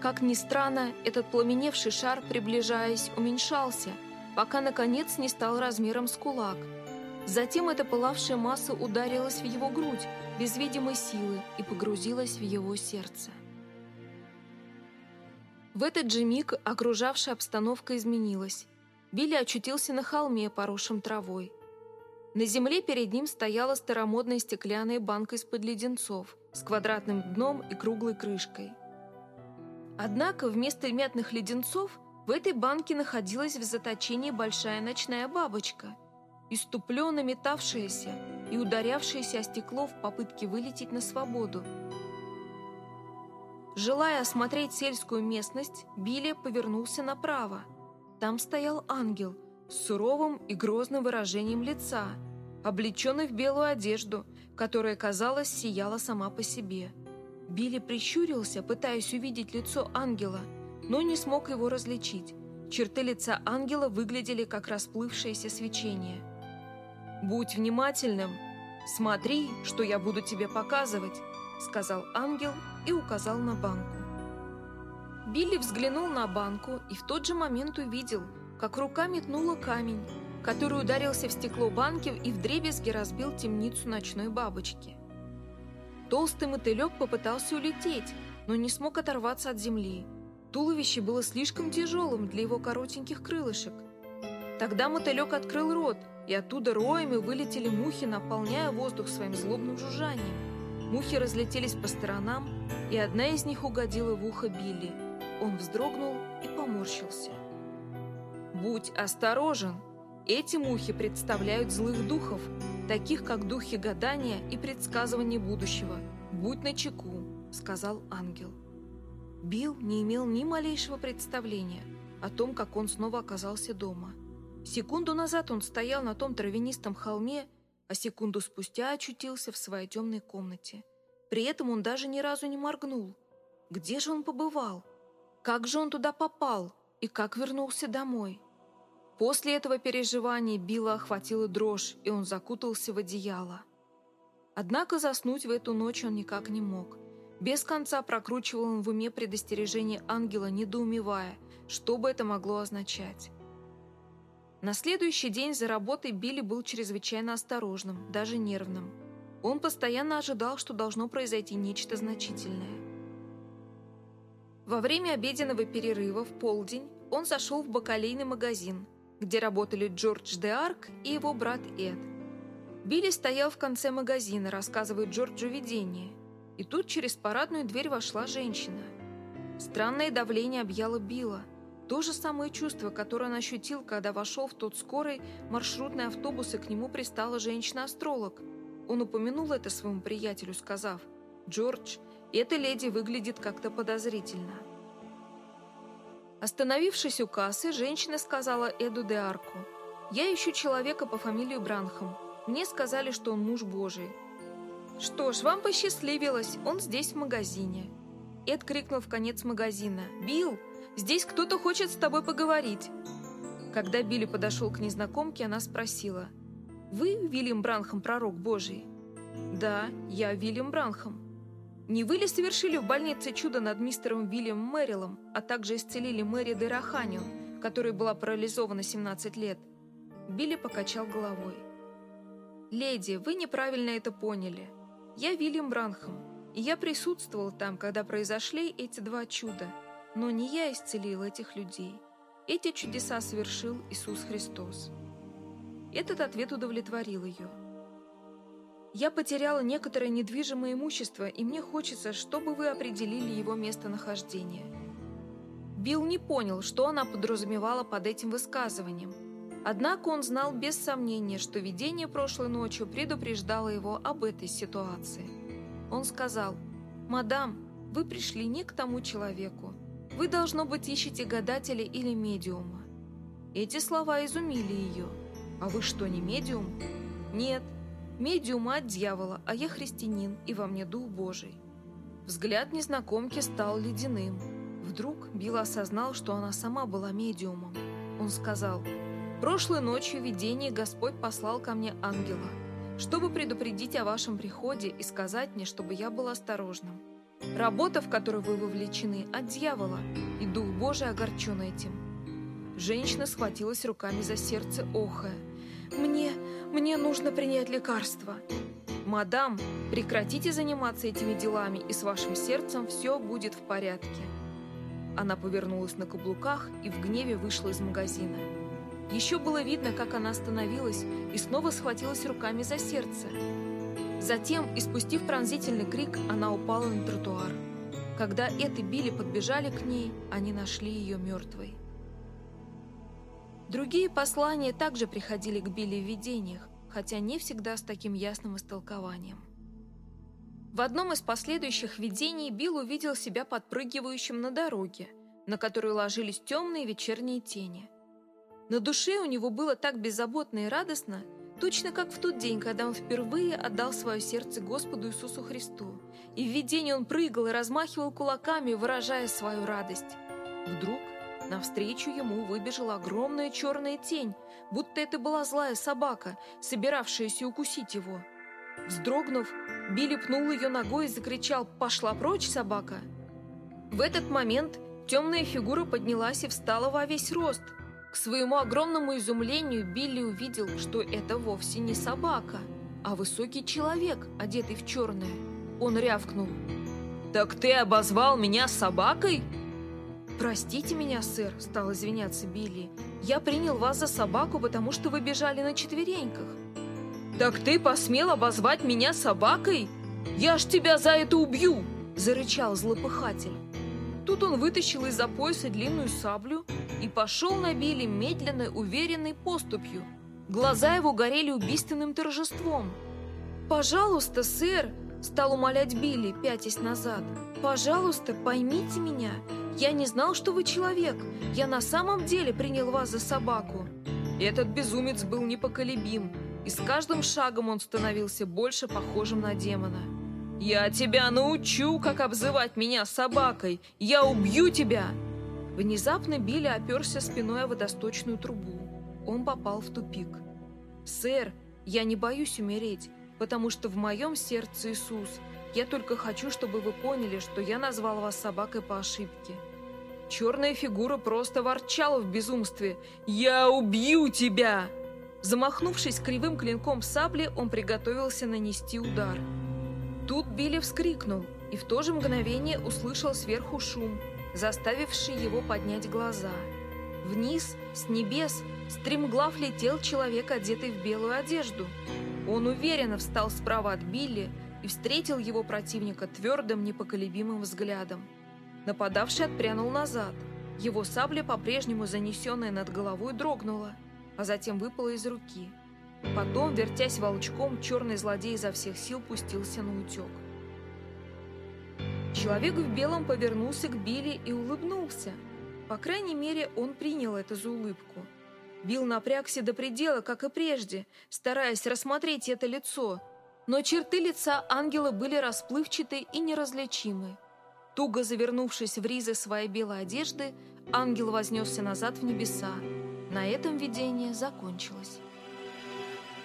Как ни странно, этот пламеневший шар, приближаясь, уменьшался, пока, наконец, не стал размером с кулак. Затем эта пылавшая масса ударилась в его грудь без видимой силы и погрузилась в его сердце. В этот же миг окружавшая обстановка изменилась. Билли очутился на холме, поросшем травой. На земле перед ним стояла старомодная стеклянная банка из-под леденцов с квадратным дном и круглой крышкой. Однако вместо мятных леденцов в этой банке находилась в заточении большая ночная бабочка, иступленно метавшаяся и ударявшаяся о стекло в попытке вылететь на свободу. Желая осмотреть сельскую местность, Билли повернулся направо. Там стоял ангел – с суровым и грозным выражением лица, облеченный в белую одежду, которая, казалось, сияла сама по себе. Билли прищурился, пытаясь увидеть лицо ангела, но не смог его различить. Черты лица ангела выглядели как расплывшееся свечение. «Будь внимательным! Смотри, что я буду тебе показывать!» сказал ангел и указал на банку. Билли взглянул на банку и в тот же момент увидел – как рука метнула камень, который ударился в стекло банки и вдребезги разбил темницу ночной бабочки. Толстый мотылек попытался улететь, но не смог оторваться от земли. Туловище было слишком тяжелым для его коротеньких крылышек. Тогда мотылек открыл рот, и оттуда роями вылетели мухи, наполняя воздух своим злобным жужжанием. Мухи разлетелись по сторонам, и одна из них угодила в ухо Билли. Он вздрогнул и поморщился. Будь осторожен. Эти мухи представляют злых духов, таких как духи гадания и предсказывания будущего. Будь начеку, сказал ангел. Билл не имел ни малейшего представления о том, как он снова оказался дома. Секунду назад он стоял на том травянистом холме, а секунду спустя очутился в своей темной комнате. При этом он даже ни разу не моргнул. Где же он побывал? Как же он туда попал? И как вернулся домой? После этого переживания Билла охватила дрожь, и он закутался в одеяло. Однако заснуть в эту ночь он никак не мог. Без конца прокручивал он в уме предостережение ангела, недоумевая, что бы это могло означать. На следующий день за работой Билли был чрезвычайно осторожным, даже нервным. Он постоянно ожидал, что должно произойти нечто значительное. Во время обеденного перерыва в полдень он зашел в бакалейный магазин, где работали Джордж де Арк и его брат Эд. Билли стоял в конце магазина, рассказывая Джорджу видение. И тут через парадную дверь вошла женщина. Странное давление объяло Билла. То же самое чувство, которое он ощутил, когда вошел в тот скорый маршрутный автобус, и к нему пристала женщина-астролог. Он упомянул это своему приятелю, сказав, «Джордж, эта леди выглядит как-то подозрительно». Остановившись у кассы, женщина сказала Эду де Арку, «Я ищу человека по фамилии Бранхам. Мне сказали, что он муж Божий». «Что ж, вам посчастливилось, он здесь в магазине». Эд крикнул в конец магазина, «Билл, Здесь кто-то хочет с тобой поговорить». Когда Билли подошел к незнакомке, она спросила, «Вы Вильям Бранхам, пророк Божий?» «Да, я Вильям Бранхам». «Не вы ли совершили в больнице чудо над мистером Вильямом Мэрилом, а также исцелили Мэри Дераханию, которая была парализована 17 лет?» Билли покачал головой. «Леди, вы неправильно это поняли. Я Вильям Бранхам, и я присутствовал там, когда произошли эти два чуда – но не я исцелил этих людей. Эти чудеса совершил Иисус Христос. Этот ответ удовлетворил ее. Я потеряла некоторое недвижимое имущество, и мне хочется, чтобы вы определили его местонахождение. Билл не понял, что она подразумевала под этим высказыванием. Однако он знал без сомнения, что видение прошлой ночью предупреждало его об этой ситуации. Он сказал, «Мадам, вы пришли не к тому человеку, вы, должно быть, ищете гадателя или медиума». Эти слова изумили ее. «А вы что, не медиум?» «Нет, медиума от дьявола, а я христианин, и во мне дух Божий». Взгляд незнакомки стал ледяным. Вдруг Билл осознал, что она сама была медиумом. Он сказал, «Прошлой ночью в видении Господь послал ко мне ангела, чтобы предупредить о вашем приходе и сказать мне, чтобы я был осторожным. Работа, в которую вы вовлечены, от дьявола, и Дух Божий огорчен этим. Женщина схватилась руками за сердце, охая. «Мне, мне нужно принять лекарство». «Мадам, прекратите заниматься этими делами, и с вашим сердцем все будет в порядке». Она повернулась на каблуках и в гневе вышла из магазина. Еще было видно, как она остановилась и снова схватилась руками за сердце. Затем, испустив пронзительный крик, она упала на тротуар. Когда Эд и Билли подбежали к ней, они нашли ее мертвой. Другие послания также приходили к Билли в видениях, хотя не всегда с таким ясным истолкованием. В одном из последующих видений Билл увидел себя подпрыгивающим на дороге, на которой ложились темные вечерние тени. На душе у него было так беззаботно и радостно, Точно как в тот день, когда он впервые отдал свое сердце Господу Иисусу Христу. И в видении он прыгал и размахивал кулаками, выражая свою радость. Вдруг навстречу ему выбежала огромная черная тень, будто это была злая собака, собиравшаяся укусить его. Вздрогнув, Билли пнул ее ногой и закричал «Пошла прочь, собака!». В этот момент темная фигура поднялась и встала во весь рост – к своему огромному изумлению Билли увидел, что это вовсе не собака, а высокий человек, одетый в черное. Он рявкнул. «Так ты обозвал меня собакой?» «Простите меня, сэр», — стал извиняться Билли. «Я принял вас за собаку, потому что вы бежали на четвереньках». «Так ты посмел обозвать меня собакой? Я ж тебя за это убью!» — зарычал злопыхатель. Тут он вытащил из-за пояса длинную саблю и пошел на Билли медленной, уверенной поступью. Глаза его горели убийственным торжеством. «Пожалуйста, сэр!» – стал умолять Билли, пятясь назад. «Пожалуйста, поймите меня. Я не знал, что вы человек. Я на самом деле принял вас за собаку». Этот безумец был непоколебим, и с каждым шагом он становился больше похожим на демона. «Я тебя научу, как обзывать меня собакой! Я убью тебя!» Внезапно Билли оперся спиной о водосточную трубу. Он попал в тупик. «Сэр, я не боюсь умереть, потому что в моем сердце Иисус. Я только хочу, чтобы вы поняли, что я назвал вас собакой по ошибке». Черная фигура просто ворчала в безумстве. «Я убью тебя!» Замахнувшись кривым клинком сабли, он приготовился нанести удар. Тут Билли вскрикнул и в то же мгновение услышал сверху шум, заставивший его поднять глаза. Вниз, с небес, стремглав летел человек, одетый в белую одежду. Он уверенно встал справа от Билли, и встретил его противника твердым, непоколебимым взглядом. Нападавший отпрянул назад. Его сабля, по-прежнему занесенная над головой, дрогнула, а затем выпала из руки. Потом, вертясь волчком, черный злодей изо всех сил пустился на утек. Человек в белом повернулся к Билли и улыбнулся. По крайней мере, он принял это за улыбку. Билл напрягся до предела, как и прежде, стараясь рассмотреть это лицо. Но черты лица ангела были расплывчаты и неразличимы. Туго завернувшись в ризы своей белой одежды, ангел вознесся назад в небеса. На этом видение закончилось.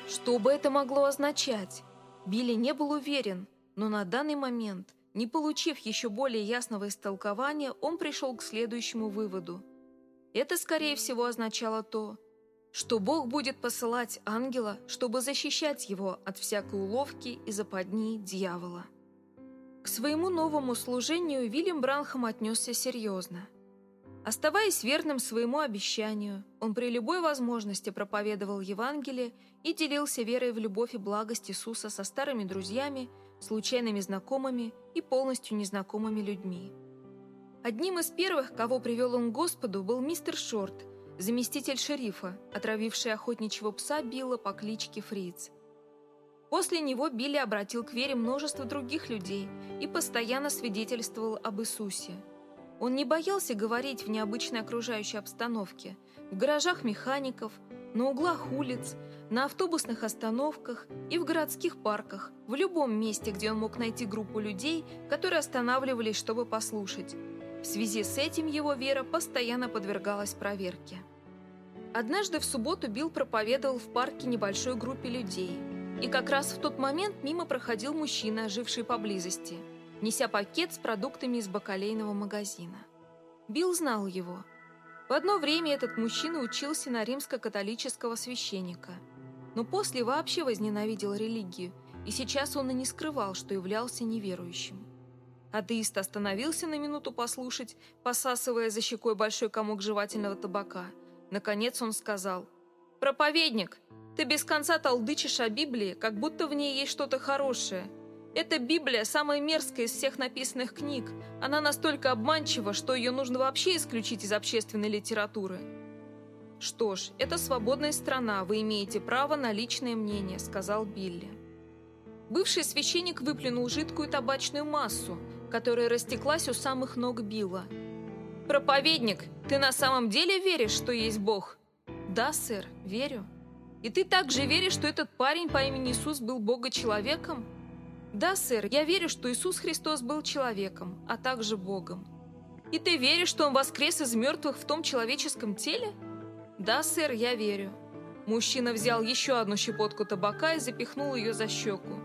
Что бы это могло означать? Билли не был уверен, но на данный момент не получив еще более ясного истолкования, он пришел к следующему выводу. Это, скорее всего, означало то, что Бог будет посылать ангела, чтобы защищать его от всякой уловки и западни дьявола. К своему новому служению Вильям Бранхам отнесся серьезно. Оставаясь верным своему обещанию, он при любой возможности проповедовал Евангелие и делился верой в любовь и благость Иисуса со старыми друзьями, случайными знакомыми и полностью незнакомыми людьми. Одним из первых, кого привел он к Господу, был мистер Шорт, заместитель шерифа, отравивший охотничьего пса Билла по кличке Фриц. После него Билли обратил к вере множество других людей и постоянно свидетельствовал об Иисусе. Он не боялся говорить в необычной окружающей обстановке, в гаражах механиков, на углах улиц, на автобусных остановках и в городских парках, в любом месте, где он мог найти группу людей, которые останавливались, чтобы послушать. В связи с этим его вера постоянно подвергалась проверке. Однажды в субботу Билл проповедовал в парке небольшой группе людей. И как раз в тот момент мимо проходил мужчина, живший поблизости, неся пакет с продуктами из бакалейного магазина. Билл знал его. В одно время этот мужчина учился на римско-католического священника – но после вообще возненавидел религию, и сейчас он и не скрывал, что являлся неверующим. Атеист остановился на минуту послушать, посасывая за щекой большой комок жевательного табака. Наконец он сказал, «Проповедник, ты без конца толдычишь о Библии, как будто в ней есть что-то хорошее. Эта Библия самая мерзкая из всех написанных книг. Она настолько обманчива, что ее нужно вообще исключить из общественной литературы». «Что ж, это свободная страна, вы имеете право на личное мнение», — сказал Билли. Бывший священник выплюнул жидкую табачную массу, которая растеклась у самых ног Билла. «Проповедник, ты на самом деле веришь, что есть Бог?» «Да, сэр, верю». «И ты также веришь, что этот парень по имени Иисус был Бога-человеком?» «Да, сэр, я верю, что Иисус Христос был человеком, а также Богом». «И ты веришь, что Он воскрес из мертвых в том человеческом теле?» «Да, сэр, я верю». Мужчина взял еще одну щепотку табака и запихнул ее за щеку.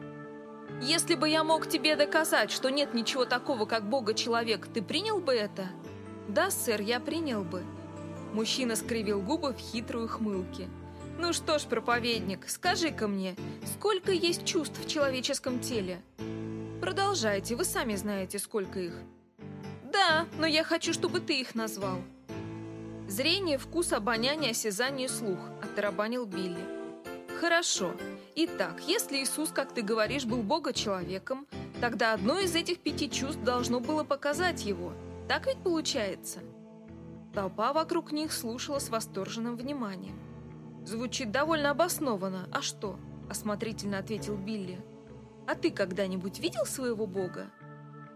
«Если бы я мог тебе доказать, что нет ничего такого, как Бога-человек, ты принял бы это?» «Да, сэр, я принял бы». Мужчина скривил губы в хитрую хмылке. «Ну что ж, проповедник, скажи-ка мне, сколько есть чувств в человеческом теле?» «Продолжайте, вы сами знаете, сколько их». «Да, но я хочу, чтобы ты их назвал». Зрение, вкус, обоняние, осязание, слух, оттарабанил Билли. Хорошо. Итак, если Иисус, как ты говоришь, был Бога-человеком, тогда одно из этих пяти чувств должно было показать его. Так ведь получается? Толпа вокруг них слушала с восторженным вниманием. «Звучит довольно обоснованно. А что?» – осмотрительно ответил Билли. «А ты когда-нибудь видел своего Бога?»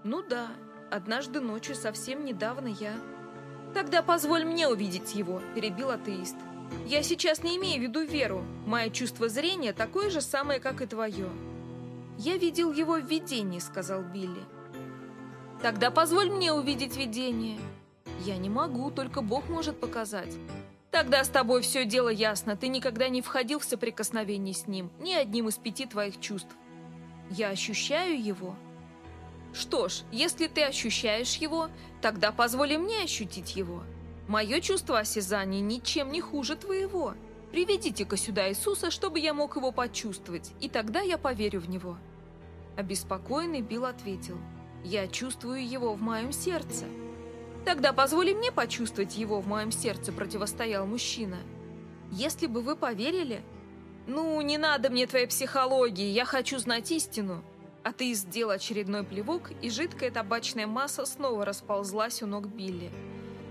«Ну да. Однажды ночью совсем недавно я...» «Тогда позволь мне увидеть его», – перебил атеист. «Я сейчас не имею в виду веру. Мое чувство зрения такое же самое, как и твое». «Я видел его в видении», – сказал Билли. «Тогда позволь мне увидеть видение». «Я не могу, только Бог может показать». «Тогда с тобой все дело ясно. Ты никогда не входил в соприкосновение с ним, ни одним из пяти твоих чувств». «Я ощущаю его», что ж, если ты ощущаешь его, тогда позволи мне ощутить его. Мое чувство осязания ничем не хуже твоего. Приведите-ка сюда Иисуса, чтобы я мог его почувствовать, и тогда я поверю в него». Обеспокоенный Билл ответил, «Я чувствую его в моем сердце». «Тогда позволи мне почувствовать его в моем сердце», противостоял мужчина. «Если бы вы поверили...» «Ну, не надо мне твоей психологии, я хочу знать истину». Атеист сделал очередной плевок, и жидкая табачная масса снова расползлась у ног Билли.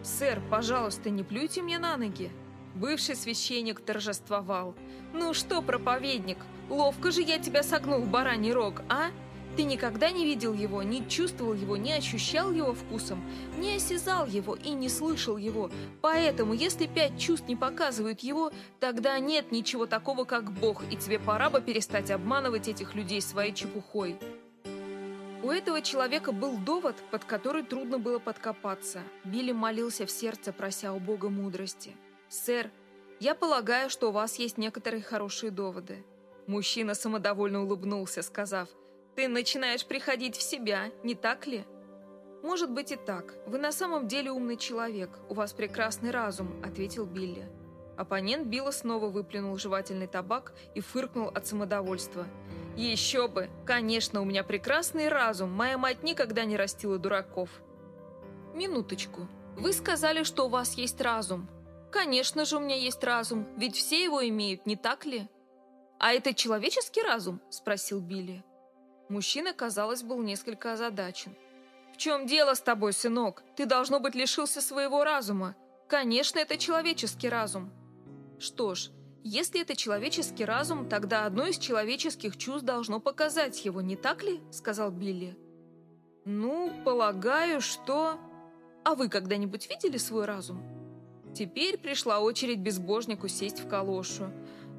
«Сэр, пожалуйста, не плюйте мне на ноги!» Бывший священник торжествовал. «Ну что, проповедник, ловко же я тебя согнул в бараний рог, а? Ты никогда не видел его, не чувствовал его, не ощущал его вкусом, не осязал его и не слышал его. Поэтому, если пять чувств не показывают его, тогда нет ничего такого, как Бог, и тебе пора бы перестать обманывать этих людей своей чепухой. У этого человека был довод, под который трудно было подкопаться. Билли молился в сердце, прося у Бога мудрости. «Сэр, я полагаю, что у вас есть некоторые хорошие доводы». Мужчина самодовольно улыбнулся, сказав – ты начинаешь приходить в себя, не так ли? Может быть и так. Вы на самом деле умный человек. У вас прекрасный разум, ответил Билли. Оппонент Билла снова выплюнул жевательный табак и фыркнул от самодовольства. «Еще бы! Конечно, у меня прекрасный разум. Моя мать никогда не растила дураков». «Минуточку. Вы сказали, что у вас есть разум. Конечно же, у меня есть разум, ведь все его имеют, не так ли?» «А это человеческий разум?» – спросил Билли. Мужчина, казалось, был несколько озадачен. «В чем дело с тобой, сынок? Ты, должно быть, лишился своего разума. Конечно, это человеческий разум». «Что ж, если это человеческий разум, тогда одно из человеческих чувств должно показать его, не так ли?» — сказал Билли. «Ну, полагаю, что...» «А вы когда-нибудь видели свой разум?» Теперь пришла очередь безбожнику сесть в калошу.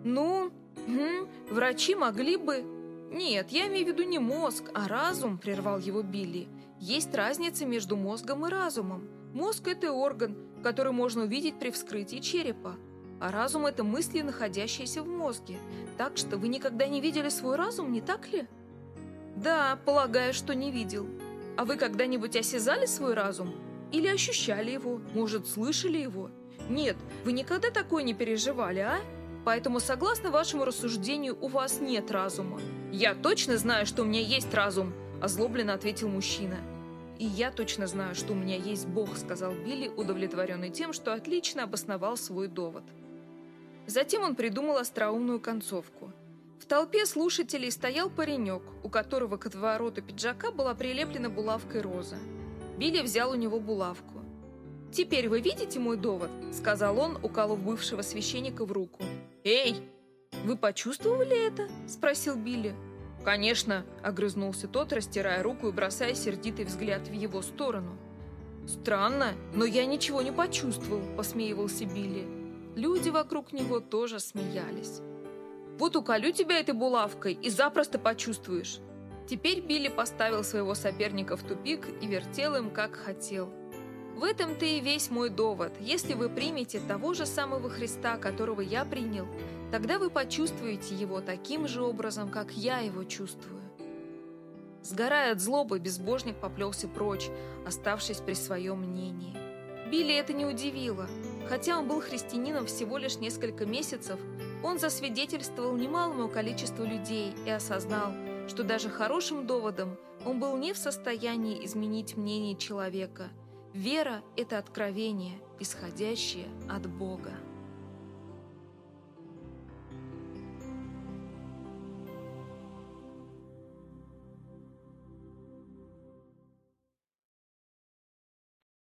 «Ну, хм, врачи могли бы...» «Нет, я имею в виду не мозг, а разум», – прервал его Билли. «Есть разница между мозгом и разумом. Мозг – это орган, который можно увидеть при вскрытии черепа, а разум – это мысли, находящиеся в мозге. Так что вы никогда не видели свой разум, не так ли?» «Да, полагаю, что не видел. А вы когда-нибудь осязали свой разум? Или ощущали его? Может, слышали его? Нет, вы никогда такое не переживали, а?» Поэтому, согласно вашему рассуждению, у вас нет разума. Я точно знаю, что у меня есть разум, озлобленно ответил мужчина. «И я точно знаю, что у меня есть Бог», — сказал Билли, удовлетворенный тем, что отлично обосновал свой довод. Затем он придумал остроумную концовку. В толпе слушателей стоял паренек, у которого к отвороту пиджака была прилеплена булавкой роза. Билли взял у него булавку. «Теперь вы видите мой довод?» — сказал он, уколов бывшего священника в руку. «Эй, вы почувствовали это?» – спросил Билли. «Конечно», – огрызнулся тот, растирая руку и бросая сердитый взгляд в его сторону. «Странно, но я ничего не почувствовал», – посмеивался Билли. Люди вокруг него тоже смеялись. «Вот уколю тебя этой булавкой и запросто почувствуешь». Теперь Билли поставил своего соперника в тупик и вертел им, как хотел – в этом-то и весь мой довод. Если вы примете того же самого Христа, которого я принял, тогда вы почувствуете его таким же образом, как я его чувствую. Сгорая от злобы, безбожник поплелся прочь, оставшись при своем мнении. Билли это не удивило. Хотя он был христианином всего лишь несколько месяцев, он засвидетельствовал немалому количеству людей и осознал, что даже хорошим доводом он был не в состоянии изменить мнение человека – Вера – это откровение, исходящее от Бога.